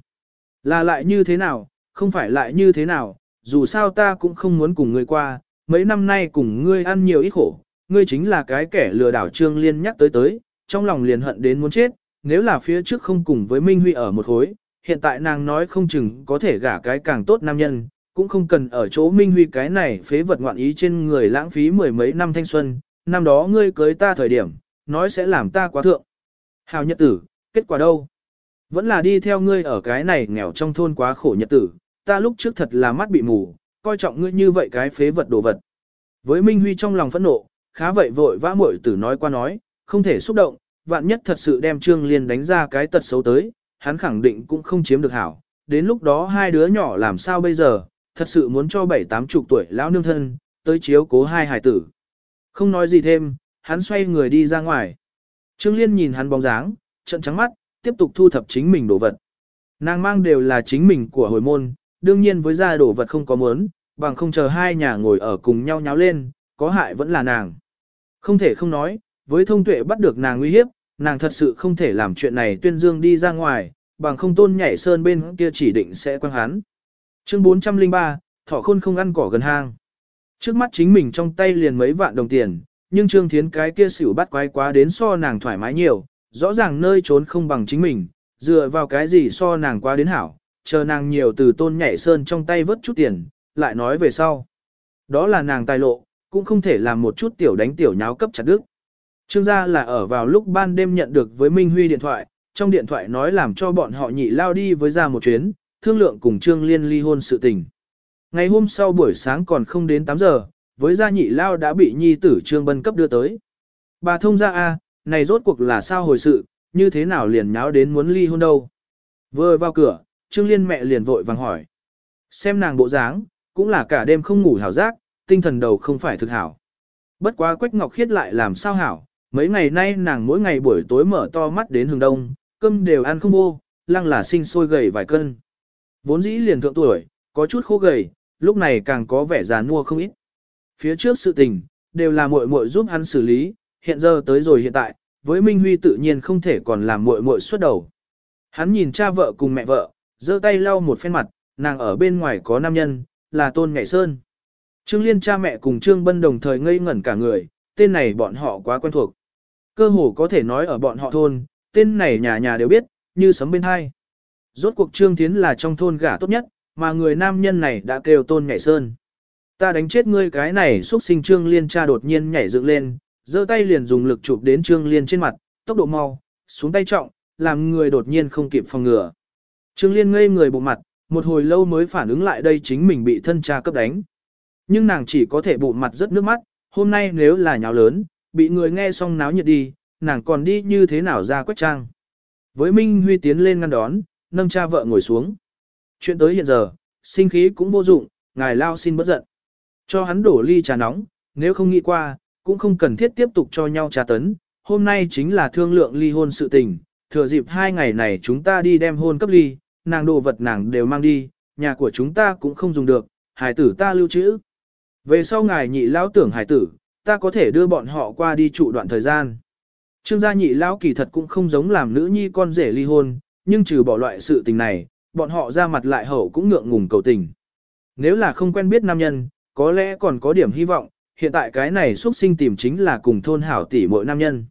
Là lại như thế nào, không phải lại như thế nào, dù sao ta cũng không muốn cùng ngươi qua, mấy năm nay cùng ngươi ăn nhiều ít khổ, ngươi chính là cái kẻ lừa đảo Trương Liên nhắc tới tới, trong lòng liền hận đến muốn chết, nếu là phía trước không cùng với Minh Huy ở một khối, hiện tại nàng nói không chừng có thể gả cái càng tốt nam nhân, cũng không cần ở chỗ Minh Huy cái này phế vật ngoạn ý trên người lãng phí mười mấy năm thanh xuân, năm đó ngươi cưới ta thời điểm, nói sẽ làm ta quá thượng. Hào nhật tử, kết quả đâu? Vẫn là đi theo ngươi ở cái này nghèo trong thôn quá khổ nhật tử, ta lúc trước thật là mắt bị mù, coi trọng ngươi như vậy cái phế vật đồ vật. Với Minh Huy trong lòng phẫn nộ, khá vậy vội vã muội tử nói qua nói, không thể xúc động, vạn nhất thật sự đem Trương Liên đánh ra cái tật xấu tới, hắn khẳng định cũng không chiếm được hảo. Đến lúc đó hai đứa nhỏ làm sao bây giờ, thật sự muốn cho bảy tám chục tuổi lão nương thân, tới chiếu cố hai hài tử. Không nói gì thêm, hắn xoay người đi ra ngoài. Trương Liên nhìn hắn bóng dáng, trận trắng mắt, tiếp tục thu thập chính mình đồ vật. Nàng mang đều là chính mình của hồi môn, đương nhiên với gia đồ vật không có muốn, bằng không chờ hai nhà ngồi ở cùng nhau nháo lên, có hại vẫn là nàng. Không thể không nói, với thông tuệ bắt được nàng nguy hiếp, nàng thật sự không thể làm chuyện này tuyên dương đi ra ngoài, bằng không tôn nhảy sơn bên kia chỉ định sẽ quăng hắn. Chương 403, thỏ khôn không ăn cỏ gần hang. Trước mắt chính mình trong tay liền mấy vạn đồng tiền, nhưng Trương Thiến cái kia xỉu bắt quái quá đến so nàng thoải mái nhiều, rõ ràng nơi trốn không bằng chính mình, dựa vào cái gì so nàng quá đến hảo, chờ nàng nhiều từ tôn nhảy sơn trong tay vớt chút tiền, lại nói về sau. Đó là nàng tài lộ, cũng không thể làm một chút tiểu đánh tiểu nháo cấp chặt đức. Trương gia là ở vào lúc ban đêm nhận được với Minh Huy điện thoại, trong điện thoại nói làm cho bọn họ nhị lao đi với ra một chuyến, thương lượng cùng Trương Liên ly hôn sự tình. Ngày hôm sau buổi sáng còn không đến 8 giờ, với gia nhị lao đã bị nhi tử Trương Bân cấp đưa tới. Bà thông ra A, này rốt cuộc là sao hồi sự, như thế nào liền nháo đến muốn ly hôn đâu. Vừa vào cửa, Trương Liên mẹ liền vội vàng hỏi. Xem nàng bộ dáng, cũng là cả đêm không ngủ hảo giác, tinh thần đầu không phải thực hảo. Bất quá Quách Ngọc Khiết lại làm sao hảo, mấy ngày nay nàng mỗi ngày buổi tối mở to mắt đến hướng đông, cơm đều ăn không vô, lăng là sinh sôi gầy vài cân. Vốn dĩ liền thượng tuổi, có chút khô gầy, lúc này càng có vẻ già nua không ít. Phía trước sự tình, đều là muội muội giúp hắn xử lý, hiện giờ tới rồi hiện tại, với Minh Huy tự nhiên không thể còn làm muội muội xuất đầu. Hắn nhìn cha vợ cùng mẹ vợ, giơ tay lau một phen mặt, nàng ở bên ngoài có nam nhân, là Tôn Ngải Sơn. Trương Liên cha mẹ cùng Trương Bân đồng thời ngây ngẩn cả người, tên này bọn họ quá quen thuộc. Cơ hồ có thể nói ở bọn họ thôn, tên này nhà nhà đều biết, như sấm bên hai. Rốt cuộc Trương Thiến là trong thôn gả tốt nhất, mà người nam nhân này đã kêu Tôn Ngải Sơn. Ta đánh chết ngươi cái này xuất sinh Trương Liên cha đột nhiên nhảy dựng lên, giơ tay liền dùng lực chụp đến Trương Liên trên mặt, tốc độ mau, xuống tay trọng, làm người đột nhiên không kịp phòng ngừa. Trương Liên ngây người bộ mặt, một hồi lâu mới phản ứng lại đây chính mình bị thân cha cấp đánh. Nhưng nàng chỉ có thể bộ mặt rất nước mắt, hôm nay nếu là nháo lớn, bị người nghe xong náo nhiệt đi, nàng còn đi như thế nào ra quách trang. Với Minh Huy tiến lên ngăn đón, nâng cha vợ ngồi xuống. Chuyện tới hiện giờ, sinh khí cũng vô dụng, ngài lao xin bất giận. Cho hắn đổ ly trà nóng, nếu không nghĩ qua, cũng không cần thiết tiếp tục cho nhau trà tấn. Hôm nay chính là thương lượng ly hôn sự tình, thừa dịp hai ngày này chúng ta đi đem hôn cấp ly, nàng đồ vật nàng đều mang đi, nhà của chúng ta cũng không dùng được, hải tử ta lưu trữ. Về sau ngài nhị lão tưởng hải tử, ta có thể đưa bọn họ qua đi trụ đoạn thời gian. Trương gia nhị lão kỳ thật cũng không giống làm nữ nhi con rể ly hôn, nhưng trừ bỏ loại sự tình này, bọn họ ra mặt lại hậu cũng ngượng ngùng cầu tình. Nếu là không quen biết nam nhân, có lẽ còn có điểm hy vọng, hiện tại cái này xuất sinh tìm chính là cùng thôn hảo tỷ mỗi nam nhân.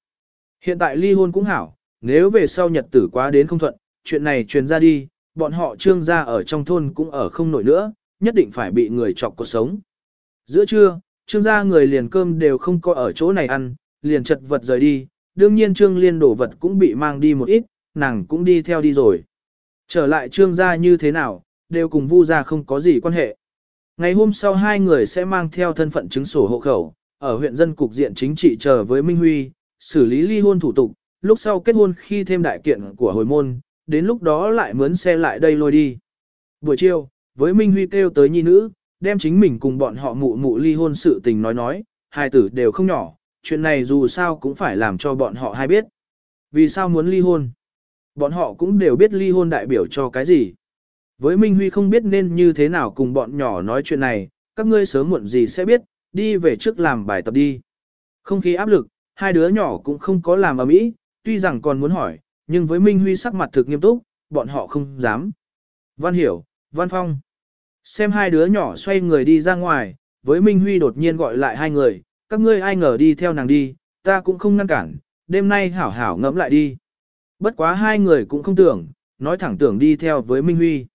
Hiện tại ly hôn cũng hảo, nếu về sau nhật tử quá đến không thuận, chuyện này truyền ra đi, bọn họ trương gia ở trong thôn cũng ở không nổi nữa, nhất định phải bị người chọc cuộc sống. Giữa trưa, trương gia người liền cơm đều không có ở chỗ này ăn, liền chật vật rời đi, đương nhiên trương liên đổ vật cũng bị mang đi một ít, nàng cũng đi theo đi rồi. Trở lại trương gia như thế nào, đều cùng vu gia không có gì quan hệ. Ngày hôm sau hai người sẽ mang theo thân phận chứng sổ hộ khẩu, ở huyện dân cục diện chính trị chờ với Minh Huy, xử lý ly hôn thủ tục, lúc sau kết hôn khi thêm đại kiện của hồi môn, đến lúc đó lại mướn xe lại đây lôi đi. Buổi chiều, với Minh Huy kêu tới nhi nữ, đem chính mình cùng bọn họ mụ mụ ly hôn sự tình nói nói, hai tử đều không nhỏ, chuyện này dù sao cũng phải làm cho bọn họ hai biết. Vì sao muốn ly hôn? Bọn họ cũng đều biết ly hôn đại biểu cho cái gì. Với Minh Huy không biết nên như thế nào cùng bọn nhỏ nói chuyện này, các ngươi sớm muộn gì sẽ biết, đi về trước làm bài tập đi. Không khí áp lực, hai đứa nhỏ cũng không có làm ở mỹ, tuy rằng còn muốn hỏi, nhưng với Minh Huy sắc mặt thực nghiêm túc, bọn họ không dám. Văn Hiểu, Văn Phong. Xem hai đứa nhỏ xoay người đi ra ngoài, với Minh Huy đột nhiên gọi lại hai người, các ngươi ai ngờ đi theo nàng đi, ta cũng không ngăn cản, đêm nay hảo hảo ngẫm lại đi. Bất quá hai người cũng không tưởng, nói thẳng tưởng đi theo với Minh Huy.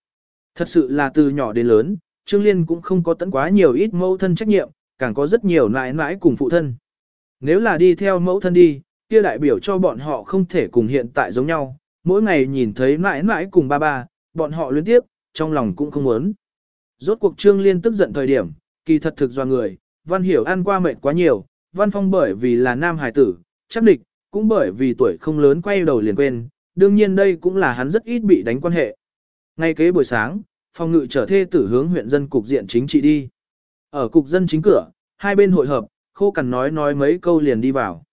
Thật sự là từ nhỏ đến lớn, Trương Liên cũng không có tận quá nhiều ít mẫu thân trách nhiệm, càng có rất nhiều nãi nãi cùng phụ thân. Nếu là đi theo mẫu thân đi, kia đại biểu cho bọn họ không thể cùng hiện tại giống nhau, mỗi ngày nhìn thấy nãi nãi cùng ba ba, bọn họ liên tiếp, trong lòng cũng không muốn. Rốt cuộc Trương Liên tức giận thời điểm, kỳ thật thực do người, Văn Hiểu ăn qua mệt quá nhiều, Văn Phong bởi vì là nam hải tử, chắc địch, cũng bởi vì tuổi không lớn quay đầu liền quên, đương nhiên đây cũng là hắn rất ít bị đánh quan hệ. Ngay kế buổi sáng, phòng ngự trở thê tử hướng huyện dân cục diện chính trị đi. Ở cục dân chính cửa, hai bên hội hợp, khô cằn nói nói mấy câu liền đi vào.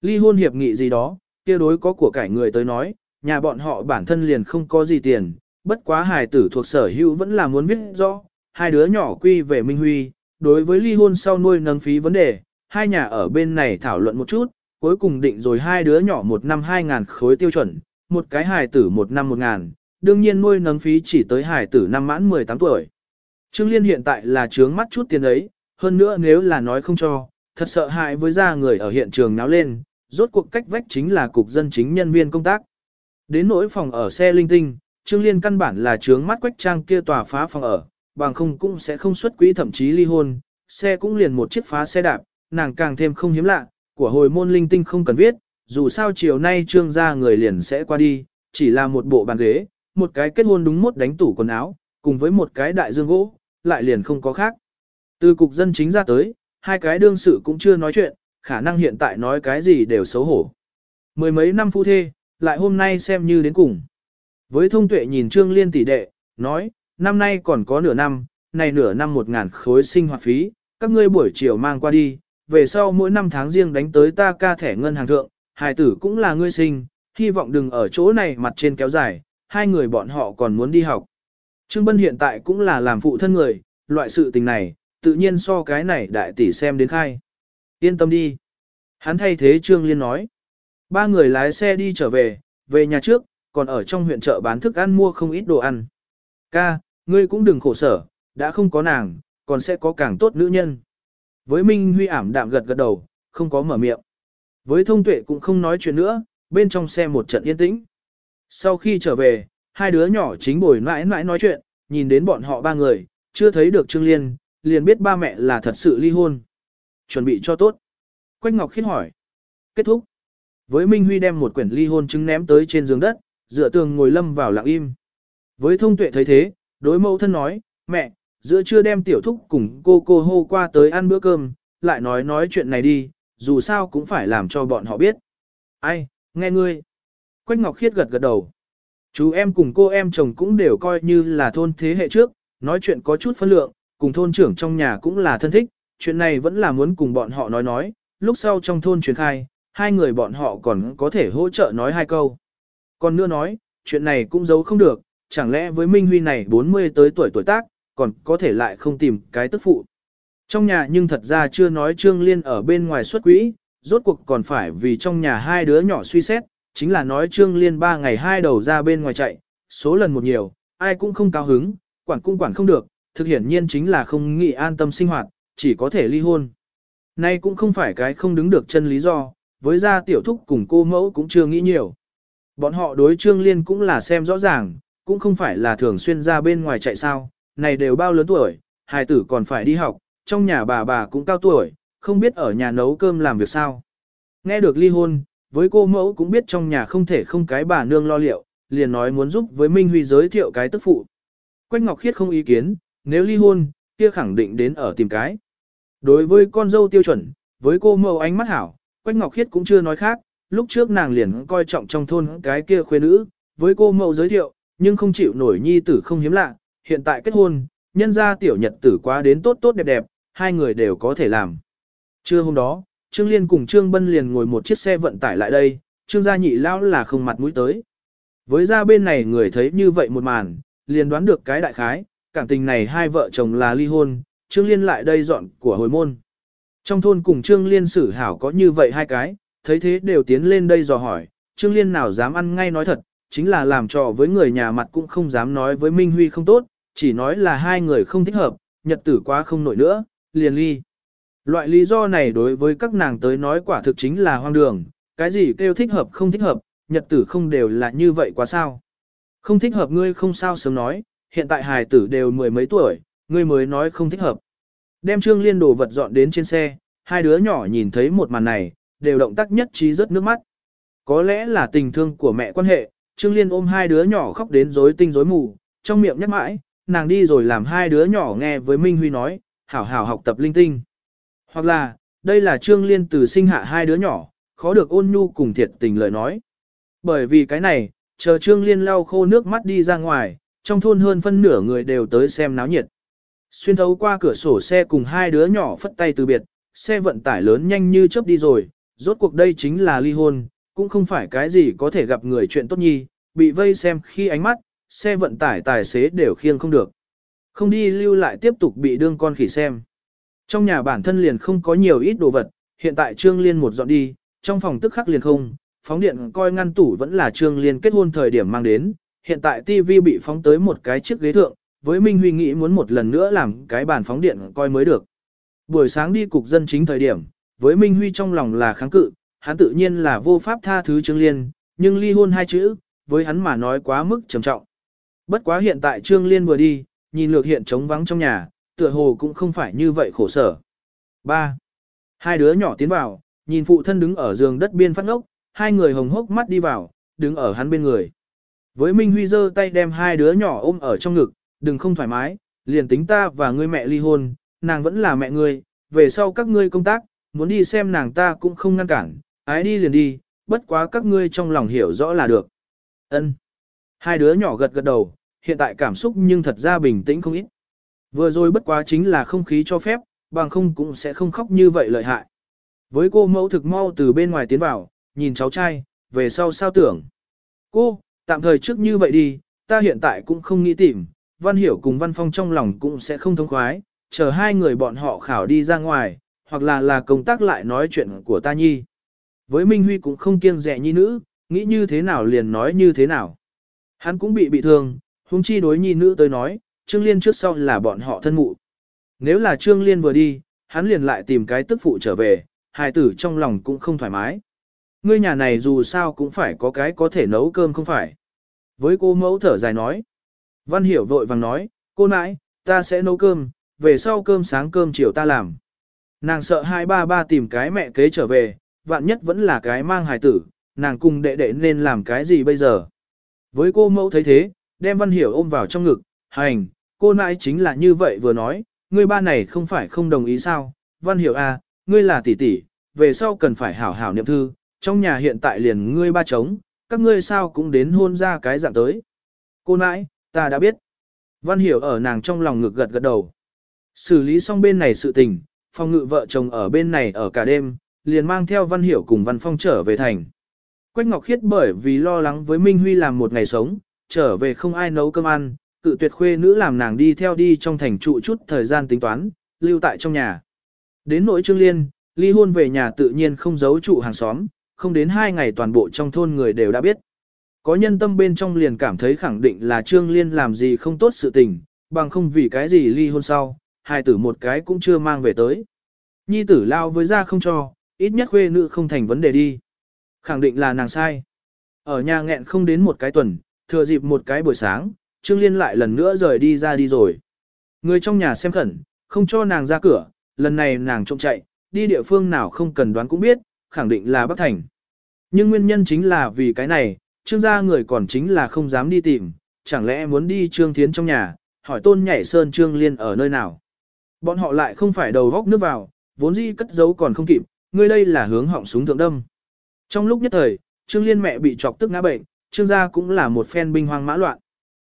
Ly hôn hiệp nghị gì đó, kia đối có của cải người tới nói, nhà bọn họ bản thân liền không có gì tiền, bất quá hài tử thuộc sở hữu vẫn là muốn viết rõ, hai đứa nhỏ quy về Minh Huy, đối với ly hôn sau nuôi nâng phí vấn đề, hai nhà ở bên này thảo luận một chút, cuối cùng định rồi hai đứa nhỏ một năm hai ngàn khối tiêu chuẩn, một cái hài tử một năm một ngàn, đương nhiên nuôi nấng phí chỉ tới hải tử năm mãn 18 tuổi. Trương Liên hiện tại là trướng mắt chút tiền ấy, hơn nữa nếu là nói không cho, thật sợ hại với gia người ở hiện trường náo lên, rốt cuộc cách vách chính là cục dân chính nhân viên công tác. Đến nỗi phòng ở xe linh tinh, Trương Liên căn bản là trướng mắt quách trang kia tòa phá phòng ở, bằng không cũng sẽ không xuất quỹ thậm chí ly hôn, xe cũng liền một chiếc phá xe đạp, nàng càng thêm không hiếm lạ, của hồi môn linh tinh không cần viết, dù sao chiều nay trương gia người liền sẽ qua đi, chỉ là một bộ bàn ghế, một cái kết hôn đúng mốt đánh tủ quần áo, cùng với một cái đại dương gỗ, lại liền không có khác. Từ cục dân chính ra tới, hai cái đương sự cũng chưa nói chuyện, khả năng hiện tại nói cái gì đều xấu hổ. Mười mấy năm phu thê, lại hôm nay xem như đến cùng. Với thông tuệ nhìn Trương Liên tỷ đệ, nói, năm nay còn có nửa năm, này nửa năm một ngàn khối sinh hoạt phí, các ngươi buổi chiều mang qua đi, về sau mỗi năm tháng riêng đánh tới ta ca thẻ ngân hàng thượng, hài tử cũng là ngươi sinh, hy vọng đừng ở chỗ này mặt trên kéo dài, hai người bọn họ còn muốn đi học. Trương Bân hiện tại cũng là làm phụ thân người, loại sự tình này, tự nhiên so cái này đại tỷ xem đến khai. Yên tâm đi. Hắn thay thế Trương Liên nói. Ba người lái xe đi trở về, về nhà trước, còn ở trong huyện chợ bán thức ăn mua không ít đồ ăn. Ca, ngươi cũng đừng khổ sở, đã không có nàng, còn sẽ có càng tốt nữ nhân. Với Minh Huy ảm đạm gật gật đầu, không có mở miệng. Với thông tuệ cũng không nói chuyện nữa, bên trong xe một trận yên tĩnh. Sau khi trở về, hai đứa nhỏ chính bồi mãi mãi nói chuyện, nhìn đến bọn họ ba người, chưa thấy được Trương Liên, liền biết ba mẹ là thật sự ly hôn. Chuẩn bị cho tốt. Quách Ngọc khiết hỏi. Kết thúc. Với Minh Huy đem một quyển ly hôn chứng ném tới trên giường đất, dựa tường ngồi lâm vào lặng im. Với thông tuệ thấy thế, đối mẫu thân nói, mẹ, giữa trưa đem tiểu thúc cùng cô cô hô qua tới ăn bữa cơm, lại nói nói chuyện này đi, dù sao cũng phải làm cho bọn họ biết. Ai, nghe ngươi. Quách Ngọc Khiết gật gật đầu. Chú em cùng cô em chồng cũng đều coi như là thôn thế hệ trước, nói chuyện có chút phân lượng, cùng thôn trưởng trong nhà cũng là thân thích, chuyện này vẫn là muốn cùng bọn họ nói nói, lúc sau trong thôn truyền khai, hai người bọn họ còn có thể hỗ trợ nói hai câu. Còn nữa nói, chuyện này cũng giấu không được, chẳng lẽ với Minh Huy này 40 tới tuổi tuổi tác, còn có thể lại không tìm cái tức phụ. Trong nhà nhưng thật ra chưa nói Trương Liên ở bên ngoài xuất quỹ, rốt cuộc còn phải vì trong nhà hai đứa nhỏ suy xét, chính là nói Trương Liên ba ngày hai đầu ra bên ngoài chạy, số lần một nhiều, ai cũng không cao hứng, quản cũng quản không được, thực hiển nhiên chính là không nghĩ an tâm sinh hoạt, chỉ có thể ly hôn. Nay cũng không phải cái không đứng được chân lý do, với gia tiểu thúc cùng cô mẫu cũng chưa nghĩ nhiều. Bọn họ đối Trương Liên cũng là xem rõ ràng, cũng không phải là thường xuyên ra bên ngoài chạy sao, này đều bao lớn tuổi, hài tử còn phải đi học, trong nhà bà bà cũng cao tuổi, không biết ở nhà nấu cơm làm việc sao. Nghe được ly hôn, với cô mẫu cũng biết trong nhà không thể không cái bà nương lo liệu, liền nói muốn giúp với Minh Huy giới thiệu cái tức phụ. Quách Ngọc Khiết không ý kiến, nếu ly hôn, kia khẳng định đến ở tìm cái. Đối với con dâu tiêu chuẩn, với cô mẫu ánh mắt hảo, Quách Ngọc Khiết cũng chưa nói khác, lúc trước nàng liền coi trọng trong thôn cái kia khuê nữ, với cô mẫu giới thiệu, nhưng không chịu nổi nhi tử không hiếm lạ, hiện tại kết hôn, nhân ra tiểu nhật tử quá đến tốt tốt đẹp đẹp, hai người đều có thể làm. Trưa hôm đó, Trương Liên cùng Trương Bân liền ngồi một chiếc xe vận tải lại đây, Trương gia nhị lão là không mặt mũi tới. Với ra bên này người thấy như vậy một màn, liền đoán được cái đại khái, cảm tình này hai vợ chồng là ly hôn, Trương Liên lại đây dọn của hồi môn. Trong thôn cùng Trương Liên xử hảo có như vậy hai cái, thấy thế đều tiến lên đây dò hỏi, Trương Liên nào dám ăn ngay nói thật, chính là làm trò với người nhà mặt cũng không dám nói với Minh Huy không tốt, chỉ nói là hai người không thích hợp, nhật tử quá không nổi nữa, liền ly. Loại lý do này đối với các nàng tới nói quả thực chính là hoang đường, cái gì kêu thích hợp không thích hợp, nhật tử không đều là như vậy quá sao. Không thích hợp ngươi không sao sớm nói, hiện tại hài tử đều mười mấy tuổi, ngươi mới nói không thích hợp. Đem trương liên đồ vật dọn đến trên xe, hai đứa nhỏ nhìn thấy một màn này, đều động tác nhất trí rất nước mắt. Có lẽ là tình thương của mẹ quan hệ, trương liên ôm hai đứa nhỏ khóc đến rối tinh rối mù, trong miệng nhắc mãi, nàng đi rồi làm hai đứa nhỏ nghe với Minh Huy nói, hảo hảo học tập linh tinh. Hoặc là, đây là Trương Liên từ sinh hạ hai đứa nhỏ, khó được ôn nhu cùng thiệt tình lời nói. Bởi vì cái này, chờ Trương Liên lau khô nước mắt đi ra ngoài, trong thôn hơn phân nửa người đều tới xem náo nhiệt. Xuyên thấu qua cửa sổ xe cùng hai đứa nhỏ phất tay từ biệt, xe vận tải lớn nhanh như chớp đi rồi, rốt cuộc đây chính là ly hôn, cũng không phải cái gì có thể gặp người chuyện tốt nhi, bị vây xem khi ánh mắt, xe vận tải tài xế đều khiêng không được. Không đi lưu lại tiếp tục bị đương con khỉ xem. Trong nhà bản thân liền không có nhiều ít đồ vật, hiện tại Trương Liên một dọn đi, trong phòng tức khắc liền không, phóng điện coi ngăn tủ vẫn là Trương Liên kết hôn thời điểm mang đến, hiện tại TV bị phóng tới một cái chiếc ghế thượng, với Minh Huy nghĩ muốn một lần nữa làm cái bàn phóng điện coi mới được. Buổi sáng đi cục dân chính thời điểm, với Minh Huy trong lòng là kháng cự, hắn tự nhiên là vô pháp tha thứ Trương Liên, nhưng ly hôn hai chữ, với hắn mà nói quá mức trầm trọng. Bất quá hiện tại Trương Liên vừa đi, nhìn lược hiện trống vắng trong nhà, tựa hồ cũng không phải như vậy khổ sở. 3. Hai đứa nhỏ tiến vào, nhìn phụ thân đứng ở giường đất biên phát ngốc, hai người hồng hốc mắt đi vào, đứng ở hắn bên người. Với Minh Huy giơ tay đem hai đứa nhỏ ôm ở trong ngực, đừng không thoải mái, liền tính ta và ngươi mẹ ly hôn, nàng vẫn là mẹ ngươi, về sau các ngươi công tác, muốn đi xem nàng ta cũng không ngăn cản, ái đi liền đi, bất quá các ngươi trong lòng hiểu rõ là được. Ân. Hai đứa nhỏ gật gật đầu, hiện tại cảm xúc nhưng thật ra bình tĩnh không ít. Vừa rồi bất quá chính là không khí cho phép, bằng không cũng sẽ không khóc như vậy lợi hại. Với cô mẫu thực mau từ bên ngoài tiến vào, nhìn cháu trai, về sau sao tưởng. Cô, tạm thời trước như vậy đi, ta hiện tại cũng không nghĩ tìm, Văn Hiểu cùng Văn Phong trong lòng cũng sẽ không thông khoái, chờ hai người bọn họ khảo đi ra ngoài, hoặc là là công tác lại nói chuyện của ta nhi. Với Minh Huy cũng không kiêng dè nhi nữ, nghĩ như thế nào liền nói như thế nào. Hắn cũng bị bị thương, huống chi đối nhi nữ tới nói, Trương Liên trước sau là bọn họ thân mụ. Nếu là Trương Liên vừa đi, hắn liền lại tìm cái tức phụ trở về, hài tử trong lòng cũng không thoải mái. Ngươi nhà này dù sao cũng phải có cái có thể nấu cơm không phải. Với cô mẫu thở dài nói. Văn Hiểu vội vàng nói, cô nãi, ta sẽ nấu cơm, về sau cơm sáng cơm chiều ta làm. Nàng sợ hai ba ba tìm cái mẹ kế trở về, vạn nhất vẫn là cái mang hài tử, nàng cùng đệ đệ nên làm cái gì bây giờ. Với cô mẫu thấy thế, đem Văn Hiểu ôm vào trong ngực, hành, cô nãi chính là như vậy vừa nói, ngươi ba này không phải không đồng ý sao, Văn Hiểu à, ngươi là tỷ tỷ, về sau cần phải hảo hảo niệm thư, trong nhà hiện tại liền ngươi ba trống, các ngươi sao cũng đến hôn ra cái dạng tới. Cô nãi, ta đã biết. Văn Hiểu ở nàng trong lòng ngực gật gật đầu. Xử lý xong bên này sự tình, phong ngự vợ chồng ở bên này ở cả đêm, liền mang theo Văn Hiểu cùng Văn Phong trở về thành. Quách Ngọc Khiết bởi vì lo lắng với Minh Huy làm một ngày sống, trở về không ai nấu cơm ăn, cự tuyệt khuê nữ làm nàng đi theo đi trong thành trụ chút thời gian tính toán, lưu tại trong nhà. Đến nỗi Trương Liên, ly hôn về nhà tự nhiên không giấu trụ hàng xóm, không đến hai ngày toàn bộ trong thôn người đều đã biết. Có nhân tâm bên trong liền cảm thấy khẳng định là Trương Liên làm gì không tốt sự tình, bằng không vì cái gì ly hôn sau, hai tử một cái cũng chưa mang về tới. Nhi tử lao với ra không cho, ít nhất khuê nữ không thành vấn đề đi. Khẳng định là nàng sai. Ở nhà nghẹn không đến một cái tuần, thừa dịp một cái buổi sáng, Trương Liên lại lần nữa rời đi ra đi rồi. Người trong nhà xem khẩn, không cho nàng ra cửa, lần này nàng trông chạy, đi địa phương nào không cần đoán cũng biết, khẳng định là Bắc Thành. Nhưng nguyên nhân chính là vì cái này, Trương gia người còn chính là không dám đi tìm, chẳng lẽ muốn đi Trương Thiến trong nhà, hỏi tôn nhảy sơn Trương Liên ở nơi nào. Bọn họ lại không phải đầu góc nước vào, vốn dĩ cất giấu còn không kịp, người đây là hướng họng súng thượng đâm. Trong lúc nhất thời, Trương Liên mẹ bị chọc tức ngã bệnh, Trương gia cũng là một phen binh hoang mã loạn.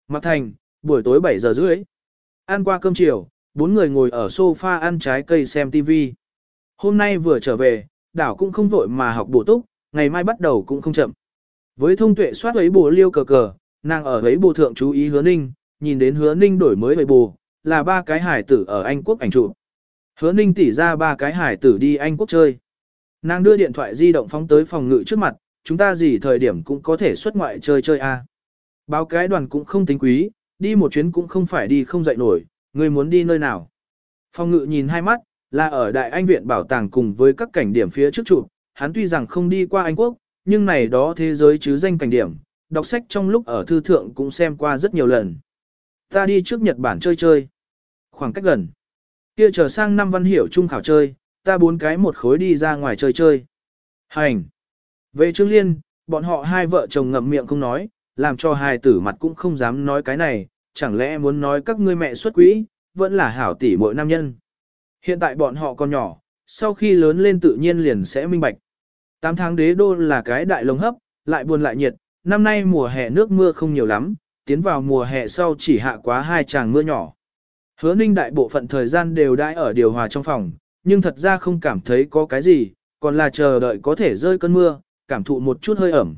Mặc thành, buổi tối 7 giờ rưỡi. Ăn qua cơm chiều, bốn người ngồi ở sofa ăn trái cây xem TV. Hôm nay vừa trở về, đảo cũng không vội mà học bổ túc, ngày mai bắt đầu cũng không chậm. Với thông tuệ soát ấy bồ liêu cờ cờ, nàng ở ấy bồ thượng chú ý hứa ninh, nhìn đến hứa ninh đổi mới ấy bổ, là ba cái hải tử ở Anh Quốc ảnh chụp. Hứa ninh tỉ ra ba cái hải tử đi Anh Quốc chơi. Nàng đưa điện thoại di động phóng tới phòng ngự trước mặt, chúng ta gì thời điểm cũng có thể xuất ngoại chơi chơi a. Báo cái đoàn cũng không tính quý, đi một chuyến cũng không phải đi không dậy nổi, người muốn đi nơi nào. Phong ngự nhìn hai mắt, là ở Đại Anh Viện Bảo tàng cùng với các cảnh điểm phía trước chụp, hắn tuy rằng không đi qua Anh Quốc, nhưng này đó thế giới chứ danh cảnh điểm, đọc sách trong lúc ở thư thượng cũng xem qua rất nhiều lần. Ta đi trước Nhật Bản chơi chơi. Khoảng cách gần. Kia trở sang năm văn hiểu trung khảo chơi, ta bốn cái một khối đi ra ngoài chơi chơi. Hành. Về Trương Liên, bọn họ hai vợ chồng ngậm miệng không nói, làm cho hai tử mặt cũng không dám nói cái này, chẳng lẽ muốn nói các ngươi mẹ xuất quỹ, vẫn là hảo tỷ mỗi nam nhân. Hiện tại bọn họ còn nhỏ, sau khi lớn lên tự nhiên liền sẽ minh bạch. Tám tháng đế đô là cái đại lồng hấp, lại buồn lại nhiệt, năm nay mùa hè nước mưa không nhiều lắm, tiến vào mùa hè sau chỉ hạ quá hai tràng mưa nhỏ. Hứa ninh đại bộ phận thời gian đều đãi ở điều hòa trong phòng, nhưng thật ra không cảm thấy có cái gì, còn là chờ đợi có thể rơi cơn mưa, cảm thụ một chút hơi ẩm.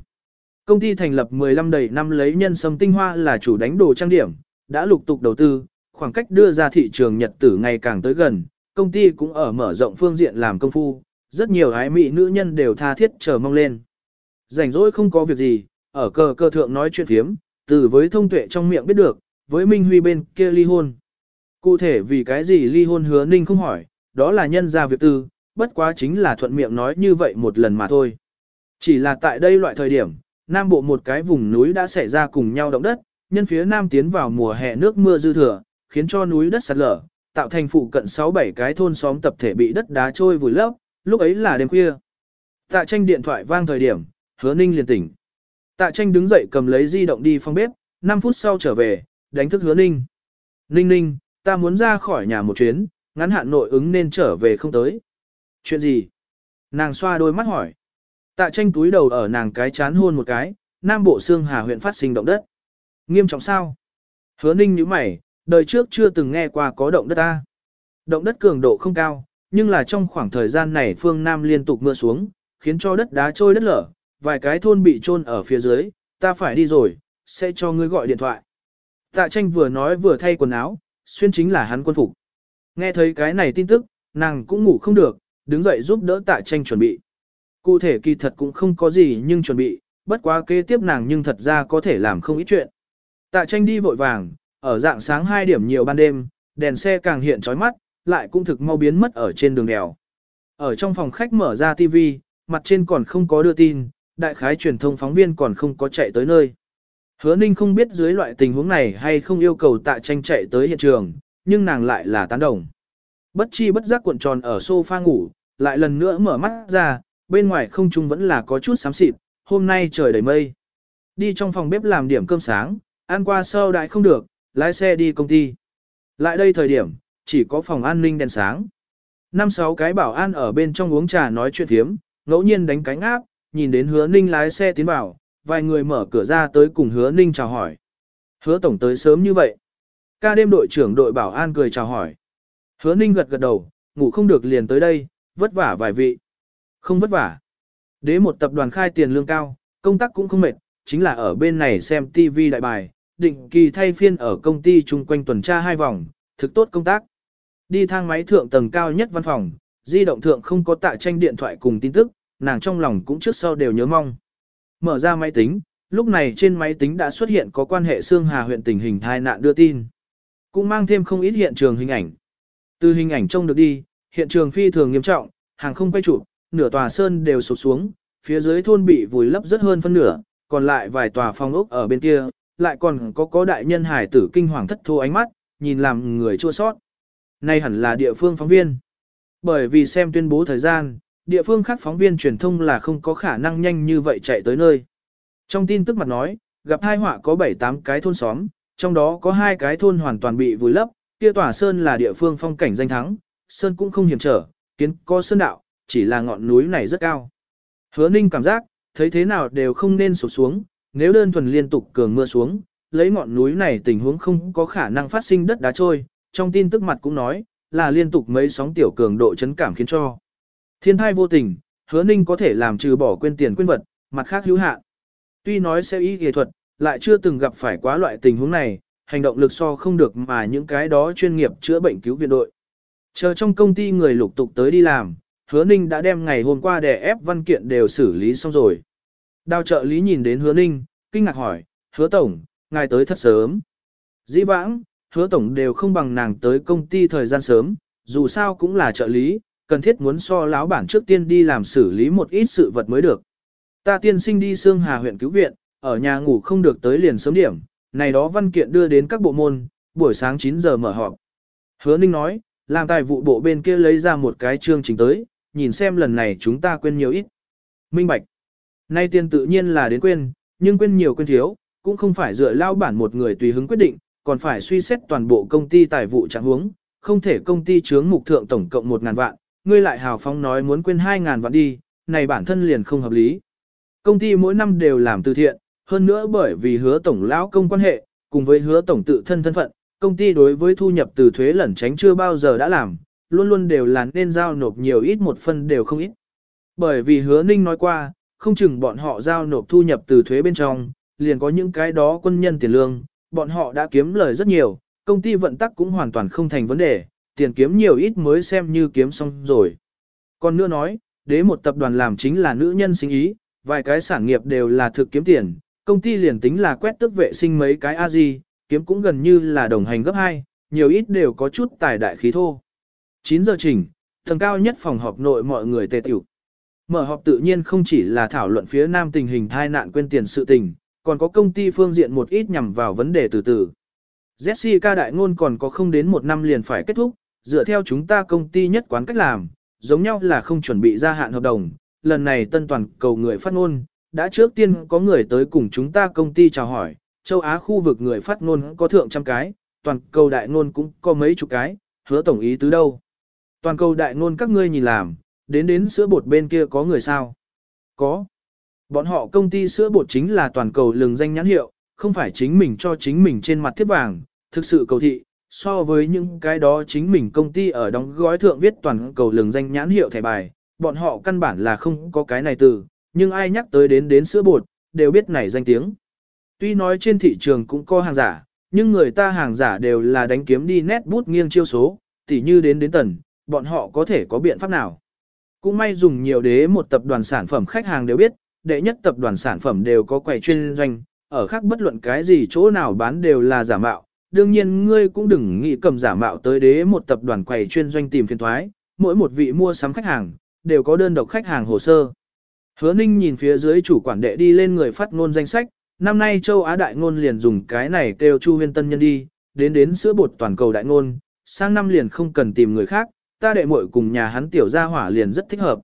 Công ty thành lập 15 đầy năm lấy nhân sâm tinh hoa là chủ đánh đồ trang điểm, đã lục tục đầu tư, khoảng cách đưa ra thị trường Nhật tử ngày càng tới gần, công ty cũng ở mở rộng phương diện làm công phu, rất nhiều ái mỹ nữ nhân đều tha thiết chờ mong lên. Rảnh rỗi không có việc gì, ở cờ cơ thượng nói chuyện phiếm, từ với thông tuệ trong miệng biết được, với Minh Huy bên kia ly hôn. Cụ thể vì cái gì ly hôn hứa ninh không hỏi, đó là nhân ra việc tư, bất quá chính là thuận miệng nói như vậy một lần mà thôi. Chỉ là tại đây loại thời điểm, Nam Bộ một cái vùng núi đã xảy ra cùng nhau động đất, nhân phía Nam tiến vào mùa hè nước mưa dư thừa, khiến cho núi đất sạt lở, tạo thành phụ cận 6-7 cái thôn xóm tập thể bị đất đá trôi vùi lấp, lúc ấy là đêm khuya. Tạ tranh điện thoại vang thời điểm, hứa ninh liền tỉnh. Tạ tranh đứng dậy cầm lấy di động đi phòng bếp, 5 phút sau trở về, đánh thức hứa ninh. Ninh ninh, ta muốn ra khỏi nhà một chuyến, ngắn hạn nội ứng nên trở về không tới. Chuyện gì? Nàng xoa đôi mắt hỏi. Tạ tranh túi đầu ở nàng cái chán hôn một cái, nam bộ xương hà huyện phát sinh động đất. Nghiêm trọng sao? Hứa ninh như mày, đời trước chưa từng nghe qua có động đất ta. Động đất cường độ không cao, nhưng là trong khoảng thời gian này phương Nam liên tục mưa xuống, khiến cho đất đá trôi đất lở, vài cái thôn bị trôn ở phía dưới, ta phải đi rồi, sẽ cho ngươi gọi điện thoại. Tạ tranh vừa nói vừa thay quần áo, xuyên chính là hắn quân phục. Nghe thấy cái này tin tức, nàng cũng ngủ không được, đứng dậy giúp đỡ tạ tranh chuẩn bị. Cụ thể kỳ thật cũng không có gì nhưng chuẩn bị, bất quá kế tiếp nàng nhưng thật ra có thể làm không ít chuyện. Tạ tranh đi vội vàng, ở dạng sáng 2 điểm nhiều ban đêm, đèn xe càng hiện chói mắt, lại cũng thực mau biến mất ở trên đường đèo. Ở trong phòng khách mở ra TV, mặt trên còn không có đưa tin, đại khái truyền thông phóng viên còn không có chạy tới nơi. Hứa Ninh không biết dưới loại tình huống này hay không yêu cầu tạ tranh chạy tới hiện trường, nhưng nàng lại là tán đồng. Bất chi bất giác cuộn tròn ở sofa ngủ, lại lần nữa mở mắt ra, bên ngoài không trung vẫn là có chút xám xịt, hôm nay trời đầy mây. Đi trong phòng bếp làm điểm cơm sáng, ăn qua sau đại không được, lái xe đi công ty. Lại đây thời điểm, chỉ có phòng an ninh đèn sáng. Năm sáu cái bảo an ở bên trong uống trà nói chuyện thiếm, ngẫu nhiên đánh cánh áp, nhìn đến hứa ninh lái xe tiến vào, vài người mở cửa ra tới cùng hứa ninh chào hỏi. Hứa tổng tới sớm như vậy. Ca đêm đội trưởng đội bảo an cười chào hỏi. Hứa ninh gật gật đầu, ngủ không được liền tới đây, vất vả vài vị. Không vất vả. Đế một tập đoàn khai tiền lương cao, công tác cũng không mệt, chính là ở bên này xem TV đại bài, định kỳ thay phiên ở công ty chung quanh tuần tra hai vòng, thực tốt công tác. Đi thang máy thượng tầng cao nhất văn phòng, di động thượng không có tạ tranh điện thoại cùng tin tức, nàng trong lòng cũng trước sau đều nhớ mong. Mở ra máy tính, lúc này trên máy tính đã xuất hiện có quan hệ xương Hà huyện tình hình thai nạn đưa tin. Cũng mang thêm không ít hiện trường hình ảnh. Từ hình ảnh trông được đi, hiện trường phi thường nghiêm trọng, hàng không quay chụp, nửa tòa sơn đều sụp xuống, phía dưới thôn bị vùi lấp rất hơn phân nửa, còn lại vài tòa phong ốc ở bên kia, lại còn có có đại nhân hải tử kinh hoàng thất thô ánh mắt, nhìn làm người chua sót. Nay hẳn là địa phương phóng viên. Bởi vì xem tuyên bố thời gian, địa phương khác phóng viên truyền thông là không có khả năng nhanh như vậy chạy tới nơi. Trong tin tức mặt nói, gặp hai họa có 7-8 cái thôn xóm, trong đó có hai cái thôn hoàn toàn bị vùi lấp, kia tòa sơn là địa phương phong cảnh danh thắng, sơn cũng không hiểm trở, kiến có sơn đạo, chỉ là ngọn núi này rất cao. Hứa ninh cảm giác, thấy thế nào đều không nên sụp xuống, nếu đơn thuần liên tục cường mưa xuống, lấy ngọn núi này tình huống không có khả năng phát sinh đất đá trôi, trong tin tức mặt cũng nói, là liên tục mấy sóng tiểu cường độ chấn cảm khiến cho. Thiên thai vô tình, hứa ninh có thể làm trừ bỏ quên tiền quên vật, mặt khác hữu hạn. Tuy nói sẽ ý nghệ thuật, lại chưa từng gặp phải quá loại tình huống này, hành động lực so không được mà những cái đó chuyên nghiệp chữa bệnh cứu viện đội. Chờ trong công ty người lục tục tới đi làm, hứa ninh đã đem ngày hôm qua đè ép văn kiện đều xử lý xong rồi. Đào trợ lý nhìn đến hứa ninh, kinh ngạc hỏi, hứa tổng, ngài tới thật sớm. Dĩ vãng, hứa tổng đều không bằng nàng tới công ty thời gian sớm, dù sao cũng là trợ lý, cần thiết muốn so láo bản trước tiên đi làm xử lý một ít sự vật mới được. Ta tiên sinh đi Sương Hà huyện cứu viện, ở nhà ngủ không được tới liền sớm điểm, này đó văn kiện đưa đến các bộ môn, buổi sáng 9 giờ mở họp. Hứa Ninh nói, làm tài vụ bộ bên kia lấy ra một cái chương trình tới, nhìn xem lần này chúng ta quên nhiều ít. Minh Bạch. Nay tiền tự nhiên là đến quên, nhưng quên nhiều quên thiếu, cũng không phải dựa lao bản một người tùy hứng quyết định, còn phải suy xét toàn bộ công ty tài vụ trạng huống, không thể công ty chướng mục thượng tổng cộng 1.000 vạn, ngươi lại hào phóng nói muốn quên 2.000 vạn đi, này bản thân liền không hợp lý. Công ty mỗi năm đều làm từ thiện, hơn nữa bởi vì hứa tổng lão công quan hệ, cùng với hứa tổng tự thân thân phận, công ty đối với thu nhập từ thuế lẩn tránh chưa bao giờ đã làm, luôn luôn đều là nên giao nộp nhiều ít một phần đều không ít. Bởi vì hứa ninh nói qua, không chừng bọn họ giao nộp thu nhập từ thuế bên trong, liền có những cái đó quân nhân tiền lương, bọn họ đã kiếm lời rất nhiều, công ty vận tắc cũng hoàn toàn không thành vấn đề, tiền kiếm nhiều ít mới xem như kiếm xong rồi. Còn nữa nói, đế một tập đoàn làm chính là nữ nhân sinh ý, vài cái sản nghiệp đều là thực kiếm tiền, công ty liền tính là quét tức vệ sinh mấy cái a di, kiếm cũng gần như là đồng hành gấp hai, nhiều ít đều có chút tài đại khí thô. 9 giờ chỉnh, tầng cao nhất phòng họp nội mọi người tề tiểu. Mở họp tự nhiên không chỉ là thảo luận phía nam tình hình thai nạn quên tiền sự tình, còn có công ty phương diện một ít nhằm vào vấn đề từ từ. Jessica đại ngôn còn có không đến một năm liền phải kết thúc, dựa theo chúng ta công ty nhất quán cách làm, giống nhau là không chuẩn bị gia hạn hợp đồng. Lần này tân toàn cầu người phát ngôn, đã trước tiên có người tới cùng chúng ta công ty chào hỏi, châu Á khu vực người phát ngôn có thượng trăm cái, toàn cầu đại ngôn cũng có mấy chục cái, hứa tổng ý tứ đâu. Toàn cầu đại ngôn các ngươi nhìn làm, đến đến sữa bột bên kia có người sao? Có. Bọn họ công ty sữa bột chính là toàn cầu lừng danh nhãn hiệu, không phải chính mình cho chính mình trên mặt thiết vàng, thực sự cầu thị, so với những cái đó chính mình công ty ở đóng gói thượng viết toàn cầu lừng danh nhãn hiệu thẻ bài, bọn họ căn bản là không có cái này từ, nhưng ai nhắc tới đến đến sữa bột, đều biết này danh tiếng. Tuy nói trên thị trường cũng có hàng giả, nhưng người ta hàng giả đều là đánh kiếm đi nét bút nghiêng chiêu số, tỉ như đến đến tần, bọn họ có thể có biện pháp nào. Cũng may dùng nhiều đế một tập đoàn sản phẩm khách hàng đều biết, đệ nhất tập đoàn sản phẩm đều có quầy chuyên doanh, ở khác bất luận cái gì chỗ nào bán đều là giả mạo. Đương nhiên ngươi cũng đừng nghĩ cầm giả mạo tới đế một tập đoàn quầy chuyên doanh tìm phiên thoái, mỗi một vị mua sắm khách hàng, đều có đơn độc khách hàng hồ sơ. Hứa Ninh nhìn phía dưới chủ quản đệ đi lên người phát ngôn danh sách, năm nay châu Á đại ngôn liền dùng cái này kêu Chu Huyên Tân Nhân đi, đến đến sữa bột toàn cầu đại ngôn, sang năm liền không cần tìm người khác, ta đệ muội cùng nhà hắn tiểu gia hỏa liền rất thích hợp.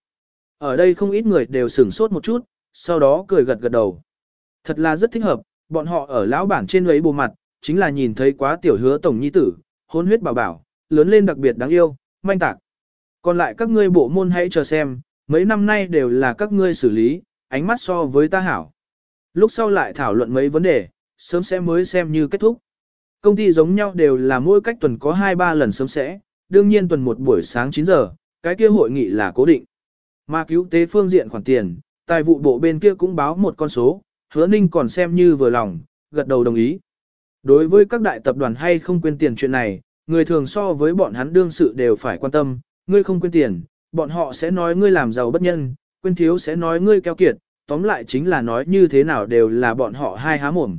Ở đây không ít người đều sửng sốt một chút, sau đó cười gật gật đầu. Thật là rất thích hợp, bọn họ ở lão bản trên ấy bù mặt, chính là nhìn thấy quá tiểu hứa tổng nhi tử, hôn huyết bảo bảo, lớn lên đặc biệt đáng yêu, manh tạc. Còn lại các ngươi bộ môn hãy chờ xem, mấy năm nay đều là các ngươi xử lý, ánh mắt so với ta hảo. Lúc sau lại thảo luận mấy vấn đề, sớm sẽ mới xem như kết thúc. Công ty giống nhau đều là mỗi cách tuần có 2-3 lần sớm sẽ, đương nhiên tuần một buổi sáng 9 giờ, cái kia hội nghị là cố định. Mà cứu tế phương diện khoản tiền, tài vụ bộ bên kia cũng báo một con số, hứa ninh còn xem như vừa lòng, gật đầu đồng ý. Đối với các đại tập đoàn hay không quên tiền chuyện này, người thường so với bọn hắn đương sự đều phải quan tâm, ngươi không quên tiền, bọn họ sẽ nói ngươi làm giàu bất nhân, quên thiếu sẽ nói ngươi keo kiệt, tóm lại chính là nói như thế nào đều là bọn họ hai há mồm.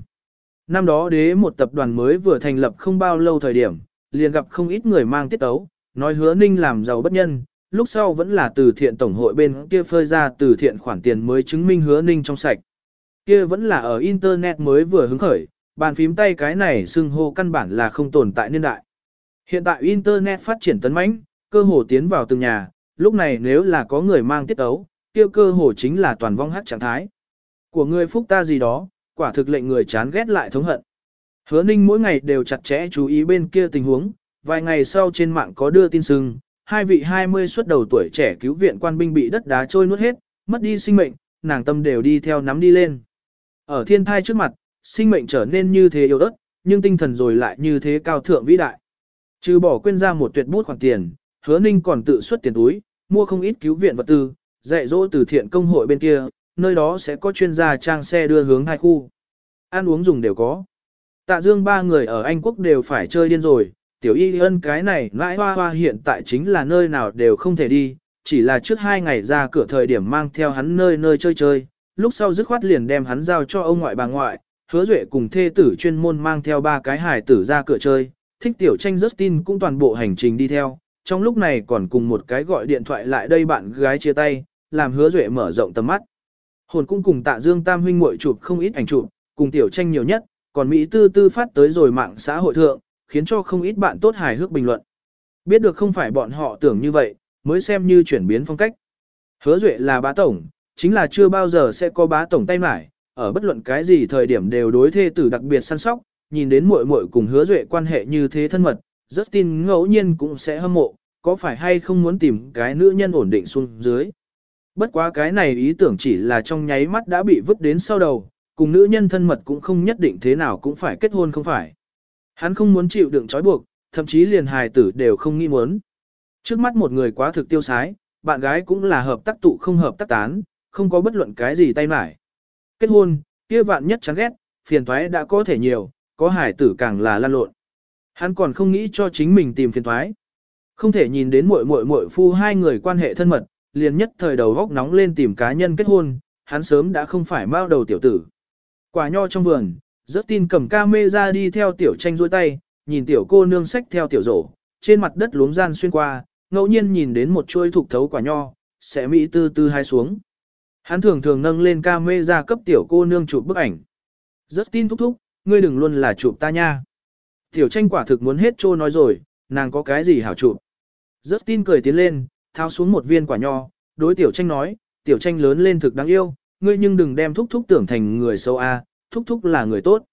Năm đó đế một tập đoàn mới vừa thành lập không bao lâu thời điểm, liền gặp không ít người mang tiết tấu, nói hứa ninh làm giàu bất nhân, lúc sau vẫn là từ thiện tổng hội bên kia phơi ra từ thiện khoản tiền mới chứng minh hứa ninh trong sạch. Kia vẫn là ở internet mới vừa hứng khởi, bàn phím tay cái này xưng hô căn bản là không tồn tại niên đại. Hiện tại internet phát triển tấn mãnh, cơ hồ tiến vào từng nhà, lúc này nếu là có người mang tiết ấu, kia cơ hồ chính là toàn vong hát trạng thái. Của người phúc ta gì đó, quả thực lệnh người chán ghét lại thống hận. Hứa Ninh mỗi ngày đều chặt chẽ chú ý bên kia tình huống, vài ngày sau trên mạng có đưa tin sưng, hai vị 20 xuất đầu tuổi trẻ cứu viện quan binh bị đất đá trôi nuốt hết, mất đi sinh mệnh, nàng tâm đều đi theo nắm đi lên. Ở thiên thai trước mặt, sinh mệnh trở nên như thế yếu ớt, nhưng tinh thần rồi lại như thế cao thượng vĩ đại. Trừ bỏ quên ra một tuyệt bút khoản tiền, hứa ninh còn tự xuất tiền túi, mua không ít cứu viện vật tư, dạy dỗ từ thiện công hội bên kia, nơi đó sẽ có chuyên gia trang xe đưa hướng hai khu. Ăn uống dùng đều có. Tạ dương ba người ở Anh Quốc đều phải chơi điên rồi, tiểu y ân cái này nãi hoa hoa hiện tại chính là nơi nào đều không thể đi, chỉ là trước hai ngày ra cửa thời điểm mang theo hắn nơi nơi chơi chơi, lúc sau dứt khoát liền đem hắn giao cho ông ngoại bà ngoại, hứa duệ cùng thê tử chuyên môn mang theo ba cái hải tử ra cửa chơi, thích tiểu tranh Justin cũng toàn bộ hành trình đi theo, trong lúc này còn cùng một cái gọi điện thoại lại đây bạn gái chia tay, làm hứa duệ mở rộng tầm mắt. Hồn cũng cùng tạ dương tam huynh muội chụp không ít ảnh chụp, cùng tiểu tranh nhiều nhất, còn Mỹ tư tư phát tới rồi mạng xã hội thượng, khiến cho không ít bạn tốt hài hước bình luận. Biết được không phải bọn họ tưởng như vậy, mới xem như chuyển biến phong cách. Hứa duệ là bá tổng, chính là chưa bao giờ sẽ có bá tổng tay mải, ở bất luận cái gì thời điểm đều đối thê tử đặc biệt săn sóc, nhìn đến muội muội cùng hứa duệ quan hệ như thế thân mật, rất tin ngẫu nhiên cũng sẽ hâm mộ, có phải hay không muốn tìm cái nữ nhân ổn định xuống dưới. Bất quá cái này ý tưởng chỉ là trong nháy mắt đã bị vứt đến sau đầu, cùng nữ nhân thân mật cũng không nhất định thế nào cũng phải kết hôn không phải. Hắn không muốn chịu đựng trói buộc, thậm chí liền hài tử đều không nghĩ muốn. Trước mắt một người quá thực tiêu sái, bạn gái cũng là hợp tác tụ không hợp tác tán, không có bất luận cái gì tay mải. Kết hôn, kia vạn nhất chán ghét, phiền thoái đã có thể nhiều, có hải tử càng là lan lộn. Hắn còn không nghĩ cho chính mình tìm phiền thoái. Không thể nhìn đến muội muội muội phu hai người quan hệ thân mật, liền nhất thời đầu góc nóng lên tìm cá nhân kết hôn, hắn sớm đã không phải mao đầu tiểu tử. Quả nho trong vườn, rất tin cầm ca mê ra đi theo tiểu tranh dôi tay, nhìn tiểu cô nương sách theo tiểu rổ, trên mặt đất luống gian xuyên qua, ngẫu nhiên nhìn đến một chuôi thục thấu quả nho, sẽ mỹ tư tư hai xuống. Hắn thường thường nâng lên ca mê ra cấp tiểu cô nương chụp bức ảnh. Rất tin thúc thúc, ngươi đừng luôn là chụp ta nha. Tiểu tranh quả thực muốn hết trô nói rồi, nàng có cái gì hảo chụp. Rất tin cười tiến lên, thao xuống một viên quả nho, đối tiểu tranh nói, tiểu tranh lớn lên thực đáng yêu, ngươi nhưng đừng đem thúc thúc tưởng thành người xấu a, thúc thúc là người tốt.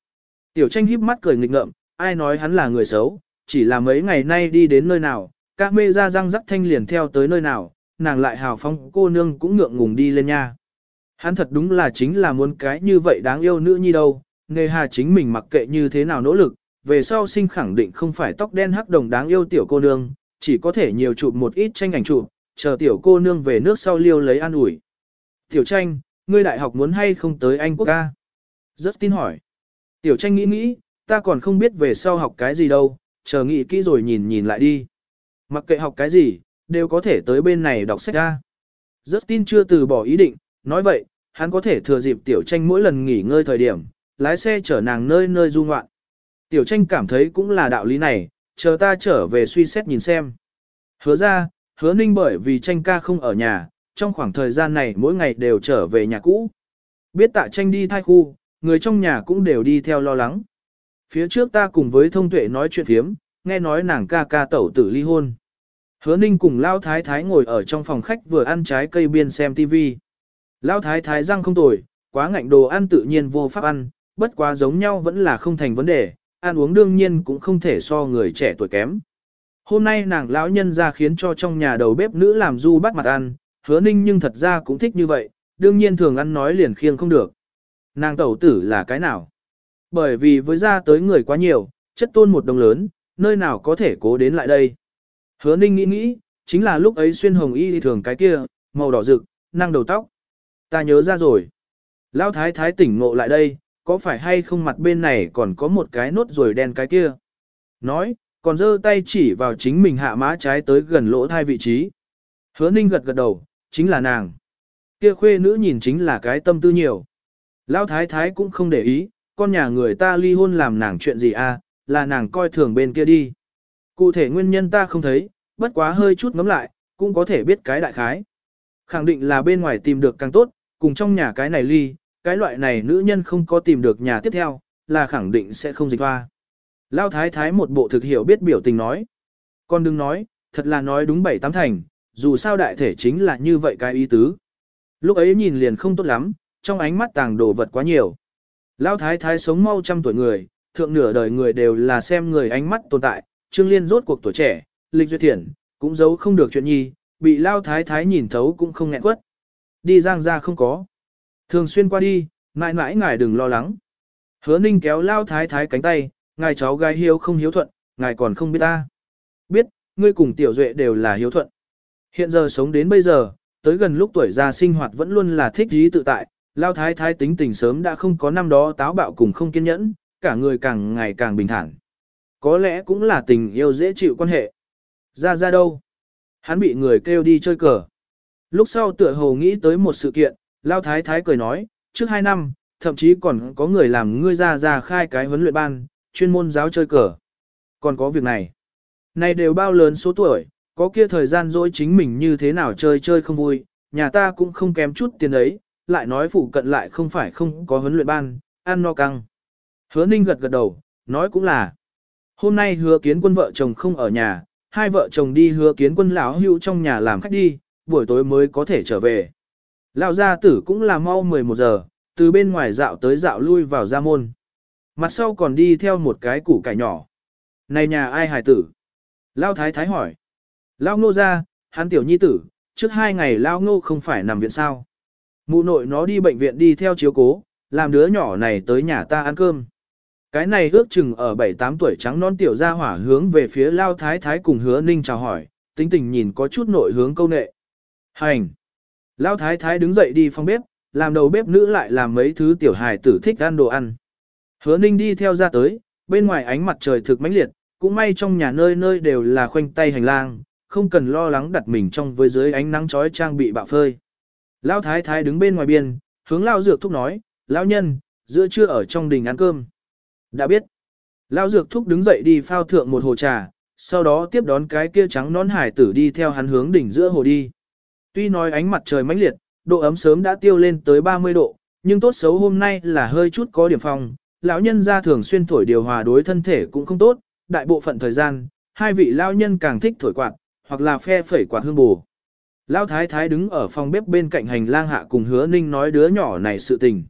Tiểu tranh híp mắt cười nghịch ngợm, ai nói hắn là người xấu, chỉ là mấy ngày nay đi đến nơi nào, các mê ra răng rắc thanh liền theo tới nơi nào, nàng lại hào phong cô nương cũng ngượng ngùng đi lên nha. Hắn thật đúng là chính là muốn cái như vậy đáng yêu nữ nhi đâu, nghề hà chính mình mặc kệ như thế nào nỗ lực, về sau sinh khẳng định không phải tóc đen hắc đồng đáng yêu tiểu cô nương, chỉ có thể nhiều chụp một ít tranh ảnh chụp, chờ tiểu cô nương về nước sau liêu lấy an ủi. Tiểu tranh, ngươi đại học muốn hay không tới Anh quốc ca? Rất tin hỏi. Tiểu tranh nghĩ nghĩ, ta còn không biết về sau học cái gì đâu, chờ nghĩ kỹ rồi nhìn nhìn lại đi. Mặc kệ học cái gì, đều có thể tới bên này đọc sách ra. Rất tin chưa từ bỏ ý định, nói vậy, hắn có thể thừa dịp tiểu tranh mỗi lần nghỉ ngơi thời điểm, lái xe chở nàng nơi nơi du ngoạn. Tiểu tranh cảm thấy cũng là đạo lý này, chờ ta trở về suy xét nhìn xem. Hứa ra, hứa ninh bởi vì tranh ca không ở nhà, trong khoảng thời gian này mỗi ngày đều trở về nhà cũ. Biết tạ tranh đi thai khu, người trong nhà cũng đều đi theo lo lắng. Phía trước ta cùng với thông tuệ nói chuyện phiếm, nghe nói nàng ca ca tẩu tử ly hôn. Hứa ninh cùng Lao Thái Thái ngồi ở trong phòng khách vừa ăn trái cây biên xem TV. Lao Thái Thái răng không tồi, quá ngạnh đồ ăn tự nhiên vô pháp ăn, bất quá giống nhau vẫn là không thành vấn đề, ăn uống đương nhiên cũng không thể so người trẻ tuổi kém. Hôm nay nàng lão nhân ra khiến cho trong nhà đầu bếp nữ làm du bắt mặt ăn, hứa ninh nhưng thật ra cũng thích như vậy, đương nhiên thường ăn nói liền khiêng không được. Nàng tẩu tử là cái nào? Bởi vì với ra tới người quá nhiều, chất tôn một đồng lớn, nơi nào có thể cố đến lại đây. Hứa ninh nghĩ nghĩ, chính là lúc ấy xuyên hồng y thường cái kia, màu đỏ rực, năng đầu tóc. Ta nhớ ra rồi. Lão thái thái tỉnh ngộ lại đây, có phải hay không mặt bên này còn có một cái nốt rồi đen cái kia. Nói, còn giơ tay chỉ vào chính mình hạ má trái tới gần lỗ thai vị trí. Hứa ninh gật gật đầu, chính là nàng. Kia khuê nữ nhìn chính là cái tâm tư nhiều. Lão thái thái cũng không để ý, con nhà người ta ly hôn làm nàng chuyện gì à, là nàng coi thường bên kia đi. Cụ thể nguyên nhân ta không thấy, bất quá hơi chút ngắm lại, cũng có thể biết cái đại khái. Khẳng định là bên ngoài tìm được càng tốt, cùng trong nhà cái này ly, cái loại này nữ nhân không có tìm được nhà tiếp theo, là khẳng định sẽ không dịch hoa. Lao thái thái một bộ thực hiểu biết biểu tình nói. Con đừng nói, thật là nói đúng bảy tám thành, dù sao đại thể chính là như vậy cái ý tứ. Lúc ấy nhìn liền không tốt lắm, trong ánh mắt tàng đồ vật quá nhiều. Lao thái thái sống mau trăm tuổi người, thượng nửa đời người đều là xem người ánh mắt tồn tại, Trương Liên rốt cuộc tuổi trẻ, lịch duyệt thiện, cũng giấu không được chuyện nhi, bị Lao thái thái nhìn thấu cũng không nghẹn quất. Đi giang ra không có. Thường xuyên qua đi, mãi mãi ngài đừng lo lắng. Hứa ninh kéo Lao thái thái cánh tay, ngài cháu gái hiếu không hiếu thuận, ngài còn không biết ta. Biết, ngươi cùng tiểu duệ đều là hiếu thuận. Hiện giờ sống đến bây giờ, tới gần lúc tuổi già sinh hoạt vẫn luôn là thích ý tự tại, lao thái thái tính tình sớm đã không có năm đó táo bạo cùng không kiên nhẫn, cả người càng ngày càng bình thản. Có lẽ cũng là tình yêu dễ chịu quan hệ. Ra ra đâu? Hắn bị người kêu đi chơi cờ. Lúc sau tựa hồ nghĩ tới một sự kiện, lao thái thái cười nói, trước hai năm, thậm chí còn có người làm ngươi ra ra khai cái huấn luyện ban, chuyên môn giáo chơi cờ. Còn có việc này. Này đều bao lớn số tuổi, có kia thời gian dỗi chính mình như thế nào chơi chơi không vui, nhà ta cũng không kém chút tiền ấy, lại nói phụ cận lại không phải không có huấn luyện ban, ăn no căng. Hứa ninh gật gật đầu, nói cũng là. Hôm nay hứa kiến quân vợ chồng không ở nhà, hai vợ chồng đi hứa kiến quân lão hưu trong nhà làm khách đi, buổi tối mới có thể trở về. Lão gia tử cũng là mau 11 giờ, từ bên ngoài dạo tới dạo lui vào gia môn. Mặt sau còn đi theo một cái củ cải nhỏ. Này nhà ai hài tử? Lao thái thái hỏi. Lao ngô ra, hắn tiểu nhi tử, trước hai ngày Lao ngô không phải nằm viện sao. Mụ nội nó đi bệnh viện đi theo chiếu cố, làm đứa nhỏ này tới nhà ta ăn cơm. Cái này ước chừng ở 7-8 tuổi trắng non tiểu gia hỏa hướng về phía Lao thái thái cùng hứa ninh chào hỏi, tính tình nhìn có chút nội hướng câu nệ. Hành! Lao thái thái đứng dậy đi phòng bếp, làm đầu bếp nữ lại làm mấy thứ tiểu hài tử thích ăn đồ ăn. Hứa ninh đi theo ra tới, bên ngoài ánh mặt trời thực mãnh liệt, cũng may trong nhà nơi nơi đều là khoanh tay hành lang, không cần lo lắng đặt mình trong với dưới ánh nắng chói trang bị bạo phơi. Lão thái thái đứng bên ngoài biên, hướng Lão dược thúc nói, Lão nhân, giữa trưa ở trong đình ăn cơm. Đã biết. Lão dược thúc đứng dậy đi phao thượng một hồ trà, sau đó tiếp đón cái kia trắng nón hải tử đi theo hắn hướng đỉnh giữa hồ đi. Tuy nói ánh mặt trời mãnh liệt, độ ấm sớm đã tiêu lên tới 30 độ, nhưng tốt xấu hôm nay là hơi chút có điểm phòng, lão nhân ra thường xuyên thổi điều hòa đối thân thể cũng không tốt, đại bộ phận thời gian, hai vị lão nhân càng thích thổi quạt, hoặc là phe phẩy quạt hương bù. Lão thái thái đứng ở phòng bếp bên cạnh hành lang hạ cùng hứa ninh nói đứa nhỏ này sự tình.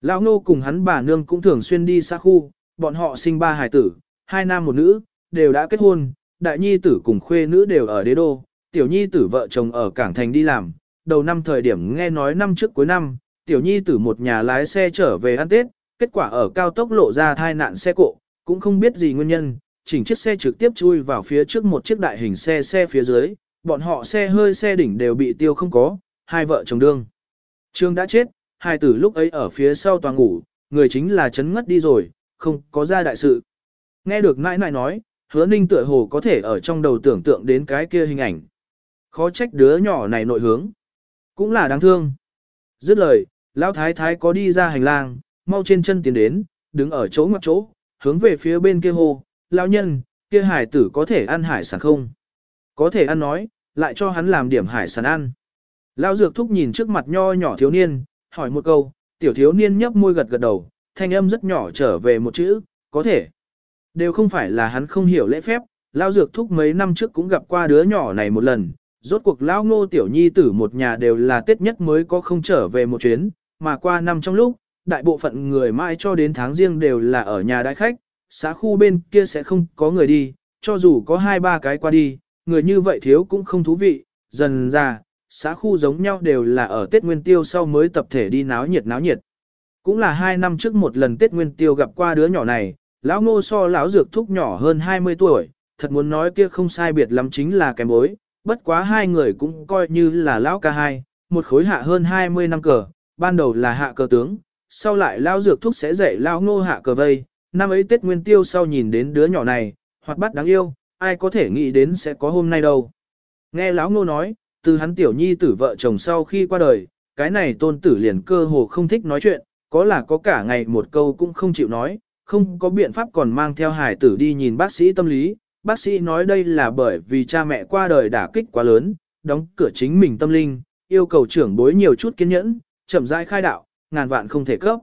Lão ngô cùng hắn bà nương cũng thường xuyên đi xa khu, bọn họ sinh ba hài tử, hai nam một nữ, đều đã kết hôn, đại nhi tử cùng khuê nữ đều ở đế đô, tiểu nhi tử vợ chồng ở cảng thành đi làm, đầu năm thời điểm nghe nói năm trước cuối năm, tiểu nhi tử một nhà lái xe trở về ăn Tết, kết quả ở cao tốc lộ ra thai nạn xe cộ, cũng không biết gì nguyên nhân, chỉnh chiếc xe trực tiếp chui vào phía trước một chiếc đại hình xe xe phía dưới, bọn họ xe hơi xe đỉnh đều bị tiêu không có, hai vợ chồng đương. Trương đã chết, hai tử lúc ấy ở phía sau toàn ngủ, người chính là chấn ngất đi rồi, không có ra đại sự. Nghe được nãi nãi nói, hứa ninh tựa hồ có thể ở trong đầu tưởng tượng đến cái kia hình ảnh. Khó trách đứa nhỏ này nội hướng. Cũng là đáng thương. Dứt lời, lão thái thái có đi ra hành lang, mau trên chân tiến đến, đứng ở chỗ ngoặc chỗ, hướng về phía bên kia hồ, lão nhân, kia hải tử có thể ăn hải sản không? Có thể ăn nói, lại cho hắn làm điểm hải sản ăn. Lão dược thúc nhìn trước mặt nho nhỏ thiếu niên, hỏi một câu, tiểu thiếu niên nhấp môi gật gật đầu, thanh âm rất nhỏ trở về một chữ, có thể. Đều không phải là hắn không hiểu lễ phép, lão dược thúc mấy năm trước cũng gặp qua đứa nhỏ này một lần, rốt cuộc lão ngô tiểu nhi tử một nhà đều là tết nhất mới có không trở về một chuyến, mà qua năm trong lúc, đại bộ phận người mãi cho đến tháng riêng đều là ở nhà đại khách, xã khu bên kia sẽ không có người đi, cho dù có hai ba cái qua đi, người như vậy thiếu cũng không thú vị, dần ra, xã khu giống nhau đều là ở Tết Nguyên Tiêu sau mới tập thể đi náo nhiệt náo nhiệt. Cũng là hai năm trước một lần Tết Nguyên Tiêu gặp qua đứa nhỏ này, lão ngô so lão dược thúc nhỏ hơn 20 tuổi, thật muốn nói kia không sai biệt lắm chính là kém bối, bất quá hai người cũng coi như là lão ca hai, một khối hạ hơn 20 năm cờ, ban đầu là hạ cờ tướng, sau lại lão dược thúc sẽ dạy lão ngô hạ cờ vây, năm ấy Tết Nguyên Tiêu sau nhìn đến đứa nhỏ này, hoặc bắt đáng yêu, ai có thể nghĩ đến sẽ có hôm nay đâu. Nghe lão ngô nói, từ hắn tiểu nhi tử vợ chồng sau khi qua đời, cái này tôn tử liền cơ hồ không thích nói chuyện, có là có cả ngày một câu cũng không chịu nói, không có biện pháp còn mang theo hải tử đi nhìn bác sĩ tâm lý. Bác sĩ nói đây là bởi vì cha mẹ qua đời đả kích quá lớn, đóng cửa chính mình tâm linh, yêu cầu trưởng bối nhiều chút kiên nhẫn, chậm rãi khai đạo, ngàn vạn không thể cấp.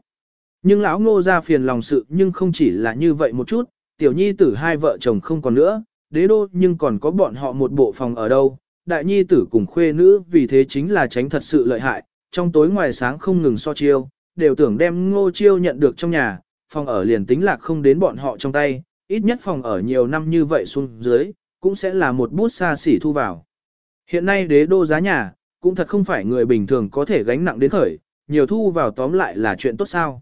Nhưng lão ngô ra phiền lòng sự nhưng không chỉ là như vậy một chút, tiểu nhi tử hai vợ chồng không còn nữa, đế đô nhưng còn có bọn họ một bộ phòng ở đâu, đại nhi tử cùng khuê nữ vì thế chính là tránh thật sự lợi hại, trong tối ngoài sáng không ngừng so chiêu, đều tưởng đem ngô chiêu nhận được trong nhà, phòng ở liền tính lạc không đến bọn họ trong tay, ít nhất phòng ở nhiều năm như vậy xuống dưới, cũng sẽ là một bút xa xỉ thu vào. Hiện nay đế đô giá nhà, cũng thật không phải người bình thường có thể gánh nặng đến khởi, nhiều thu vào tóm lại là chuyện tốt sao.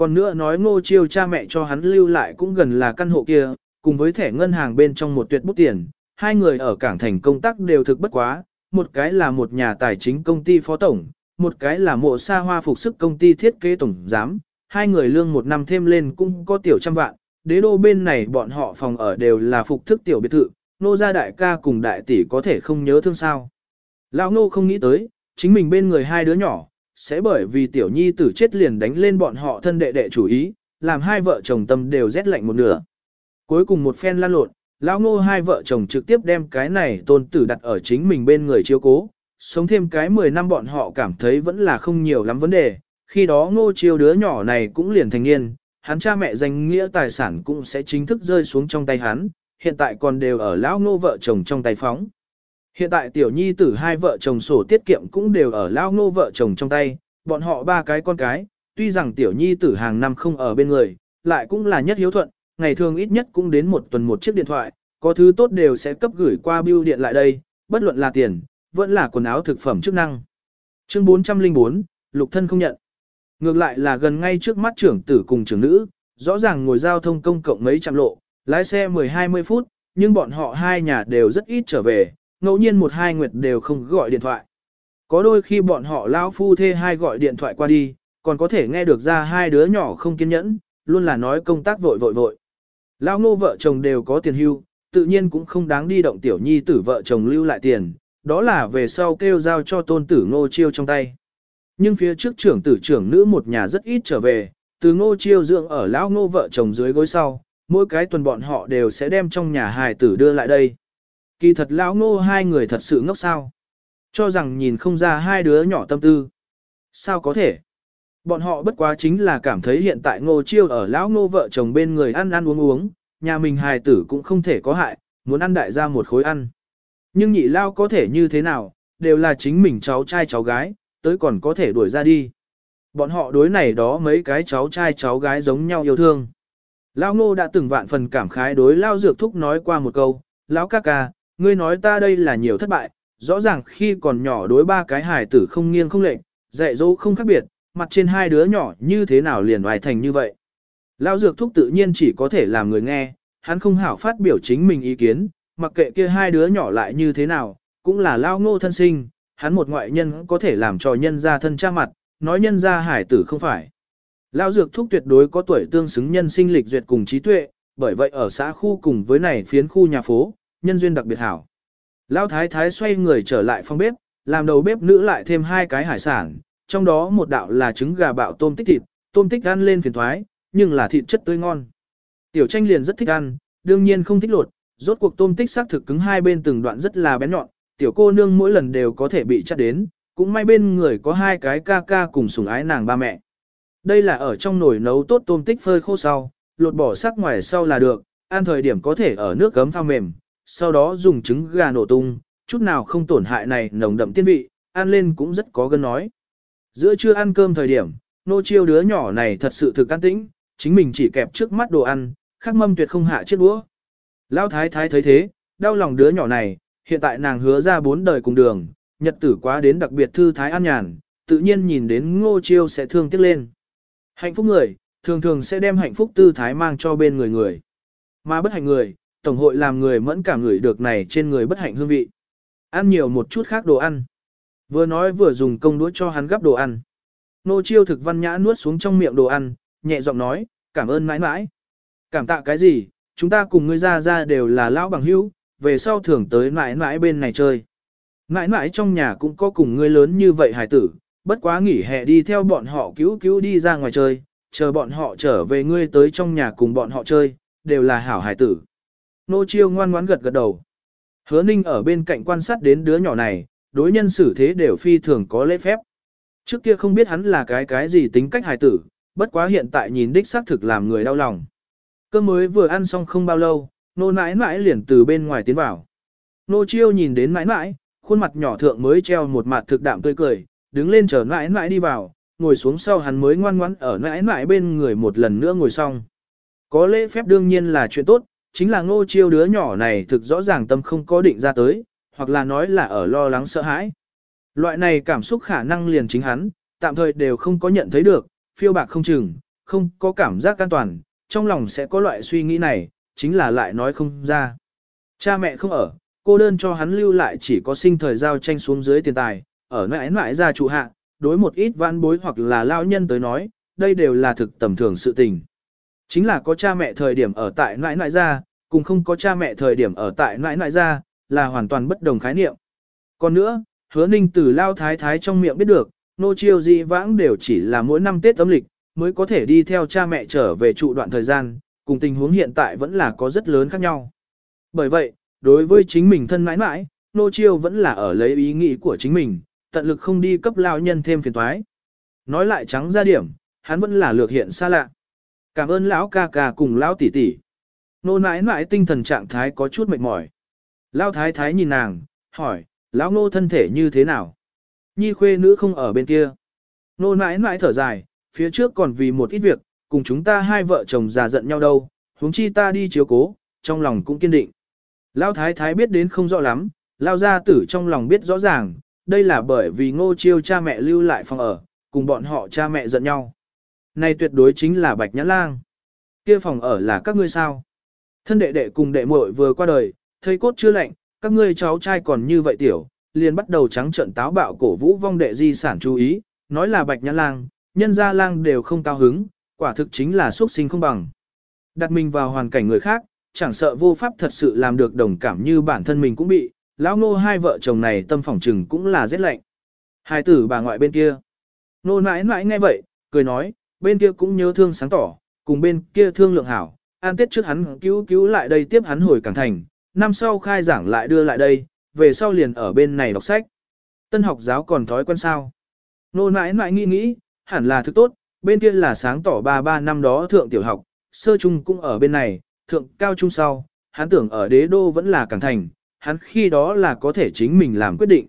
Còn nữa nói ngô chiêu cha mẹ cho hắn lưu lại cũng gần là căn hộ kia, cùng với thẻ ngân hàng bên trong một tuyệt bút tiền, hai người ở cảng thành công tác đều thực bất quá, một cái là một nhà tài chính công ty phó tổng, một cái là mộ xa hoa phục sức công ty thiết kế tổng giám, hai người lương một năm thêm lên cũng có tiểu trăm vạn, đế đô bên này bọn họ phòng ở đều là phục thức tiểu biệt thự, nô gia đại ca cùng đại tỷ có thể không nhớ thương sao. Lão nô không nghĩ tới, chính mình bên người hai đứa nhỏ, sẽ bởi vì tiểu nhi tử chết liền đánh lên bọn họ thân đệ đệ chủ ý, làm hai vợ chồng tâm đều rét lạnh một nửa. Cuối cùng một phen lan lộn, lão ngô hai vợ chồng trực tiếp đem cái này tôn tử đặt ở chính mình bên người chiếu cố, sống thêm cái 10 năm bọn họ cảm thấy vẫn là không nhiều lắm vấn đề, khi đó ngô chiêu đứa nhỏ này cũng liền thành niên, hắn cha mẹ danh nghĩa tài sản cũng sẽ chính thức rơi xuống trong tay hắn, hiện tại còn đều ở lão ngô vợ chồng trong tay phóng. Hiện tại tiểu nhi tử hai vợ chồng sổ tiết kiệm cũng đều ở lao ngô vợ chồng trong tay, bọn họ ba cái con cái, tuy rằng tiểu nhi tử hàng năm không ở bên người, lại cũng là nhất hiếu thuận, ngày thường ít nhất cũng đến một tuần một chiếc điện thoại, có thứ tốt đều sẽ cấp gửi qua bưu điện lại đây, bất luận là tiền, vẫn là quần áo thực phẩm chức năng. Chương 404, lục thân không nhận. Ngược lại là gần ngay trước mắt trưởng tử cùng trưởng nữ, rõ ràng ngồi giao thông công cộng mấy trăm lộ, lái xe 10-20 phút, nhưng bọn họ hai nhà đều rất ít trở về, ngẫu nhiên một hai nguyệt đều không gọi điện thoại. Có đôi khi bọn họ lão phu thê hai gọi điện thoại qua đi, còn có thể nghe được ra hai đứa nhỏ không kiên nhẫn, luôn là nói công tác vội vội vội. Lão ngô vợ chồng đều có tiền hưu, tự nhiên cũng không đáng đi động tiểu nhi tử vợ chồng lưu lại tiền, đó là về sau kêu giao cho tôn tử ngô chiêu trong tay. Nhưng phía trước trưởng tử trưởng nữ một nhà rất ít trở về, từ ngô chiêu dưỡng ở lão ngô vợ chồng dưới gối sau, mỗi cái tuần bọn họ đều sẽ đem trong nhà hài tử đưa lại đây. Kỳ thật lão ngô hai người thật sự ngốc sao. Cho rằng nhìn không ra hai đứa nhỏ tâm tư. Sao có thể? Bọn họ bất quá chính là cảm thấy hiện tại ngô chiêu ở lão ngô vợ chồng bên người ăn ăn uống uống, nhà mình hài tử cũng không thể có hại, muốn ăn đại gia một khối ăn. Nhưng nhị lao có thể như thế nào, đều là chính mình cháu trai cháu gái, tới còn có thể đuổi ra đi. Bọn họ đối này đó mấy cái cháu trai cháu gái giống nhau yêu thương. Lao ngô đã từng vạn phần cảm khái đối Lao Dược Thúc nói qua một câu, Lão ca ca, ngươi nói ta đây là nhiều thất bại, rõ ràng khi còn nhỏ đối ba cái hài tử không nghiêng không lệnh, dạy dỗ không khác biệt, mặt trên hai đứa nhỏ như thế nào liền hoài thành như vậy. Lao Dược Thúc tự nhiên chỉ có thể làm người nghe, hắn không hảo phát biểu chính mình ý kiến, mặc kệ kia hai đứa nhỏ lại như thế nào, cũng là Lao Ngô thân sinh, hắn một ngoại nhân có thể làm cho nhân ra thân cha mặt, nói nhân ra hải tử không phải. Lao Dược Thúc tuyệt đối có tuổi tương xứng nhân sinh lịch duyệt cùng trí tuệ, bởi vậy ở xã khu cùng với này phiến khu nhà phố, nhân duyên đặc biệt hảo. Lão Thái Thái xoay người trở lại phòng bếp, làm đầu bếp nữ lại thêm hai cái hải sản, trong đó một đạo là trứng gà bạo tôm tích thịt, tôm tích ăn lên phiền thoái, nhưng là thịt chất tươi ngon. Tiểu tranh liền rất thích ăn, đương nhiên không thích lột, rốt cuộc tôm tích xác thực cứng hai bên từng đoạn rất là bén nhọn, tiểu cô nương mỗi lần đều có thể bị chắt đến, cũng may bên người có hai cái ca ca cùng sủng ái nàng ba mẹ. Đây là ở trong nồi nấu tốt tôm tích phơi khô sau, lột bỏ sắc ngoài sau là được, ăn thời điểm có thể ở nước cấm pha mềm, sau đó dùng trứng gà nổ tung, chút nào không tổn hại này nồng đậm tiên vị, ăn lên cũng rất có gân nói. Giữa trưa ăn cơm thời điểm, nô chiêu đứa nhỏ này thật sự thực an tĩnh, chính mình chỉ kẹp trước mắt đồ ăn, khắc mâm tuyệt không hạ chiếc đũa. Lão thái thái thấy thế, đau lòng đứa nhỏ này, hiện tại nàng hứa ra bốn đời cùng đường, nhật tử quá đến đặc biệt thư thái an nhàn, tự nhiên nhìn đến ngô chiêu sẽ thương tiếc lên. Hạnh phúc người, thường thường sẽ đem hạnh phúc tư thái mang cho bên người người. Mà bất hạnh người, tổng hội làm người mẫn cảm người được này trên người bất hạnh hương vị. Ăn nhiều một chút khác đồ ăn. Vừa nói vừa dùng công đũa cho hắn gắp đồ ăn. Nô chiêu thực văn nhã nuốt xuống trong miệng đồ ăn, nhẹ giọng nói, cảm ơn mãi mãi. Cảm tạ cái gì, chúng ta cùng ngươi ra ra đều là lão bằng hữu, về sau thường tới mãi mãi bên này chơi. Mãi mãi trong nhà cũng có cùng ngươi lớn như vậy hải tử, bất quá nghỉ hè đi theo bọn họ cứu cứu đi ra ngoài chơi, chờ bọn họ trở về ngươi tới trong nhà cùng bọn họ chơi, đều là hảo hải tử. Nô chiêu ngoan ngoãn gật gật đầu. Hứa ninh ở bên cạnh quan sát đến đứa nhỏ này, đối nhân xử thế đều phi thường có lễ phép. Trước kia không biết hắn là cái cái gì tính cách hài tử, bất quá hiện tại nhìn đích xác thực làm người đau lòng. Cơm mới vừa ăn xong không bao lâu, nô nãi nãi liền từ bên ngoài tiến vào. Nô chiêu nhìn đến nãi nãi, khuôn mặt nhỏ thượng mới treo một mặt thực đạm tươi cười, đứng lên chờ nãi nãi đi vào, ngồi xuống sau hắn mới ngoan ngoãn ở nãi nãi bên người một lần nữa ngồi xong. Có lễ phép đương nhiên là chuyện tốt, chính là ngô chiêu đứa nhỏ này thực rõ ràng tâm không có định ra tới, hoặc là nói là ở lo lắng sợ hãi. Loại này cảm xúc khả năng liền chính hắn, tạm thời đều không có nhận thấy được, phiêu bạc không chừng, không có cảm giác an toàn, trong lòng sẽ có loại suy nghĩ này, chính là lại nói không ra. Cha mẹ không ở, cô đơn cho hắn lưu lại chỉ có sinh thời giao tranh xuống dưới tiền tài, ở mãi mãi ra trụ hạ, đối một ít vãn bối hoặc là lao nhân tới nói, đây đều là thực tầm thường sự tình. Chính là có cha mẹ thời điểm ở tại nãi nãi ra, cùng không có cha mẹ thời điểm ở tại nãi nãi ra, là hoàn toàn bất đồng khái niệm. Còn nữa, hứa ninh từ lao thái thái trong miệng biết được, nô chiêu di vãng đều chỉ là mỗi năm Tết âm lịch, mới có thể đi theo cha mẹ trở về trụ đoạn thời gian, cùng tình huống hiện tại vẫn là có rất lớn khác nhau. Bởi vậy, đối với chính mình thân mãi mãi, nô chiêu vẫn là ở lấy ý nghĩ của chính mình, tận lực không đi cấp lao nhân thêm phiền toái. Nói lại trắng ra điểm, hắn vẫn là lược hiện xa lạ. Cảm ơn lão ca ca cùng lão tỷ tỷ. Nô nãi nãi tinh thần trạng thái có chút mệt mỏi. Lão thái thái nhìn nàng, hỏi, lão ngô thân thể như thế nào? Nhi khuê nữ không ở bên kia. Nô nãi nãi thở dài, phía trước còn vì một ít việc, cùng chúng ta hai vợ chồng già giận nhau đâu, huống chi ta đi chiếu cố, trong lòng cũng kiên định. Lão thái thái biết đến không rõ lắm, lão gia tử trong lòng biết rõ ràng, đây là bởi vì ngô chiêu cha mẹ lưu lại phòng ở, cùng bọn họ cha mẹ giận nhau. Này tuyệt đối chính là bạch nhã lang. kia phòng ở là các ngươi sao? Thân đệ đệ cùng đệ muội vừa qua đời, thấy cốt chưa lạnh, các ngươi cháu trai còn như vậy tiểu, liền bắt đầu trắng trợn táo bạo cổ vũ vong đệ di sản chú ý, nói là bạch nhã lang, nhân gia lang đều không cao hứng, quả thực chính là xuất sinh không bằng. Đặt mình vào hoàn cảnh người khác, chẳng sợ vô pháp thật sự làm được đồng cảm như bản thân mình cũng bị, lão nô hai vợ chồng này tâm phỏng trừng cũng là rét lạnh. Hai tử bà ngoại bên kia. Nô nãi nãi nghe vậy, cười nói, bên kia cũng nhớ thương sáng tỏ, cùng bên kia thương lượng hảo, an tết trước hắn cứu cứu lại đây tiếp hắn hồi cảng thành, năm sau khai giảng lại đưa lại đây, về sau liền ở bên này đọc sách. Tân học giáo còn thói quen sao. Nô nãi nãi nghĩ nghĩ, hẳn là thứ tốt, bên kia là sáng tỏ ba ba năm đó thượng tiểu học, sơ trung cũng ở bên này, thượng cao trung sau, hắn tưởng ở đế đô vẫn là cảng thành, hắn khi đó là có thể chính mình làm quyết định.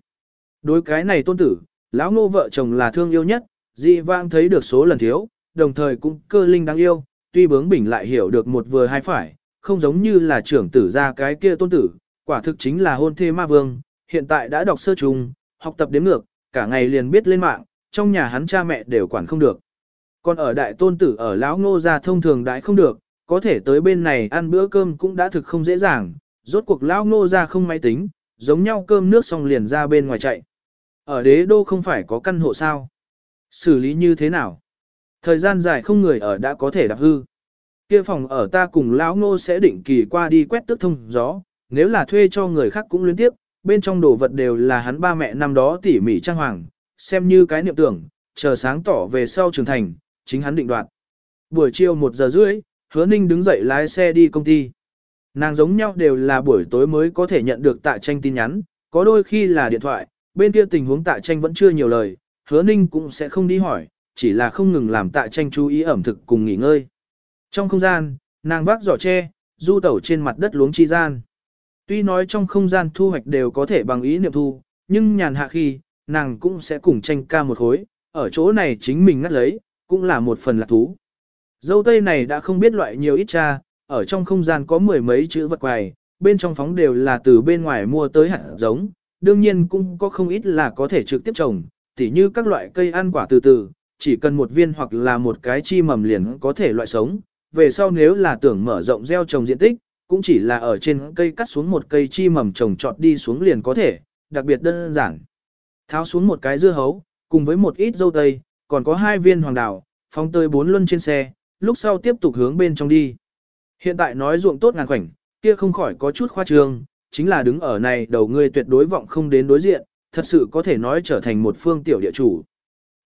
Đối cái này tôn tử, lão ngô vợ chồng là thương yêu nhất, dị vang thấy được số lần thiếu, đồng thời cũng cơ linh đáng yêu, tuy bướng bỉnh lại hiểu được một vừa hai phải, không giống như là trưởng tử ra cái kia tôn tử, quả thực chính là hôn thê ma vương, hiện tại đã đọc sơ trùng, học tập đếm ngược, cả ngày liền biết lên mạng, trong nhà hắn cha mẹ đều quản không được. Còn ở đại tôn tử ở lão ngô gia thông thường đãi không được, có thể tới bên này ăn bữa cơm cũng đã thực không dễ dàng, rốt cuộc lão ngô gia không máy tính, giống nhau cơm nước xong liền ra bên ngoài chạy. Ở đế đô không phải có căn hộ sao? Xử lý như thế nào? Thời gian dài không người ở đã có thể đạp hư. Kia phòng ở ta cùng lão ngô sẽ định kỳ qua đi quét tức thông gió, nếu là thuê cho người khác cũng liên tiếp, bên trong đồ vật đều là hắn ba mẹ năm đó tỉ mỉ trang hoàng, xem như cái niệm tưởng, chờ sáng tỏ về sau trưởng thành, chính hắn định đoạt. Buổi chiều 1 giờ rưỡi, hứa ninh đứng dậy lái xe đi công ty. Nàng giống nhau đều là buổi tối mới có thể nhận được tạ tranh tin nhắn, có đôi khi là điện thoại, bên kia tình huống tạ tranh vẫn chưa nhiều lời, hứa ninh cũng sẽ không đi hỏi, chỉ là không ngừng làm tạ tranh chú ý ẩm thực cùng nghỉ ngơi. Trong không gian, nàng vác giỏ tre, du tẩu trên mặt đất luống chi gian. Tuy nói trong không gian thu hoạch đều có thể bằng ý niệm thu, nhưng nhàn hạ khi, nàng cũng sẽ cùng tranh ca một khối, ở chỗ này chính mình ngắt lấy, cũng là một phần lạc thú. Dâu tây này đã không biết loại nhiều ít cha, ở trong không gian có mười mấy chữ vật quài, bên trong phóng đều là từ bên ngoài mua tới hạt giống, đương nhiên cũng có không ít là có thể trực tiếp trồng, tỉ như các loại cây ăn quả từ từ, chỉ cần một viên hoặc là một cái chi mầm liền có thể loại sống, về sau nếu là tưởng mở rộng gieo trồng diện tích, cũng chỉ là ở trên cây cắt xuống một cây chi mầm trồng trọt đi xuống liền có thể, đặc biệt đơn giản. Tháo xuống một cái dưa hấu, cùng với một ít dâu tây, còn có hai viên hoàng đào, phóng tới bốn luân trên xe, lúc sau tiếp tục hướng bên trong đi. Hiện tại nói ruộng tốt ngàn khoảnh, kia không khỏi có chút khoa trương, chính là đứng ở này đầu ngươi tuyệt đối vọng không đến đối diện, thật sự có thể nói trở thành một phương tiểu địa chủ.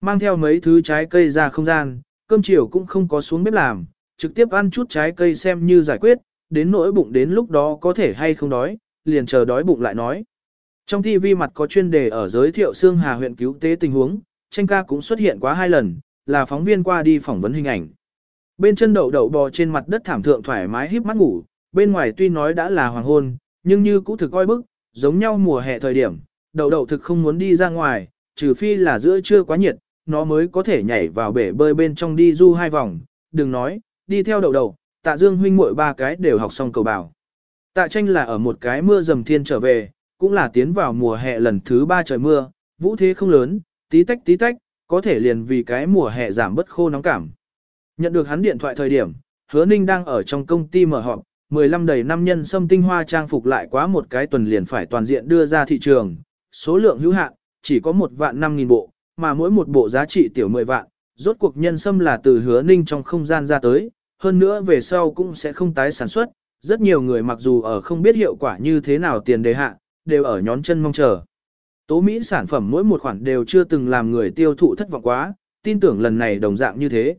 Mang theo mấy thứ trái cây ra không gian, cơm chiều cũng không có xuống bếp làm, trực tiếp ăn chút trái cây xem như giải quyết, đến nỗi bụng đến lúc đó có thể hay không đói, liền chờ đói bụng lại nói. Trong TV mặt có chuyên đề ở giới thiệu Sương Hà huyện cứu tế tình huống, tranh ca cũng xuất hiện quá hai lần, là phóng viên qua đi phỏng vấn hình ảnh. Bên chân đậu đậu bò trên mặt đất thảm thượng thoải mái híp mắt ngủ, bên ngoài tuy nói đã là hoàng hôn, nhưng như cũ thực coi bức, giống nhau mùa hè thời điểm, đậu đậu thực không muốn đi ra ngoài, trừ phi là giữa trưa quá nhiệt, nó mới có thể nhảy vào bể bơi bên trong đi du hai vòng, đừng nói, đi theo đầu đầu. tạ dương huynh muội ba cái đều học xong cầu bảo. Tạ tranh là ở một cái mưa dầm thiên trở về, cũng là tiến vào mùa hè lần thứ ba trời mưa, vũ thế không lớn, tí tách tí tách, có thể liền vì cái mùa hè giảm bất khô nóng cảm. Nhận được hắn điện thoại thời điểm, hứa ninh đang ở trong công ty mở họp, 15 đầy năm nhân xâm tinh hoa trang phục lại quá một cái tuần liền phải toàn diện đưa ra thị trường, số lượng hữu hạn, chỉ có một vạn 5.000 bộ, mà mỗi một bộ giá trị tiểu 10 vạn, rốt cuộc nhân sâm là từ hứa ninh trong không gian ra tới, hơn nữa về sau cũng sẽ không tái sản xuất, rất nhiều người mặc dù ở không biết hiệu quả như thế nào tiền đề hạ, đều ở nhón chân mong chờ. Tố Mỹ sản phẩm mỗi một khoản đều chưa từng làm người tiêu thụ thất vọng quá, tin tưởng lần này đồng dạng như thế.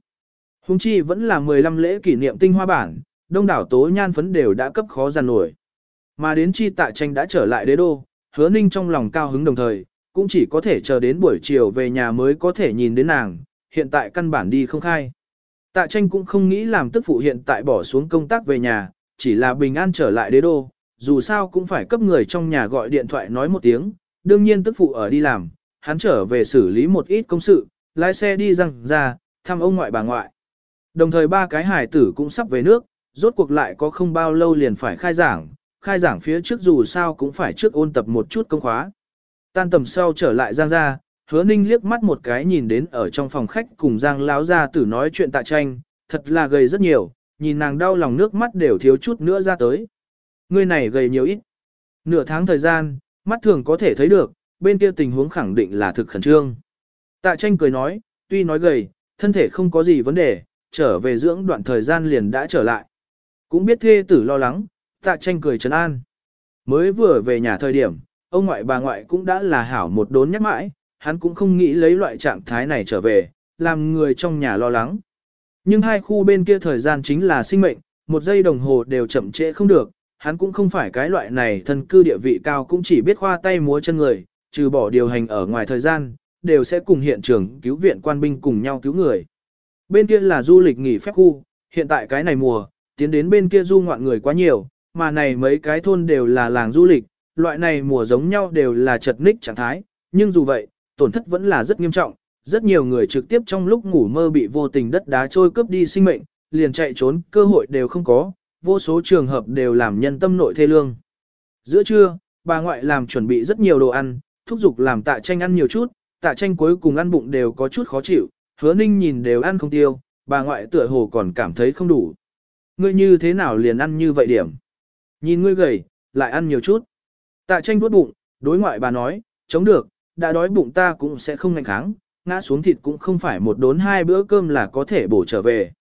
Hùng chi vẫn là 15 lễ kỷ niệm tinh hoa bản, đông đảo tố nhan phấn đều đã cấp khó giàn nổi. Mà đến chi tạ tranh đã trở lại đế đô, hứa ninh trong lòng cao hứng đồng thời, cũng chỉ có thể chờ đến buổi chiều về nhà mới có thể nhìn đến nàng, hiện tại căn bản đi không khai. Tạ tranh cũng không nghĩ làm tức phụ hiện tại bỏ xuống công tác về nhà, chỉ là bình an trở lại đế đô, dù sao cũng phải cấp người trong nhà gọi điện thoại nói một tiếng, đương nhiên tức phụ ở đi làm, hắn trở về xử lý một ít công sự, lái xe đi răng ra, thăm ông ngoại bà ngoại. Đồng thời ba cái hải tử cũng sắp về nước, rốt cuộc lại có không bao lâu liền phải khai giảng, khai giảng phía trước dù sao cũng phải trước ôn tập một chút công khóa. Tan tầm sau trở lại Giang ra, hứa ninh liếc mắt một cái nhìn đến ở trong phòng khách cùng Giang láo ra tử nói chuyện tạ tranh, thật là gầy rất nhiều, nhìn nàng đau lòng nước mắt đều thiếu chút nữa ra tới. Người này gầy nhiều ít. Nửa tháng thời gian, mắt thường có thể thấy được, bên kia tình huống khẳng định là thực khẩn trương. Tạ tranh cười nói, tuy nói gầy, thân thể không có gì vấn đề, trở về dưỡng đoạn thời gian liền đã trở lại. Cũng biết thê tử lo lắng, tạ tranh cười trấn an. Mới vừa về nhà thời điểm, ông ngoại bà ngoại cũng đã là hảo một đốn nhắc mãi, hắn cũng không nghĩ lấy loại trạng thái này trở về, làm người trong nhà lo lắng. Nhưng hai khu bên kia thời gian chính là sinh mệnh, một giây đồng hồ đều chậm trễ không được, hắn cũng không phải cái loại này thân cư địa vị cao cũng chỉ biết khoa tay múa chân người, trừ bỏ điều hành ở ngoài thời gian, đều sẽ cùng hiện trường cứu viện quan binh cùng nhau cứu người. Bên kia là du lịch nghỉ phép khu, hiện tại cái này mùa, tiến đến bên kia du ngoạn người quá nhiều, mà này mấy cái thôn đều là làng du lịch, loại này mùa giống nhau đều là chật ních trạng thái, nhưng dù vậy, tổn thất vẫn là rất nghiêm trọng, rất nhiều người trực tiếp trong lúc ngủ mơ bị vô tình đất đá trôi cướp đi sinh mệnh, liền chạy trốn, cơ hội đều không có, vô số trường hợp đều làm nhân tâm nội thê lương. Giữa trưa, bà ngoại làm chuẩn bị rất nhiều đồ ăn, thúc giục làm tạ tranh ăn nhiều chút, tạ tranh cuối cùng ăn bụng đều có chút khó chịu, hứa ninh nhìn đều ăn không tiêu, bà ngoại tựa hồ còn cảm thấy không đủ. Ngươi như thế nào liền ăn như vậy điểm? Nhìn ngươi gầy, lại ăn nhiều chút. Tạ tranh vuốt bụng, đối ngoại bà nói, chống được, đã đói bụng ta cũng sẽ không ngạnh kháng, ngã xuống thịt cũng không phải một đốn hai bữa cơm là có thể bổ trở về.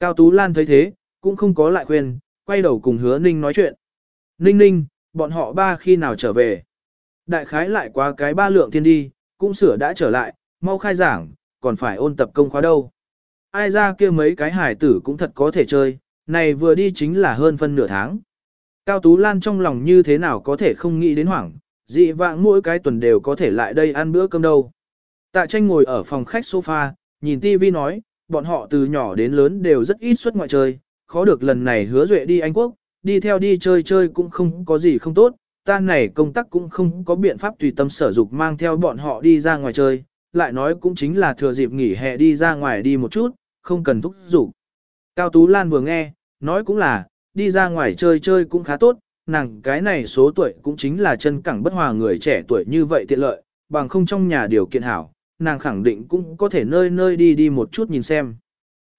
Cao Tú Lan thấy thế, cũng không có lại khuyên, quay đầu cùng hứa Ninh nói chuyện. Ninh Ninh, bọn họ ba khi nào trở về? Đại khái lại qua cái ba lượng thiên đi, cũng sửa đã trở lại, mau khai giảng, còn phải ôn tập công khóa đâu. Ai ra kia mấy cái hải tử cũng thật có thể chơi, này vừa đi chính là hơn phân nửa tháng. Cao Tú Lan trong lòng như thế nào có thể không nghĩ đến hoảng, dị vãng mỗi cái tuần đều có thể lại đây ăn bữa cơm đâu. Tạ tranh ngồi ở phòng khách sofa, nhìn TV nói, bọn họ từ nhỏ đến lớn đều rất ít xuất ngoại chơi, khó được lần này hứa duệ đi Anh Quốc, đi theo đi chơi chơi cũng không có gì không tốt, ta này công tác cũng không có biện pháp tùy tâm sở dục mang theo bọn họ đi ra ngoài chơi, lại nói cũng chính là thừa dịp nghỉ hè đi ra ngoài đi một chút, không cần thúc giục. Cao Tú Lan vừa nghe, nói cũng là, đi ra ngoài chơi chơi cũng khá tốt, nàng cái này số tuổi cũng chính là chân cẳng bất hòa người trẻ tuổi như vậy tiện lợi, bằng không trong nhà điều kiện hảo, nàng khẳng định cũng có thể nơi nơi đi đi một chút nhìn xem.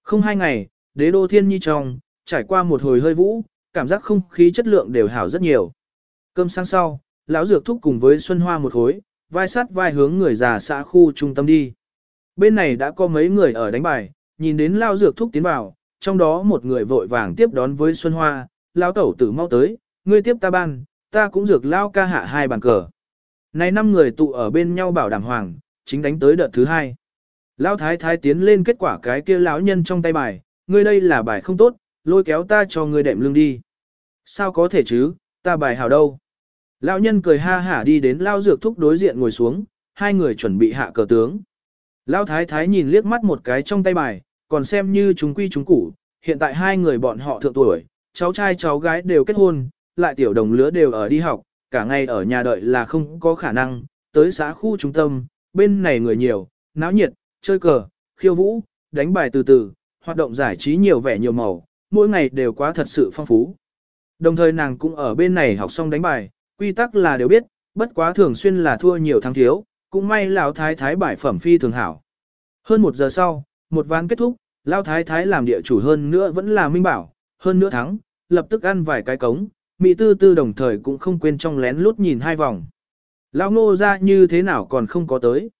Không hai ngày, đế đô thiên nhi trong, trải qua một hồi hơi vũ, cảm giác không khí chất lượng đều hảo rất nhiều. Cơm sáng sau, lão dược thúc cùng với Xuân Hoa một hối, vai sát vai hướng người già xã khu trung tâm đi. Bên này đã có mấy người ở đánh bài, nhìn đến lão dược thúc tiến vào, trong đó một người vội vàng tiếp đón với Xuân Hoa, lão tẩu tử mau tới, ngươi tiếp ta ban, ta cũng dược lao ca hạ hai bàn cờ. Này năm người tụ ở bên nhau bảo đảm hoàng, chính đánh tới đợt thứ hai. Lão thái thái tiến lên kết quả cái kia lão nhân trong tay bài, ngươi đây là bài không tốt, lôi kéo ta cho ngươi đệm lưng đi. Sao có thể chứ, ta bài hào đâu. Lão nhân cười ha hả đi đến lao dược thúc đối diện ngồi xuống, hai người chuẩn bị hạ cờ tướng. Lão thái thái nhìn liếc mắt một cái trong tay bài, còn xem như chúng quy chúng cũ hiện tại hai người bọn họ thượng tuổi, cháu trai cháu gái đều kết hôn, lại tiểu đồng lứa đều ở đi học, cả ngày ở nhà đợi là không có khả năng, tới xã khu trung tâm, bên này người nhiều, náo nhiệt, chơi cờ, khiêu vũ, đánh bài từ từ, hoạt động giải trí nhiều vẻ nhiều màu, mỗi ngày đều quá thật sự phong phú. Đồng thời nàng cũng ở bên này học xong đánh bài, quy tắc là đều biết, bất quá thường xuyên là thua nhiều thắng thiếu, cũng may lão thái thái bài phẩm phi thường hảo. Hơn một giờ sau, một ván kết thúc, lão thái thái làm địa chủ hơn nữa vẫn là minh bảo, hơn nữa thắng, lập tức ăn vài cái cống, Mỹ tư tư đồng thời cũng không quên trong lén lút nhìn hai vòng. Lão ngô ra như thế nào còn không có tới.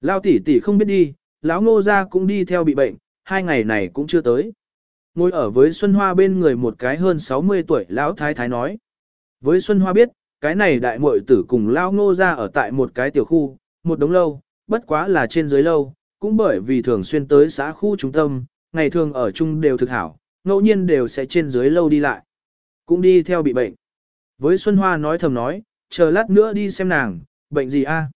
Lão tỷ tỷ không biết đi, lão ngô ra cũng đi theo bị bệnh, hai ngày này cũng chưa tới. Ngồi ở với Xuân Hoa bên người một cái hơn 60 tuổi lão thái thái nói. Với Xuân Hoa biết, cái này đại muội tử cùng lão ngô ra ở tại một cái tiểu khu, một đống lâu, bất quá là trên dưới lâu, cũng bởi vì thường xuyên tới xã khu trung tâm, ngày thường ở chung đều thực hảo, ngẫu nhiên đều sẽ trên dưới lâu đi lại. Cũng đi theo bị bệnh. Với Xuân Hoa nói thầm nói, chờ lát nữa đi xem nàng, bệnh gì a?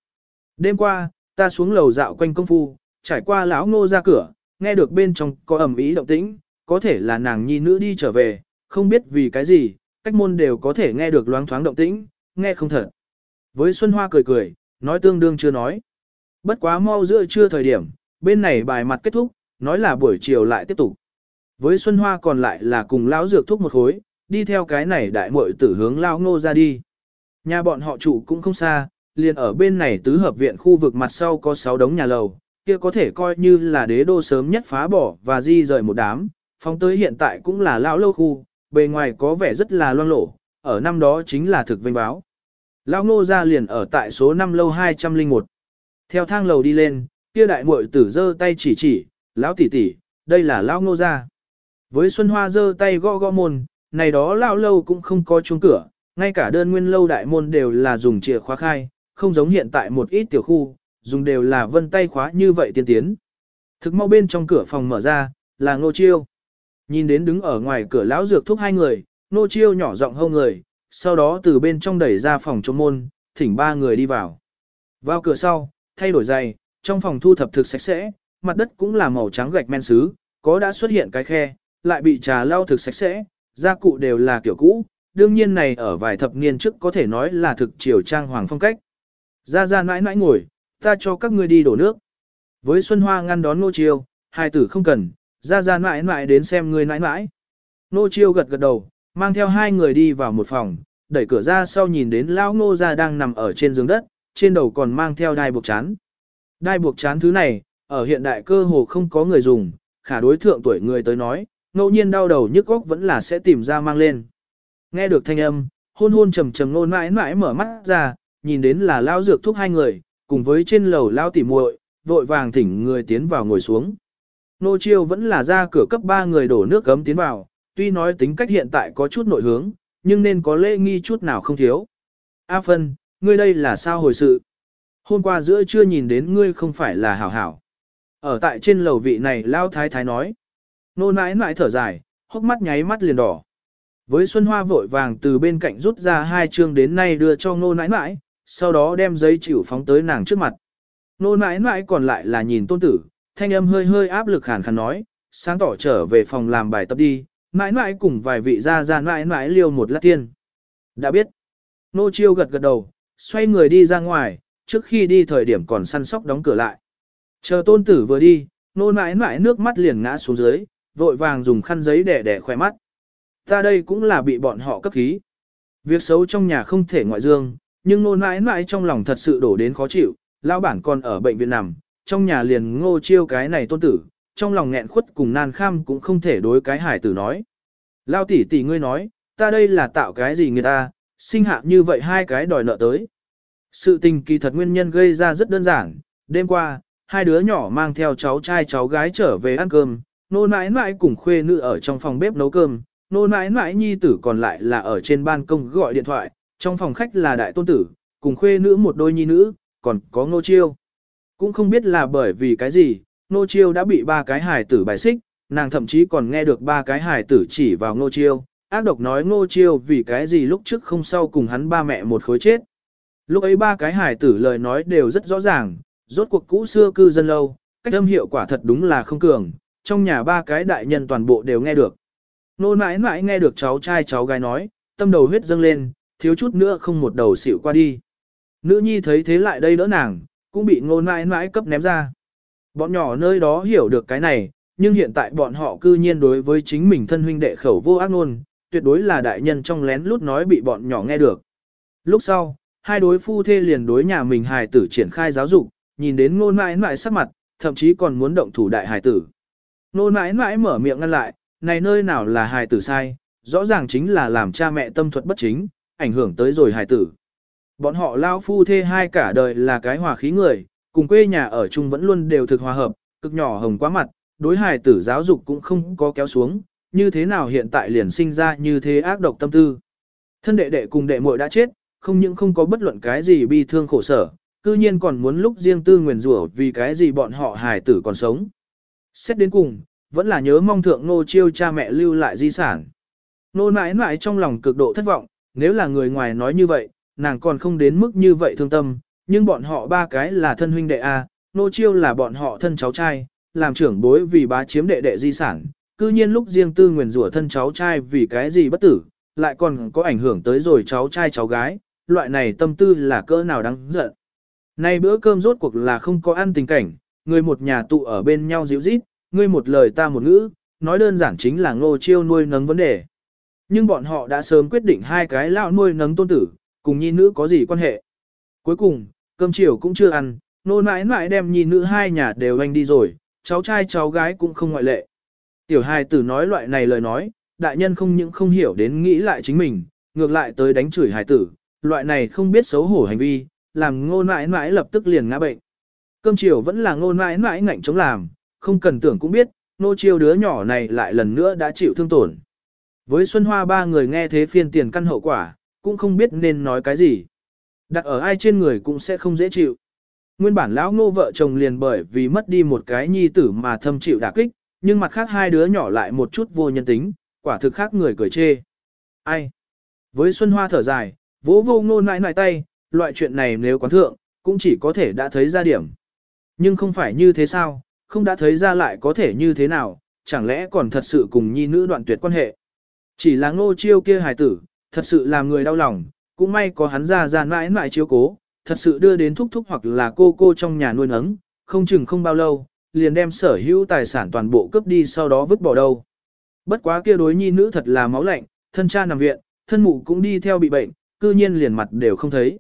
Đêm qua, ta xuống lầu dạo quanh công phu, trải qua lão ngô ra cửa, nghe được bên trong có ẩm ý động tĩnh, có thể là nàng nhi nữ đi trở về, không biết vì cái gì, cách môn đều có thể nghe được loáng thoáng động tĩnh, nghe không thật. Với Xuân Hoa cười cười, nói tương đương chưa nói. Bất quá mau giữa trưa thời điểm, bên này bài mặt kết thúc, nói là buổi chiều lại tiếp tục. Với Xuân Hoa còn lại là cùng lão dược thúc một khối, đi theo cái này đại muội tử hướng lao ngô ra đi. Nhà bọn họ trụ cũng không xa, liền ở bên này tứ hợp viện khu vực mặt sau có 6 đống nhà lầu, kia có thể coi như là đế đô sớm nhất phá bỏ và di rời một đám, phóng tới hiện tại cũng là lão lâu khu, bề ngoài có vẻ rất là loang lổ, ở năm đó chính là thực vinh báo. Lão ngô ra liền ở tại số 5 lâu 201. Theo thang lầu đi lên, kia đại muội tử giơ tay chỉ chỉ, lão tỷ tỷ, đây là lão ngô gia. Với Xuân Hoa giơ tay gõ gõ môn, này đó lão lâu cũng không có chuông cửa, ngay cả đơn nguyên lâu đại môn đều là dùng chìa khóa khai, không giống hiện tại một ít tiểu khu, dùng đều là vân tay khóa như vậy tiên tiến. Thực mau bên trong cửa phòng mở ra, là Ngô Chiêu. Nhìn đến đứng ở ngoài cửa lão dược thúc hai người, Ngô Chiêu nhỏ giọng hô người, sau đó từ bên trong đẩy ra phòng chống môn, thỉnh ba người đi vào. Vào cửa sau, thay đổi giày, trong phòng thu thập thực sạch sẽ, mặt đất cũng là màu trắng gạch men sứ, có đã xuất hiện cái khe, lại bị trà lau thực sạch sẽ, gia cụ đều là kiểu cũ, đương nhiên này ở vài thập niên trước có thể nói là thực triều trang hoàng phong cách. Ra ra mãi mãi ngồi, ta cho các ngươi đi đổ nước. Với Xuân Hoa ngăn đón Nô Chiêu, hai tử không cần, ra ra mãi mãi đến xem ngươi mãi mãi. Nô Chiêu gật gật đầu, mang theo hai người đi vào một phòng, đẩy cửa ra sau nhìn đến lão ngô gia đang nằm ở trên giường đất, trên đầu còn mang theo đai buộc chán. Đai buộc chán thứ này, ở hiện đại cơ hồ không có người dùng, khả đối thượng tuổi người tới nói, ngẫu nhiên đau đầu nhức góc vẫn là sẽ tìm ra mang lên. Nghe được thanh âm, hôn hôn trầm trầm nôn mãi mãi mở mắt ra, nhìn đến là lao dược thúc hai người, cùng với trên lầu lao tỉ muội, vội vàng thỉnh người tiến vào ngồi xuống. Nô chiêu vẫn là ra cửa cấp ba người đổ nước gấm tiến vào, tuy nói tính cách hiện tại có chút nội hướng, nhưng nên có lễ nghi chút nào không thiếu. A phân, ngươi đây là sao hồi sự? Hôm qua giữa trưa nhìn đến ngươi không phải là hảo hảo. Ở tại trên lầu vị này lao thái thái nói. Nô nãi nãi thở dài, hốc mắt nháy mắt liền đỏ. Với Xuân Hoa vội vàng từ bên cạnh rút ra hai chương đến nay đưa cho nô nãi nãi, sau đó đem giấy chịu phóng tới nàng trước mặt. Nô nãi nãi còn lại là nhìn tôn tử, thanh âm hơi hơi áp lực hàn khàn nói, sáng tỏ trở về phòng làm bài tập đi, nãi nãi cùng vài vị ra ra nãi nãi liêu một lát tiên. Đã biết. Nô chiêu gật gật đầu, xoay người đi ra ngoài, trước khi đi thời điểm còn săn sóc đóng cửa lại. Chờ tôn tử vừa đi, nô nãi nãi nước mắt liền ngã xuống dưới, vội vàng dùng khăn giấy để để khoe mắt. Ta đây cũng là bị bọn họ cấp khí. Việc xấu trong nhà không thể ngoại dương, nhưng nô mãi mãi trong lòng thật sự đổ đến khó chịu, lão bản còn ở bệnh viện nằm, trong nhà liền ngô chiêu cái này tôn tử, trong lòng nghẹn khuất cùng nan kham cũng không thể đối cái hải tử nói. Lao tỷ tỷ ngươi nói, ta đây là tạo cái gì người ta, sinh hạ như vậy hai cái đòi nợ tới. Sự tình kỳ thật nguyên nhân gây ra rất đơn giản, đêm qua, hai đứa nhỏ mang theo cháu trai cháu gái trở về ăn cơm, nô nãi nãi cùng khuê nữ ở trong phòng bếp nấu cơm, nô nãi nãi nhi tử còn lại là ở trên ban công gọi điện thoại, trong phòng khách là đại tôn tử, cùng khuê nữ một đôi nhi nữ, còn có ngô chiêu. Cũng không biết là bởi vì cái gì, ngô chiêu đã bị ba cái hài tử bài xích, nàng thậm chí còn nghe được ba cái hài tử chỉ vào ngô chiêu, ác độc nói ngô chiêu vì cái gì lúc trước không sau cùng hắn ba mẹ một khối chết. Lúc ấy ba cái hải tử lời nói đều rất rõ ràng, rốt cuộc cũ xưa cư dân lâu, cách âm hiệu quả thật đúng là không cường, trong nhà ba cái đại nhân toàn bộ đều nghe được. Nô mãi mãi nghe được cháu trai cháu gái nói, tâm đầu huyết dâng lên, thiếu chút nữa không một đầu xỉu qua đi. Nữ nhi thấy thế lại đây đỡ nàng, cũng bị ngôn mãi mãi cấp ném ra. Bọn nhỏ nơi đó hiểu được cái này, nhưng hiện tại bọn họ cư nhiên đối với chính mình thân huynh đệ khẩu vô ác ngôn, tuyệt đối là đại nhân trong lén lút nói bị bọn nhỏ nghe được. Lúc sau, hai đối phu thê liền đối nhà mình hài tử triển khai giáo dục, nhìn đến ngôn mãi mãi sắc mặt, thậm chí còn muốn động thủ đại hài tử. Ngôn mãi mãi mở miệng ngăn lại, này nơi nào là hài tử sai, rõ ràng chính là làm cha mẹ tâm thuật bất chính, ảnh hưởng tới rồi hài tử. Bọn họ lao phu thê hai cả đời là cái hòa khí người, cùng quê nhà ở chung vẫn luôn đều thực hòa hợp, cực nhỏ hồng quá mặt, đối hài tử giáo dục cũng không có kéo xuống, như thế nào hiện tại liền sinh ra như thế ác độc tâm tư. Thân đệ đệ cùng đệ muội đã chết, không những không có bất luận cái gì bi thương khổ sở, cư nhiên còn muốn lúc riêng tư nguyền rủa vì cái gì bọn họ hài tử còn sống. Xét đến cùng, vẫn là nhớ mong thượng nô chiêu cha mẹ lưu lại di sản. Nô mãi mãi trong lòng cực độ thất vọng, nếu là người ngoài nói như vậy, nàng còn không đến mức như vậy thương tâm, nhưng bọn họ ba cái là thân huynh đệ A, nô chiêu là bọn họ thân cháu trai, làm trưởng bối vì bá chiếm đệ đệ di sản, cư nhiên lúc riêng tư nguyền rủa thân cháu trai vì cái gì bất tử, lại còn có ảnh hưởng tới rồi cháu trai cháu gái, loại này tâm tư là cỡ nào đáng giận. Nay bữa cơm rốt cuộc là không có ăn tình cảnh, người một nhà tụ ở bên nhau dịu rít, ngươi một lời ta một ngữ, nói đơn giản chính là ngô chiêu nuôi nấng vấn đề. Nhưng bọn họ đã sớm quyết định hai cái lão nuôi nấng tôn tử, cùng nhi nữ có gì quan hệ. Cuối cùng, cơm chiều cũng chưa ăn, nô mãi mãi đem nhi nữ hai nhà đều anh đi rồi, cháu trai cháu gái cũng không ngoại lệ. Tiểu hài tử nói loại này lời nói, đại nhân không những không hiểu đến nghĩ lại chính mình, ngược lại tới đánh chửi hài tử, loại này không biết xấu hổ hành vi, làm ngô mãi mãi lập tức liền ngã bệnh. Cơm chiều vẫn là ngô mãi mãi ngạnh chống làm, không cần tưởng cũng biết, nô chiêu đứa nhỏ này lại lần nữa đã chịu thương tổn. Với Xuân Hoa ba người nghe thế phiên tiền căn hậu quả, cũng không biết nên nói cái gì. Đặt ở ai trên người cũng sẽ không dễ chịu. Nguyên bản lão ngô vợ chồng liền bởi vì mất đi một cái nhi tử mà thâm chịu đả kích, nhưng mặt khác hai đứa nhỏ lại một chút vô nhân tính, quả thực khác người cười chê. Ai? Với Xuân Hoa thở dài, vỗ vô ngô nãi nãi tay, loại chuyện này nếu quán thượng, cũng chỉ có thể đã thấy ra điểm. Nhưng không phải như thế sao, không đã thấy ra lại có thể như thế nào, chẳng lẽ còn thật sự cùng nhi nữ đoạn tuyệt quan hệ. Chỉ là ngô chiêu kia hài tử, thật sự làm người đau lòng, cũng may có hắn ra ra mãi mãi chiếu cố, thật sự đưa đến thúc thúc hoặc là cô cô trong nhà nuôi nấng, không chừng không bao lâu, liền đem sở hữu tài sản toàn bộ cướp đi sau đó vứt bỏ đâu. Bất quá kia đối nhi nữ thật là máu lạnh, thân cha nằm viện, thân mụ cũng đi theo bị bệnh, cư nhiên liền mặt đều không thấy.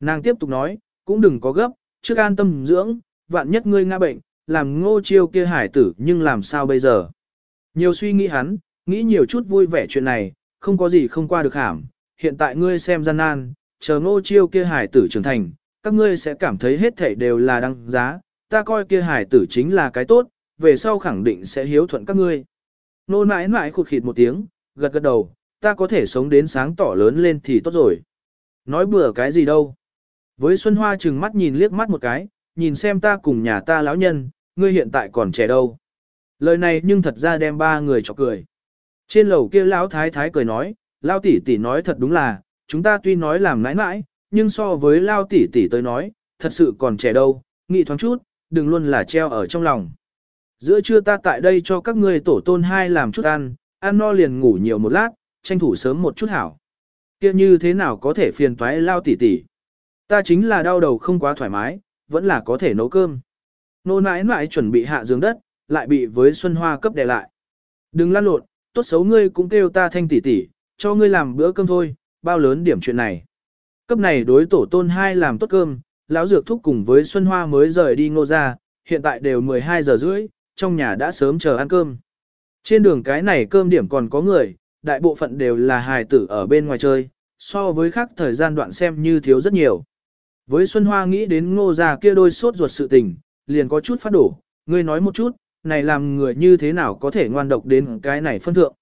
Nàng tiếp tục nói, cũng đừng có gấp, trước an tâm dưỡng, vạn nhất ngươi ngã bệnh, làm ngô chiêu kia hải tử nhưng làm sao bây giờ. Nhiều suy nghĩ hắn, nghĩ nhiều chút vui vẻ chuyện này, không có gì không qua được hàm, hiện tại ngươi xem gian nan, chờ ngô chiêu kia hải tử trưởng thành, các ngươi sẽ cảm thấy hết thảy đều là đăng giá, ta coi kia hải tử chính là cái tốt, về sau khẳng định sẽ hiếu thuận các ngươi. Nô mãi mãi khụt khịt một tiếng, gật gật đầu, ta có thể sống đến sáng tỏ lớn lên thì tốt rồi. Nói bừa cái gì đâu. Với Xuân Hoa chừng mắt nhìn liếc mắt một cái, nhìn xem ta cùng nhà ta lão nhân, ngươi hiện tại còn trẻ đâu. Lời này nhưng thật ra đem ba người cho cười. Trên lầu kia lão thái thái cười nói, lao tỷ tỷ nói thật đúng là, chúng ta tuy nói làm nãi nãi, nhưng so với lao tỷ tỷ tới nói, thật sự còn trẻ đâu, nghĩ thoáng chút, đừng luôn là treo ở trong lòng. Giữa trưa ta tại đây cho các ngươi tổ tôn hai làm chút ăn, ăn no liền ngủ nhiều một lát, tranh thủ sớm một chút hảo. Kia như thế nào có thể phiền toái lao tỉ tỉ? Ta chính là đau đầu không quá thoải mái, vẫn là có thể nấu cơm. Nô nãi nãi chuẩn bị hạ giường đất, lại bị với Xuân Hoa cấp đè lại. Đừng lăn lộn, tốt xấu ngươi cũng kêu ta thanh tỉ tỉ, cho ngươi làm bữa cơm thôi, bao lớn điểm chuyện này. Cấp này đối tổ tôn hai làm tốt cơm, lão dược thúc cùng với Xuân Hoa mới rời đi ngô ra, hiện tại đều 12 giờ rưỡi, trong nhà đã sớm chờ ăn cơm. Trên đường cái này cơm điểm còn có người, đại bộ phận đều là hài tử ở bên ngoài chơi, so với khác thời gian đoạn xem như thiếu rất nhiều. Với Xuân Hoa nghĩ đến ngô già kia đôi sốt ruột sự tình, liền có chút phát đổ, ngươi nói một chút, này làm người như thế nào có thể ngoan độc đến cái này phân thượng.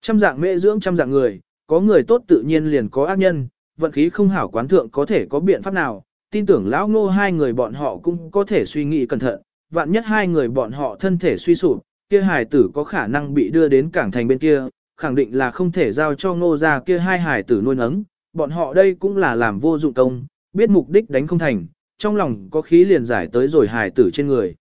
Trăm dạng mẹ dưỡng trăm dạng người, có người tốt tự nhiên liền có ác nhân, vận khí không hảo quán thượng có thể có biện pháp nào, tin tưởng lão ngô hai người bọn họ cũng có thể suy nghĩ cẩn thận, vạn nhất hai người bọn họ thân thể suy sụp, kia hài tử có khả năng bị đưa đến cảng thành bên kia, khẳng định là không thể giao cho ngô gia kia hai hải tử nuôi nấng, bọn họ đây cũng là làm vô dụng công, biết mục đích đánh không thành, trong lòng có khí liền giải tới rồi hải tử trên người.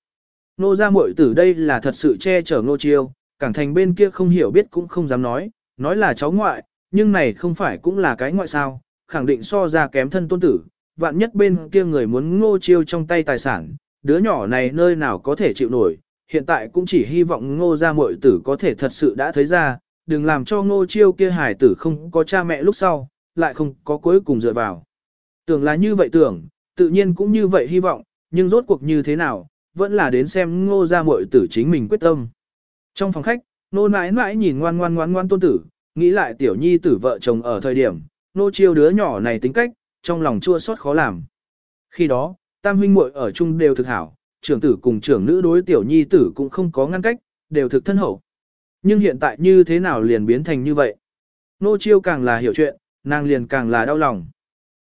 Ngô gia muội tử đây là thật sự che chở ngô chiêu, cảng thành bên kia không hiểu biết cũng không dám nói, nói là cháu ngoại, nhưng này không phải cũng là cái ngoại sao, khẳng định so ra kém thân tôn tử, vạn nhất bên kia người muốn ngô chiêu trong tay tài sản, đứa nhỏ này nơi nào có thể chịu nổi, hiện tại cũng chỉ hy vọng ngô gia muội tử có thể thật sự đã thấy ra, đừng làm cho ngô chiêu kia hải tử không có cha mẹ lúc sau, lại không có cuối cùng dựa vào. Tưởng là như vậy tưởng, tự nhiên cũng như vậy hy vọng, nhưng rốt cuộc như thế nào, vẫn là đến xem ngô ra muội tử chính mình quyết tâm. Trong phòng khách, nô mãi mãi nhìn ngoan ngoan ngoan ngoan tôn tử, nghĩ lại tiểu nhi tử vợ chồng ở thời điểm, nô chiêu đứa nhỏ này tính cách, trong lòng chua xót khó làm. Khi đó, tam huynh muội ở chung đều thực hảo, trưởng tử cùng trưởng nữ đối tiểu nhi tử cũng không có ngăn cách, đều thực thân hậu. Nhưng hiện tại như thế nào liền biến thành như vậy? Nô chiêu càng là hiểu chuyện, nàng liền càng là đau lòng.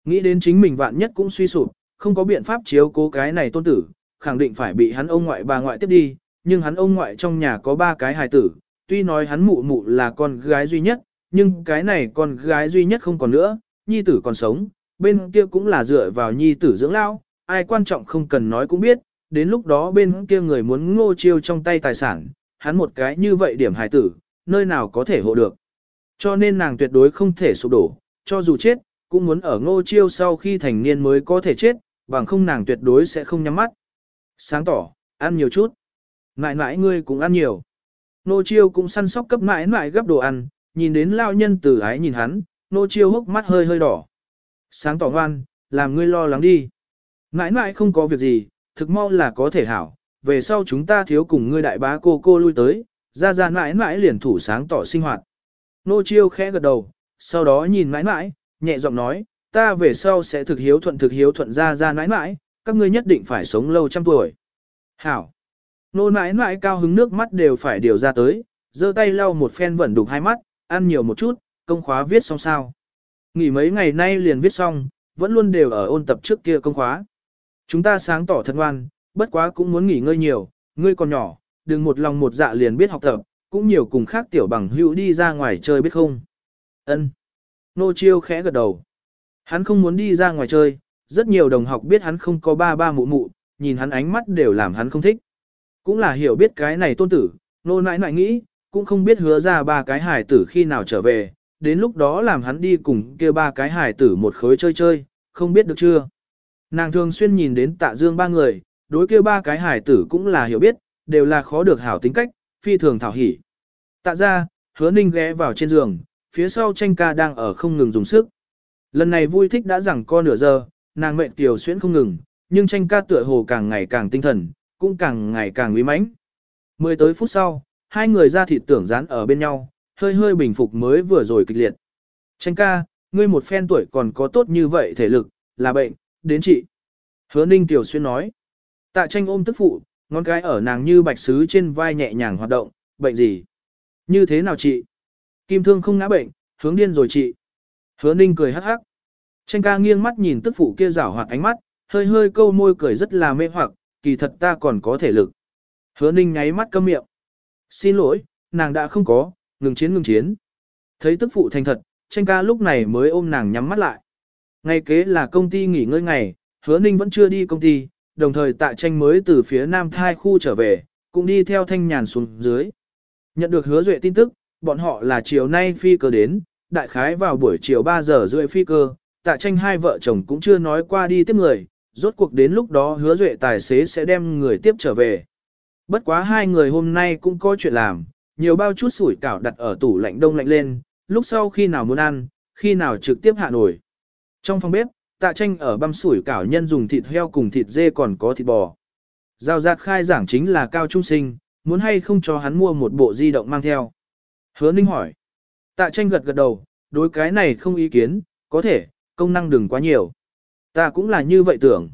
Nghĩ đến chính mình vạn nhất cũng suy sụp, không có biện pháp chiếu cố cái này tôn tử, khẳng định phải bị hắn ông ngoại bà ngoại tiếp đi, nhưng hắn ông ngoại trong nhà có ba cái hài tử, tuy nói hắn mụ mụ là con gái duy nhất, nhưng cái này con gái duy nhất không còn nữa, nhi tử còn sống, bên kia cũng là dựa vào nhi tử dưỡng lao, ai quan trọng không cần nói cũng biết, đến lúc đó bên kia người muốn ngô chiêu trong tay tài sản, hắn một cái như vậy điểm hài tử, nơi nào có thể hộ được. Cho nên nàng tuyệt đối không thể sụp đổ, cho dù chết, cũng muốn ở ngô chiêu sau khi thành niên mới có thể chết, bằng không nàng tuyệt đối sẽ không nhắm mắt. Sáng tỏ, ăn nhiều chút. Mãi mãi ngươi cũng ăn nhiều. Nô chiêu cũng săn sóc cấp mãi mãi gấp đồ ăn, nhìn đến lao nhân từ ái nhìn hắn, nô chiêu hốc mắt hơi hơi đỏ. Sáng tỏ ngoan, làm ngươi lo lắng đi. Mãi mãi không có việc gì, thực mau là có thể hảo, về sau chúng ta thiếu cùng ngươi đại bá cô cô lui tới, ra ra mãi mãi liền thủ sáng tỏ sinh hoạt. Nô chiêu khẽ gật đầu, sau đó nhìn mãi mãi, nhẹ giọng nói, ta về sau sẽ thực hiếu thuận thực hiếu thuận ra ra mãi mãi, các ngươi nhất định phải sống lâu trăm tuổi. Hảo. Nô mãi mãi cao hứng nước mắt đều phải điều ra tới, giơ tay lau một phen vẩn đục hai mắt, ăn nhiều một chút, công khóa viết xong sao. Nghỉ mấy ngày nay liền viết xong, vẫn luôn đều ở ôn tập trước kia công khóa. Chúng ta sáng tỏ thân ngoan, bất quá cũng muốn nghỉ ngơi nhiều, ngươi còn nhỏ, đừng một lòng một dạ liền biết học tập, cũng nhiều cùng khác tiểu bằng hữu đi ra ngoài chơi biết không. Ân. Nô chiêu khẽ gật đầu. Hắn không muốn đi ra ngoài chơi, rất nhiều đồng học biết hắn không có ba ba mụ mụ, nhìn hắn ánh mắt đều làm hắn không thích. Cũng là hiểu biết cái này tôn tử, nô nãi nãi nghĩ, cũng không biết hứa ra ba cái hải tử khi nào trở về, đến lúc đó làm hắn đi cùng kia ba cái hải tử một khối chơi chơi, không biết được chưa. Nàng thường xuyên nhìn đến tạ dương ba người, đối kia ba cái hải tử cũng là hiểu biết, đều là khó được hảo tính cách, phi thường thảo hỉ. Tạ ra, hứa ninh ghé vào trên giường, phía sau tranh ca đang ở không ngừng dùng sức. Lần này vui thích đã rằng co nửa giờ, nàng mệnh tiểu xuyễn không ngừng, nhưng tranh ca tựa hồ càng ngày càng tinh thần, cũng càng ngày càng uy mãnh. Mười tới phút sau, hai người ra thịt tưởng dán ở bên nhau, hơi hơi bình phục mới vừa rồi kịch liệt. Tranh ca, ngươi một phen tuổi còn có tốt như vậy thể lực, là bệnh, đến chị. Hứa ninh tiểu xuyên nói. Tạ tranh ôm tức phụ, ngón cái ở nàng như bạch sứ trên vai nhẹ nhàng hoạt động, bệnh gì? Như thế nào chị? Kim thương không ngã bệnh, hướng điên rồi chị. Hứa ninh cười hắc hắc. Tranh ca nghiêng mắt nhìn tức phụ kia rảo hoạt ánh mắt, hơi hơi câu môi cười rất là mê hoặc, kỳ thật ta còn có thể lực. Hứa ninh nháy mắt câm miệng. Xin lỗi, nàng đã không có, ngừng chiến ngừng chiến. Thấy tức phụ thành thật, tranh ca lúc này mới ôm nàng nhắm mắt lại. Ngay kế là công ty nghỉ ngơi ngày, hứa ninh vẫn chưa đi công ty, đồng thời tạ tranh mới từ phía nam thai khu trở về, cũng đi theo thanh nhàn xuống dưới. Nhận được hứa duệ tin tức, bọn họ là chiều nay phi cơ đến, đại khái vào buổi chiều 3 giờ rưỡi phi cơ, tạ tranh hai vợ chồng cũng chưa nói qua đi tiếp người, rốt cuộc đến lúc đó hứa duệ tài xế sẽ đem người tiếp trở về. Bất quá hai người hôm nay cũng có chuyện làm, nhiều bao chút sủi cảo đặt ở tủ lạnh đông lạnh lên, lúc sau khi nào muốn ăn, khi nào trực tiếp hạ nổi. Trong phòng bếp, tạ tranh ở băm sủi cảo nhân dùng thịt heo cùng thịt dê còn có thịt bò. Giao giạt khai giảng chính là cao trung sinh, muốn hay không cho hắn mua một bộ di động mang theo. Hứa Ninh hỏi. Tạ tranh gật gật đầu, đối cái này không ý kiến, có thể, công năng đừng quá nhiều. Ta cũng là như vậy tưởng.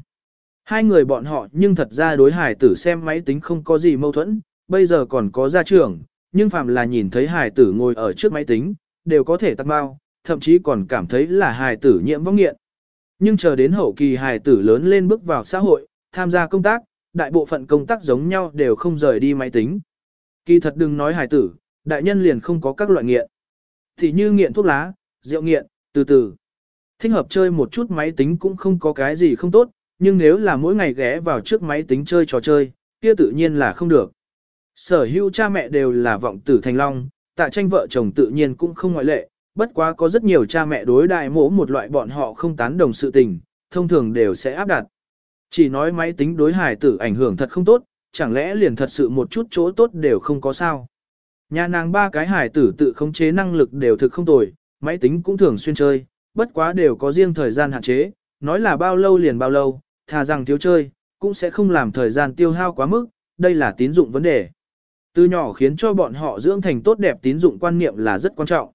Hai người bọn họ nhưng thật ra đối hải tử xem máy tính không có gì mâu thuẫn, bây giờ còn có gia trưởng, nhưng phạm là nhìn thấy hải tử ngồi ở trước máy tính, đều có thể tắt bao, thậm chí còn cảm thấy là hải tử nhiễm vong nghiện. Nhưng chờ đến hậu kỳ hải tử lớn lên bước vào xã hội, tham gia công tác, đại bộ phận công tác giống nhau đều không rời đi máy tính. Kỳ thật đừng nói hải tử, đại nhân liền không có các loại nghiện. Thì như nghiện thuốc lá, rượu nghiện, từ từ. Thích hợp chơi một chút máy tính cũng không có cái gì không tốt, nhưng nếu là mỗi ngày ghé vào trước máy tính chơi trò chơi, kia tự nhiên là không được. Sở hữu cha mẹ đều là vọng tử thành long, tạ tranh vợ chồng tự nhiên cũng không ngoại lệ, bất quá có rất nhiều cha mẹ đối đại mỗ một loại bọn họ không tán đồng sự tình, thông thường đều sẽ áp đặt. Chỉ nói máy tính đối hài tử ảnh hưởng thật không tốt, chẳng lẽ liền thật sự một chút chỗ tốt đều không có sao. Nhà nàng ba cái hài tử tự khống chế năng lực đều thực không tồi, máy tính cũng thường xuyên chơi, bất quá đều có riêng thời gian hạn chế, nói là bao lâu liền bao lâu, thà rằng thiếu chơi, cũng sẽ không làm thời gian tiêu hao quá mức, đây là tín dụng vấn đề. Từ nhỏ khiến cho bọn họ dưỡng thành tốt đẹp tín dụng quan niệm là rất quan trọng.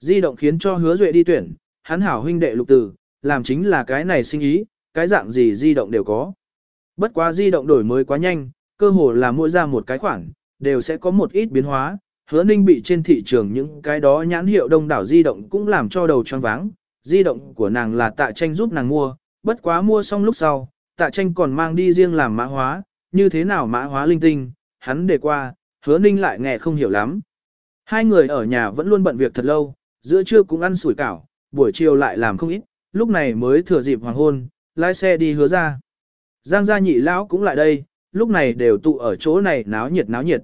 Di động khiến cho hứa duệ đi tuyển, hắn hảo huynh đệ lục tử, làm chính là cái này sinh ý, cái dạng gì di động đều có. Bất quá di động đổi mới quá nhanh, cơ hồ là mua ra một cái khoản, đều sẽ có một ít biến hóa. Hứa ninh bị trên thị trường những cái đó nhãn hiệu đông đảo di động cũng làm cho đầu choáng váng. Di động của nàng là tạ tranh giúp nàng mua, bất quá mua xong lúc sau, tạ tranh còn mang đi riêng làm mã hóa, như thế nào mã hóa linh tinh, hắn đề qua, hứa ninh lại nghe không hiểu lắm. Hai người ở nhà vẫn luôn bận việc thật lâu, giữa trưa cũng ăn sủi cảo, buổi chiều lại làm không ít, lúc này mới thừa dịp hoàng hôn, lái xe đi hứa ra. Giang gia nhị lão cũng lại đây, lúc này đều tụ ở chỗ này náo nhiệt náo nhiệt.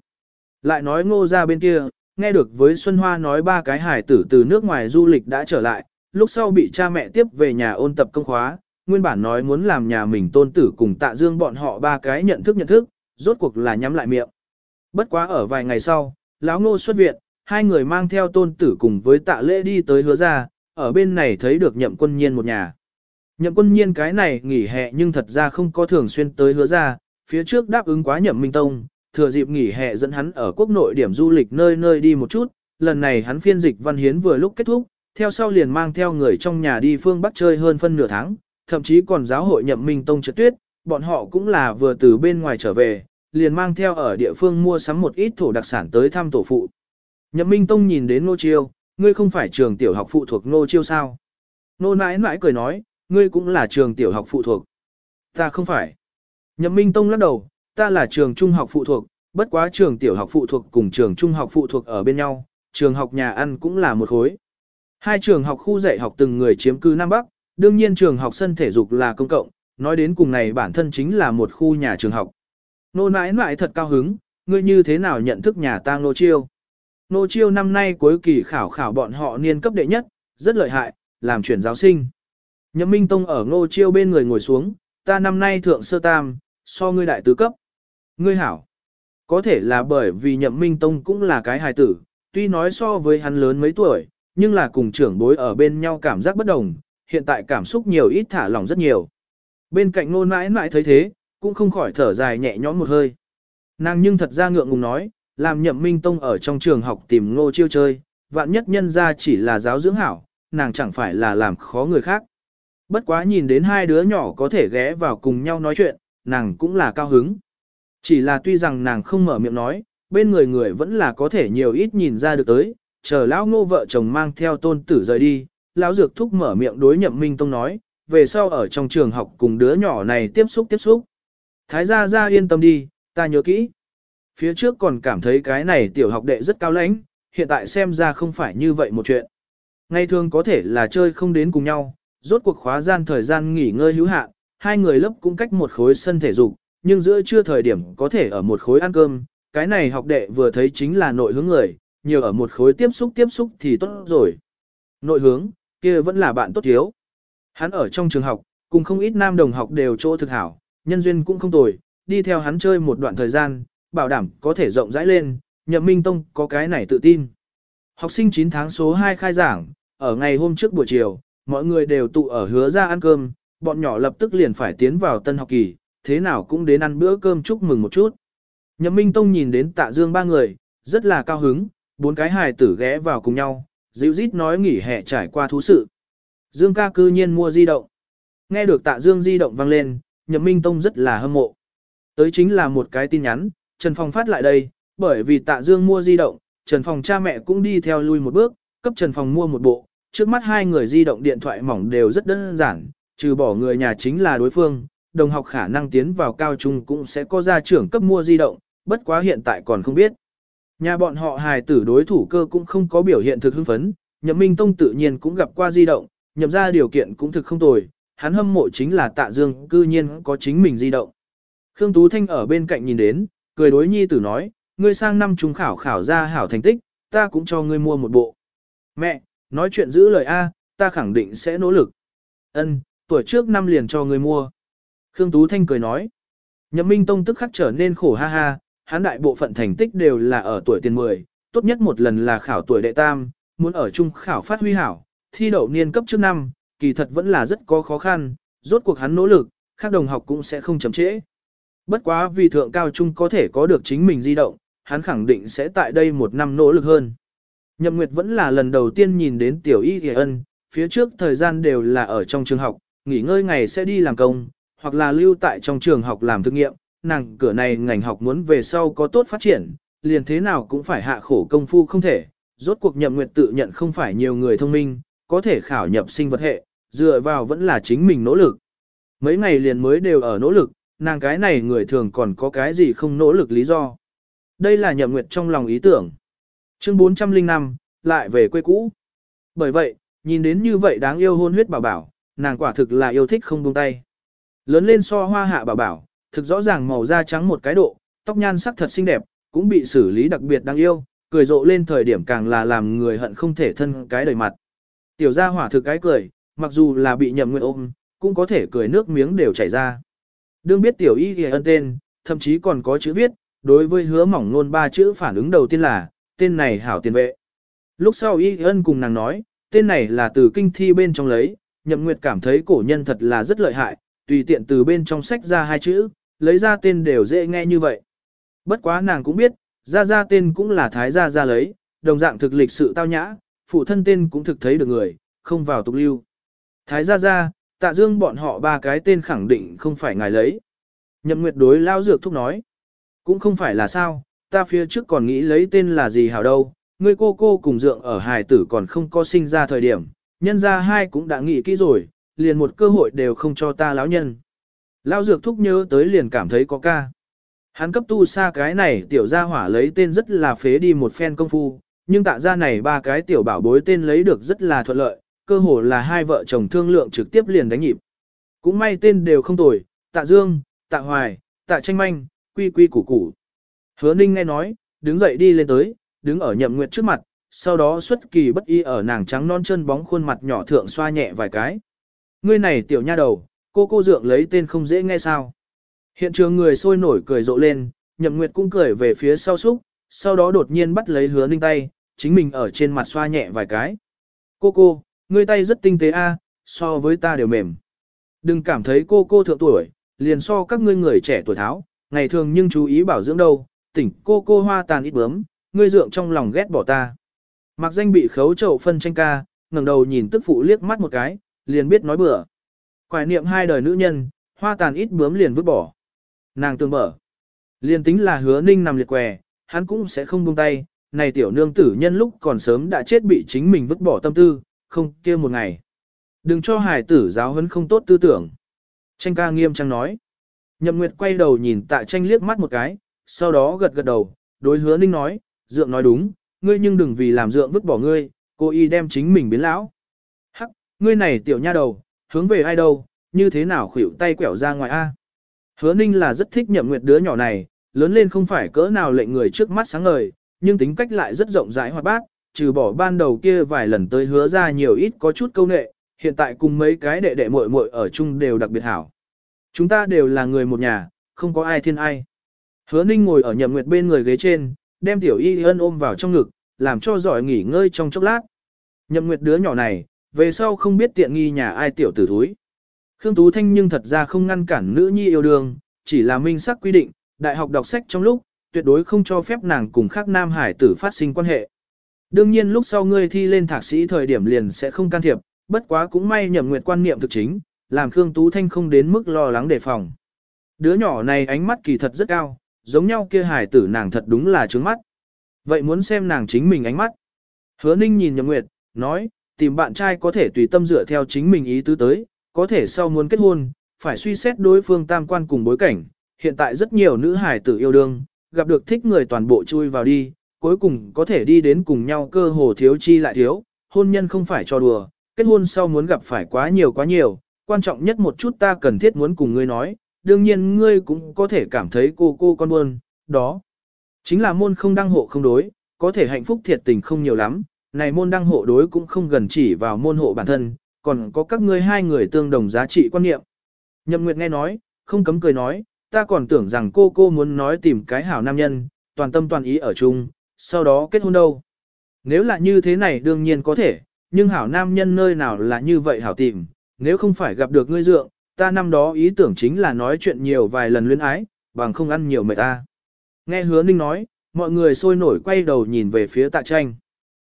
Lại nói ngô ra bên kia, nghe được với Xuân Hoa nói ba cái hải tử từ nước ngoài du lịch đã trở lại, lúc sau bị cha mẹ tiếp về nhà ôn tập công khóa, nguyên bản nói muốn làm nhà mình tôn tử cùng tạ dương bọn họ ba cái nhận thức nhận thức, rốt cuộc là nhắm lại miệng. Bất quá ở vài ngày sau, lão ngô xuất viện, hai người mang theo tôn tử cùng với tạ lễ đi tới hứa ra, ở bên này thấy được nhậm quân nhiên một nhà. Nhậm quân nhiên cái này nghỉ hè nhưng thật ra không có thường xuyên tới hứa ra, phía trước đáp ứng quá nhậm minh tông, thừa dịp nghỉ hè dẫn hắn ở quốc nội điểm du lịch nơi nơi đi một chút, lần này hắn phiên dịch văn hiến vừa lúc kết thúc, theo sau liền mang theo người trong nhà đi phương Bắc chơi hơn phân nửa tháng, thậm chí còn giáo hội nhậm minh tông trượt tuyết, bọn họ cũng là vừa từ bên ngoài trở về, liền mang theo ở địa phương mua sắm một ít thổ đặc sản tới thăm tổ phụ. Nhậm minh tông nhìn đến Nô Chiêu, ngươi không phải trường tiểu học phụ thuộc Nô Chiêu sao? Nô nãi nãi cười nói, ngươi cũng là trường tiểu học phụ thuộc. Ta không phải. Nhậm minh tông lắc đầu, ta là trường trung học phụ thuộc, bất quá trường tiểu học phụ thuộc cùng trường trung học phụ thuộc ở bên nhau, trường học nhà ăn cũng là một khối. Hai trường học khu dạy học từng người chiếm cư Nam Bắc, đương nhiên trường học sân thể dục là công cộng, nói đến cùng này bản thân chính là một khu nhà trường học. Nô nãi nãi thật cao hứng, ngươi như thế nào nhận thức nhà tang nô chiêu. Nô chiêu năm nay cuối kỳ khảo khảo bọn họ niên cấp đệ nhất, rất lợi hại, làm chuyển giáo sinh. Nhậm Minh Tông ở ngô chiêu bên người ngồi xuống, ta năm nay thượng sơ tam, so ngươi đại tứ cấp. Ngươi hảo. Có thể là bởi vì nhậm Minh Tông cũng là cái hài tử, tuy nói so với hắn lớn mấy tuổi, nhưng là cùng trưởng bối ở bên nhau cảm giác bất đồng, hiện tại cảm xúc nhiều ít thả lỏng rất nhiều. Bên cạnh Nô mãi mãi thấy thế, cũng không khỏi thở dài nhẹ nhõm một hơi. Nàng nhưng thật ra ngượng ngùng nói, làm nhậm minh tông ở trong trường học tìm ngô chiêu chơi, vạn nhất nhân ra chỉ là giáo dưỡng hảo, nàng chẳng phải là làm khó người khác. Bất quá nhìn đến hai đứa nhỏ có thể ghé vào cùng nhau nói chuyện, nàng cũng là cao hứng. Chỉ là tuy rằng nàng không mở miệng nói, bên người người vẫn là có thể nhiều ít nhìn ra được tới, chờ lão ngô vợ chồng mang theo tôn tử rời đi, lão dược thúc mở miệng đối nhậm minh tông nói, về sau ở trong trường học cùng đứa nhỏ này tiếp xúc tiếp xúc. Thái gia gia yên tâm đi, ta nhớ kỹ. Phía trước còn cảm thấy cái này tiểu học đệ rất cao lãnh, hiện tại xem ra không phải như vậy một chuyện. Ngày thường có thể là chơi không đến cùng nhau, rốt cuộc khóa gian thời gian nghỉ ngơi hữu hạn, hai người lớp cũng cách một khối sân thể dục, nhưng giữa trưa thời điểm có thể ở một khối ăn cơm, cái này học đệ vừa thấy chính là nội hướng người, nhiều ở một khối tiếp xúc tiếp xúc thì tốt rồi. Nội hướng, kia vẫn là bạn tốt thiếu. Hắn ở trong trường học, cùng không ít nam đồng học đều chỗ thực hảo, nhân duyên cũng không tồi, đi theo hắn chơi một đoạn thời gian, bảo đảm có thể rộng rãi lên, nhậm minh tông có cái này tự tin. Học sinh 9 tháng số 2 khai giảng, ở ngày hôm trước buổi chiều, mọi người đều tụ ở hứa ra ăn cơm, bọn nhỏ lập tức liền phải tiến vào tân học kỳ, thế nào cũng đến ăn bữa cơm chúc mừng một chút. Nhậm Minh Tông nhìn đến tạ dương ba người, rất là cao hứng, bốn cái hài tử ghé vào cùng nhau, dịu rít nói nghỉ hè trải qua thú sự. Dương ca cư nhiên mua di động. Nghe được tạ Dương di động vang lên, Nhậm Minh Tông rất là hâm mộ. Tới chính là một cái tin nhắn, Trần Phong phát lại đây, bởi vì tạ Dương mua di động, Trần Phong cha mẹ cũng đi theo lui một bước, cấp Trần Phong mua một bộ. Trước mắt hai người di động điện thoại mỏng đều rất đơn giản, trừ bỏ người nhà chính là đối phương, đồng học khả năng tiến vào cao trung cũng sẽ có gia trưởng cấp mua di động, bất quá hiện tại còn không biết. Nhà bọn họ hài tử đối thủ cơ cũng không có biểu hiện thực hưng phấn, nhậm minh tông tự nhiên cũng gặp qua di động, nhậm ra điều kiện cũng thực không tồi, hắn hâm mộ chính là tạ dương cư nhiên có chính mình di động. Khương Tú Thanh ở bên cạnh nhìn đến, cười đối nhi tử nói, ngươi sang năm trung khảo khảo ra hảo thành tích, ta cũng cho ngươi mua một bộ. Mẹ, nói chuyện giữ lời A, ta khẳng định sẽ nỗ lực. Ân, tuổi trước năm liền cho ngươi mua. Khương Tú Thanh cười nói. Nhậm Minh Tông tức khắc trở nên khổ ha ha, hắn đại bộ phận thành tích đều là ở tuổi tiền 10, tốt nhất một lần là khảo tuổi đệ tam, muốn ở trung khảo phát huy hảo, thi đậu niên cấp trước năm, kỳ thật vẫn là rất có khó khăn, rốt cuộc hắn nỗ lực, các đồng học cũng sẽ không chậm trễ. Bất quá vì thượng cao trung có thể có được chính mình di động, hắn khẳng định sẽ tại đây một năm nỗ lực hơn. Nhậm Nguyệt vẫn là lần đầu tiên nhìn đến tiểu y hề ân, phía trước thời gian đều là ở trong trường học, nghỉ ngơi ngày sẽ đi làm công, hoặc là lưu tại trong trường học làm thực nghiệm, nàng cửa này ngành học muốn về sau có tốt phát triển, liền thế nào cũng phải hạ khổ công phu không thể. Rốt cuộc nhậm nguyệt tự nhận không phải nhiều người thông minh, có thể khảo nhập sinh vật hệ, dựa vào vẫn là chính mình nỗ lực. Mấy ngày liền mới đều ở nỗ lực, nàng cái này người thường còn có cái gì không nỗ lực lý do. Đây là nhậm nguyệt trong lòng ý tưởng. Chương 405, lại về quê cũ. Bởi vậy, nhìn đến như vậy đáng yêu hôn huyết bảo bảo, nàng quả thực là yêu thích không buông tay. Lớn lên so hoa hạ bảo bảo, thực rõ ràng màu da trắng một cái độ, tóc nhan sắc thật xinh đẹp, cũng bị xử lý đặc biệt đáng yêu, cười rộ lên thời điểm càng là làm người hận không thể thân cái đời mặt. Tiểu gia hỏa thực cái cười, mặc dù là bị nhậm nguyện ôm, cũng có thể cười nước miếng đều chảy ra. Đương biết tiểu y ghi ân tên, thậm chí còn có chữ viết, đối với hứa mỏng nôn ba chữ phản ứng đầu tiên là, tên này hảo tiền vệ. Lúc sau y ân cùng nàng nói, tên này là từ kinh thi bên trong lấy, nhậm nguyệt cảm thấy cổ nhân thật là rất lợi hại, tùy tiện từ bên trong sách ra hai chữ, lấy ra tên đều dễ nghe như vậy. Bất quá nàng cũng biết, ra ra tên cũng là thái gia ra lấy, đồng dạng thực lịch sự tao nhã, phụ thân tên cũng thực thấy được người, không vào tục lưu. Thái gia ra, tạ dương bọn họ ba cái tên khẳng định không phải ngài lấy. Nhậm nguyệt đối lao dược thúc nói, cũng không phải là sao, ta phía trước còn nghĩ lấy tên là gì hảo đâu, ngươi cô cô cùng dượng ở hài tử còn không có sinh ra thời điểm, nhân ra hai cũng đã nghĩ kỹ rồi, liền một cơ hội đều không cho ta lão nhân. Lão dược thúc nhớ tới liền cảm thấy có ca. Hắn cấp tu xa cái này tiểu gia hỏa lấy tên rất là phế đi một phen công phu, nhưng tạ ra này ba cái tiểu bảo bối tên lấy được rất là thuận lợi, cơ hồ là hai vợ chồng thương lượng trực tiếp liền đánh nhịp. Cũng may tên đều không tồi, tạ dương, tạ hoài, tạ tranh manh, quy quy củ củ. Hứa ninh nghe nói, đứng dậy đi lên tới, đứng ở nhậm nguyệt trước mặt, sau đó xuất kỳ bất y ở nàng trắng non chân bóng khuôn mặt nhỏ thượng xoa nhẹ vài cái. Ngươi này tiểu nha đầu, cô cô dượng lấy tên không dễ nghe sao. Hiện trường người sôi nổi cười rộ lên, nhậm nguyệt cũng cười về phía sau xúc, sau đó đột nhiên bắt lấy hứa ninh tay, chính mình ở trên mặt xoa nhẹ vài cái. Cô cô, ngươi tay rất tinh tế a, so với ta đều mềm. Đừng cảm thấy cô cô thượng tuổi, liền so các ngươi người trẻ tuổi tháo, ngày thường nhưng chú ý bảo dưỡng đâu, tỉnh cô cô hoa tàn ít bướm, ngươi dượng trong lòng ghét bỏ ta. Mặc danh bị khấu trậu phân tranh ca, ngẩng đầu nhìn tức phụ liếc mắt một cái, liền biết nói bừa. Quải niệm hai đời nữ nhân, hoa tàn ít bướm liền vứt bỏ. Nàng tương mở. Liền tính là hứa ninh nằm liệt què, hắn cũng sẽ không buông tay, này tiểu nương tử nhân lúc còn sớm đã chết bị chính mình vứt bỏ tâm tư, không kia một ngày. Đừng cho Hải tử giáo huấn không tốt tư tưởng. Tranh ca nghiêm trang nói. Nhậm Nguyệt quay đầu nhìn tạ tranh liếc mắt một cái, sau đó gật gật đầu, đối hứa ninh nói, dượng nói đúng, ngươi nhưng đừng vì làm dượng vứt bỏ ngươi, cô y đem chính mình biến lão. Hắc, ngươi này tiểu nha đầu, hướng về ai đâu, như thế nào khuỷu tay quẹo ra ngoài a? Hứa Ninh là rất thích nhậm nguyệt đứa nhỏ này, lớn lên không phải cỡ nào lệnh người trước mắt sáng ngời, nhưng tính cách lại rất rộng rãi hoạt bát, trừ bỏ ban đầu kia vài lần tới hứa ra nhiều ít có chút câu nệ, hiện tại cùng mấy cái đệ đệ muội muội ở chung đều đặc biệt hảo. Chúng ta đều là người một nhà, không có ai thiên ai. Hứa Ninh ngồi ở nhậm nguyệt bên người ghế trên, đem tiểu y ân ôm vào trong ngực, làm cho giỏi nghỉ ngơi trong chốc lát. Nhậm nguyệt đứa nhỏ này, về sau không biết tiện nghi nhà ai tiểu tử thúi. Khương Tú Thanh nhưng thật ra không ngăn cản nữ nhi yêu đương, chỉ là minh sắc quy định, đại học đọc sách trong lúc, tuyệt đối không cho phép nàng cùng khác nam hải tử phát sinh quan hệ. Đương nhiên lúc sau ngươi thi lên thạc sĩ thời điểm liền sẽ không can thiệp, bất quá cũng may nhậm nguyệt quan niệm thực chính, làm Khương Tú Thanh không đến mức lo lắng đề phòng. Đứa nhỏ này ánh mắt kỳ thật rất cao, giống nhau kia hài tử nàng thật đúng là trướng mắt. Vậy muốn xem nàng chính mình ánh mắt. Hứa Ninh nhìn Nhậm Nguyệt, nói, tìm bạn trai có thể tùy tâm dựa theo chính mình ý tứ tới, có thể sau muốn kết hôn, phải suy xét đối phương tam quan cùng bối cảnh. Hiện tại rất nhiều nữ hài tử yêu đương, gặp được thích người toàn bộ chui vào đi, cuối cùng có thể đi đến cùng nhau cơ hồ thiếu chi lại thiếu, hôn nhân không phải cho đùa, kết hôn sau muốn gặp phải quá nhiều quá nhiều, quan trọng nhất một chút ta cần thiết muốn cùng ngươi nói, đương nhiên ngươi cũng có thể cảm thấy cô cô con buồn, đó. Chính là môn không đăng hộ không đối, có thể hạnh phúc thiệt tình không nhiều lắm, này môn đăng hộ đối cũng không gần chỉ vào môn hộ bản thân, còn có các ngươi hai người tương đồng giá trị quan niệm. Nhậm Nguyệt nghe nói, không cấm cười nói, ta còn tưởng rằng cô cô muốn nói tìm cái hảo nam nhân, toàn tâm toàn ý ở chung, sau đó kết hôn đâu. Nếu là như thế này đương nhiên có thể, nhưng hảo nam nhân nơi nào là như vậy hảo tìm, nếu không phải gặp được ngươi dượng, ta năm đó ý tưởng chính là nói chuyện nhiều vài lần luyến ái, bằng không ăn nhiều mệt ta. Nghe hứa ninh nói, mọi người sôi nổi quay đầu nhìn về phía tạ tranh.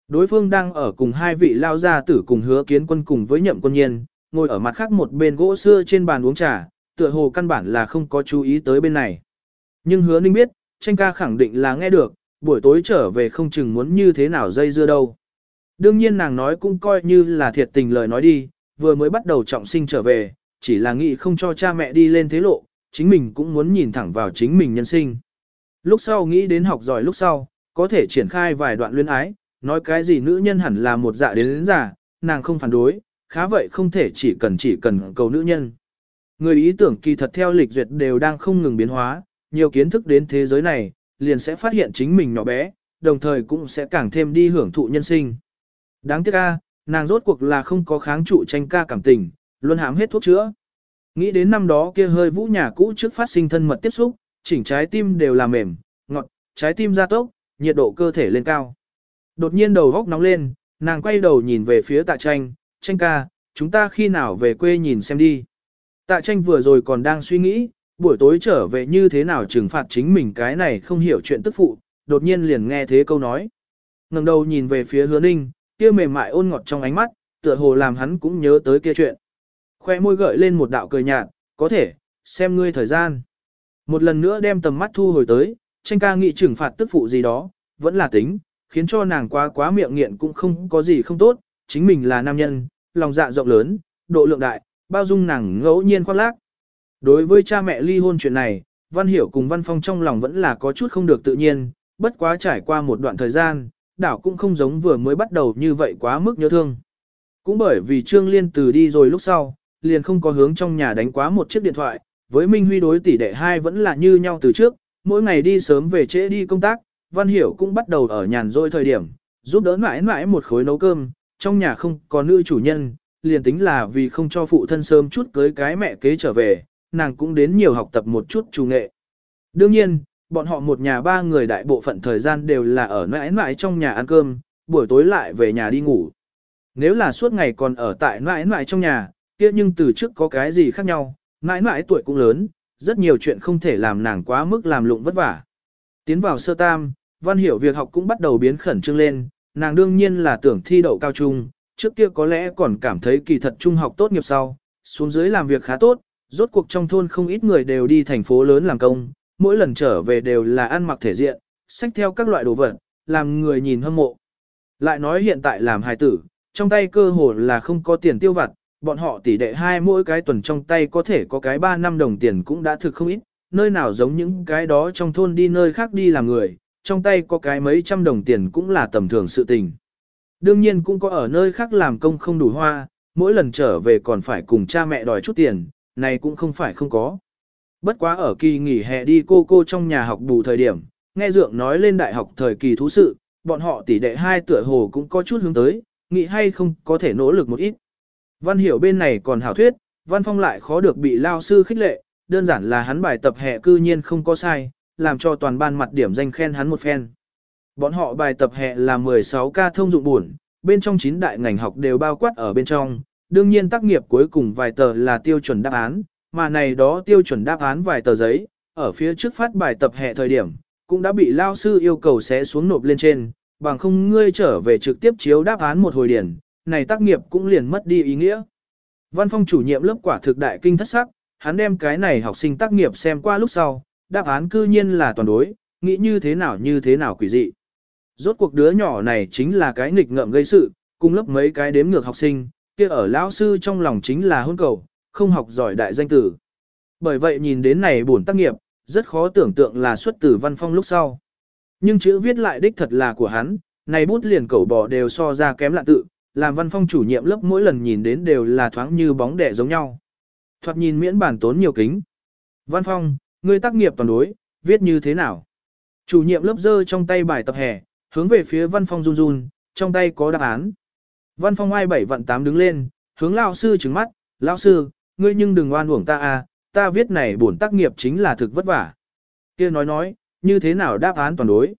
Đối phương đang ở cùng hai vị lao gia tử cùng hứa kiến quân cùng với nhậm quân nhiên, ngồi ở mặt khác một bên gỗ xưa trên bàn uống trà, tựa hồ căn bản là không có chú ý tới bên này. Nhưng hứa ninh biết, tranh ca khẳng định là nghe được, buổi tối trở về không chừng muốn như thế nào dây dưa đâu. Đương nhiên nàng nói cũng coi như là thiệt tình lời nói đi, vừa mới bắt đầu trọng sinh trở về, chỉ là nghĩ không cho cha mẹ đi lên thế lộ, chính mình cũng muốn nhìn thẳng vào chính mình nhân sinh. Lúc sau nghĩ đến học giỏi lúc sau, có thể triển khai vài đoạn luyến ái, nói cái gì nữ nhân hẳn là một dạ đến đến giả, nàng không phản đối, khá vậy không thể chỉ cần chỉ cần cầu nữ nhân. Người ý tưởng kỳ thật theo lịch duyệt đều đang không ngừng biến hóa, nhiều kiến thức đến thế giới này, liền sẽ phát hiện chính mình nhỏ bé, đồng thời cũng sẽ càng thêm đi hưởng thụ nhân sinh. Đáng tiếc a, nàng rốt cuộc là không có kháng trụ tranh ca cảm tình, luôn hám hết thuốc chữa. Nghĩ đến năm đó kia hơi vũ nhà cũ trước phát sinh thân mật tiếp xúc, chỉnh trái tim đều là mềm, ngọt, trái tim ra tốc, nhiệt độ cơ thể lên cao. Đột nhiên đầu góc nóng lên, nàng quay đầu nhìn về phía tạ tranh, tranh ca, chúng ta khi nào về quê nhìn xem đi. Tạ tranh vừa rồi còn đang suy nghĩ, buổi tối trở về như thế nào trừng phạt chính mình cái này không hiểu chuyện tức phụ, đột nhiên liền nghe thế câu nói. ngẩng đầu nhìn về phía hứa ninh, kia mềm mại ôn ngọt trong ánh mắt, tựa hồ làm hắn cũng nhớ tới kia chuyện. Khoe môi gợi lên một đạo cười nhạt, có thể, xem ngươi thời gian. Một lần nữa đem tầm mắt thu hồi tới, tranh ca nghị trừng phạt tức phụ gì đó, vẫn là tính, khiến cho nàng quá quá miệng nghiện cũng không có gì không tốt, chính mình là nam nhân, lòng dạ rộng lớn, độ lượng đại, bao dung nàng ngẫu nhiên khoác lác. Đối với cha mẹ ly hôn chuyện này, Văn Hiểu cùng Văn Phong trong lòng vẫn là có chút không được tự nhiên, bất quá trải qua một đoạn thời gian, đảo cũng không giống vừa mới bắt đầu như vậy quá mức nhớ thương. Cũng bởi vì Trương Liên từ đi rồi lúc sau, liền không có hướng trong nhà đánh quá một chiếc điện thoại, với Minh Huy đối tỷ đệ hai vẫn là như nhau từ trước, mỗi ngày đi sớm về trễ đi công tác, Văn Hiểu cũng bắt đầu ở nhàn rỗi thời điểm, giúp đỡ mãi mãi một khối nấu cơm, trong nhà không có nữ chủ nhân, liền tính là vì không cho phụ thân sớm chút cưới cái mẹ kế trở về, nàng cũng đến nhiều học tập một chút chủ nghệ. Đương nhiên, bọn họ một nhà ba người đại bộ phận thời gian đều là ở mãi mãi trong nhà ăn cơm, buổi tối lại về nhà đi ngủ. Nếu là suốt ngày còn ở tại mãi mãi trong nhà, kia nhưng từ trước có cái gì khác nhau, mãi mãi tuổi cũng lớn, rất nhiều chuyện không thể làm nàng quá mức làm lụng vất vả. Tiến vào sơ tam, văn hiểu việc học cũng bắt đầu biến khẩn trương lên, nàng đương nhiên là tưởng thi đậu cao trung, trước kia có lẽ còn cảm thấy kỳ thật trung học tốt nghiệp sau, xuống dưới làm việc khá tốt, rốt cuộc trong thôn không ít người đều đi thành phố lớn làm công, mỗi lần trở về đều là ăn mặc thể diện, xách theo các loại đồ vật, làm người nhìn hâm mộ. Lại nói hiện tại làm hài tử, trong tay cơ hồ là không có tiền tiêu vặt, bọn họ tỷ đệ hai mỗi cái tuần trong tay có thể có cái 3 năm đồng tiền cũng đã thực không ít, nơi nào giống những cái đó trong thôn đi nơi khác đi làm người, trong tay có cái mấy trăm đồng tiền cũng là tầm thường sự tình. Đương nhiên cũng có ở nơi khác làm công không đủ hoa, mỗi lần trở về còn phải cùng cha mẹ đòi chút tiền, này cũng không phải không có. Bất quá ở kỳ nghỉ hè đi cô cô trong nhà học bù thời điểm, nghe dượng nói lên đại học thời kỳ thú sự, bọn họ tỷ đệ hai tựa hồ cũng có chút hướng tới, nghĩ hay không có thể nỗ lực một ít. Văn hiểu bên này còn hảo thuyết, văn phong lại khó được bị lao sư khích lệ, đơn giản là hắn bài tập hè cư nhiên không có sai, làm cho toàn ban mặt điểm danh khen hắn một phen. Bọn họ bài tập hè là 16 ca thông dụng buồn, bên trong 9 đại ngành học đều bao quát ở bên trong, đương nhiên tác nghiệp cuối cùng vài tờ là tiêu chuẩn đáp án, mà này đó tiêu chuẩn đáp án vài tờ giấy, ở phía trước phát bài tập hệ thời điểm, cũng đã bị lao sư yêu cầu sẽ xuống nộp lên trên, bằng không ngươi trở về trực tiếp chiếu đáp án một hồi điển, này tác nghiệp cũng liền mất đi ý nghĩa. Văn phong chủ nhiệm lớp quả thực đại kinh thất sắc, hắn đem cái này học sinh tác nghiệp xem qua lúc sau, đáp án cư nhiên là toàn đối, nghĩ như thế nào như thế nào quỷ dị. Rốt cuộc đứa nhỏ này chính là cái nghịch ngợm gây sự, cùng lớp mấy cái đếm ngược học sinh, kia ở lão sư trong lòng chính là hôn cầu, không học giỏi đại danh tử. Bởi vậy nhìn đến này buồn tác nghiệp, rất khó tưởng tượng là xuất từ văn phong lúc sau. Nhưng chữ viết lại đích thật là của hắn, này bút liền cẩu bỏ đều so ra kém lạ tự, làm văn phong chủ nhiệm lớp mỗi lần nhìn đến đều là thoáng như bóng đẻ giống nhau. Thoạt nhìn miễn bản tốn nhiều kính. Văn phong, ngươi tác nghiệp toàn đối, viết như thế nào? Chủ nhiệm lớp dơ trong tay bài tập hè, hướng về phía văn phong run run, trong tay có đáp án. Văn phong ai bảy vạn tám đứng lên, hướng lão sư trừng mắt, lão sư, ngươi nhưng đừng oan uổng ta à, ta viết này bổn tác nghiệp chính là thực vất vả. Kia nói nói, như thế nào đáp án toàn đối.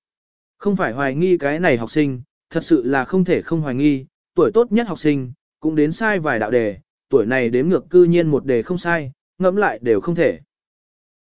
Không phải hoài nghi cái này học sinh, thật sự là không thể không hoài nghi, tuổi tốt nhất học sinh, cũng đến sai vài đạo đề, tuổi này đếm ngược cư nhiên một đề không sai, ngẫm lại đều không thể.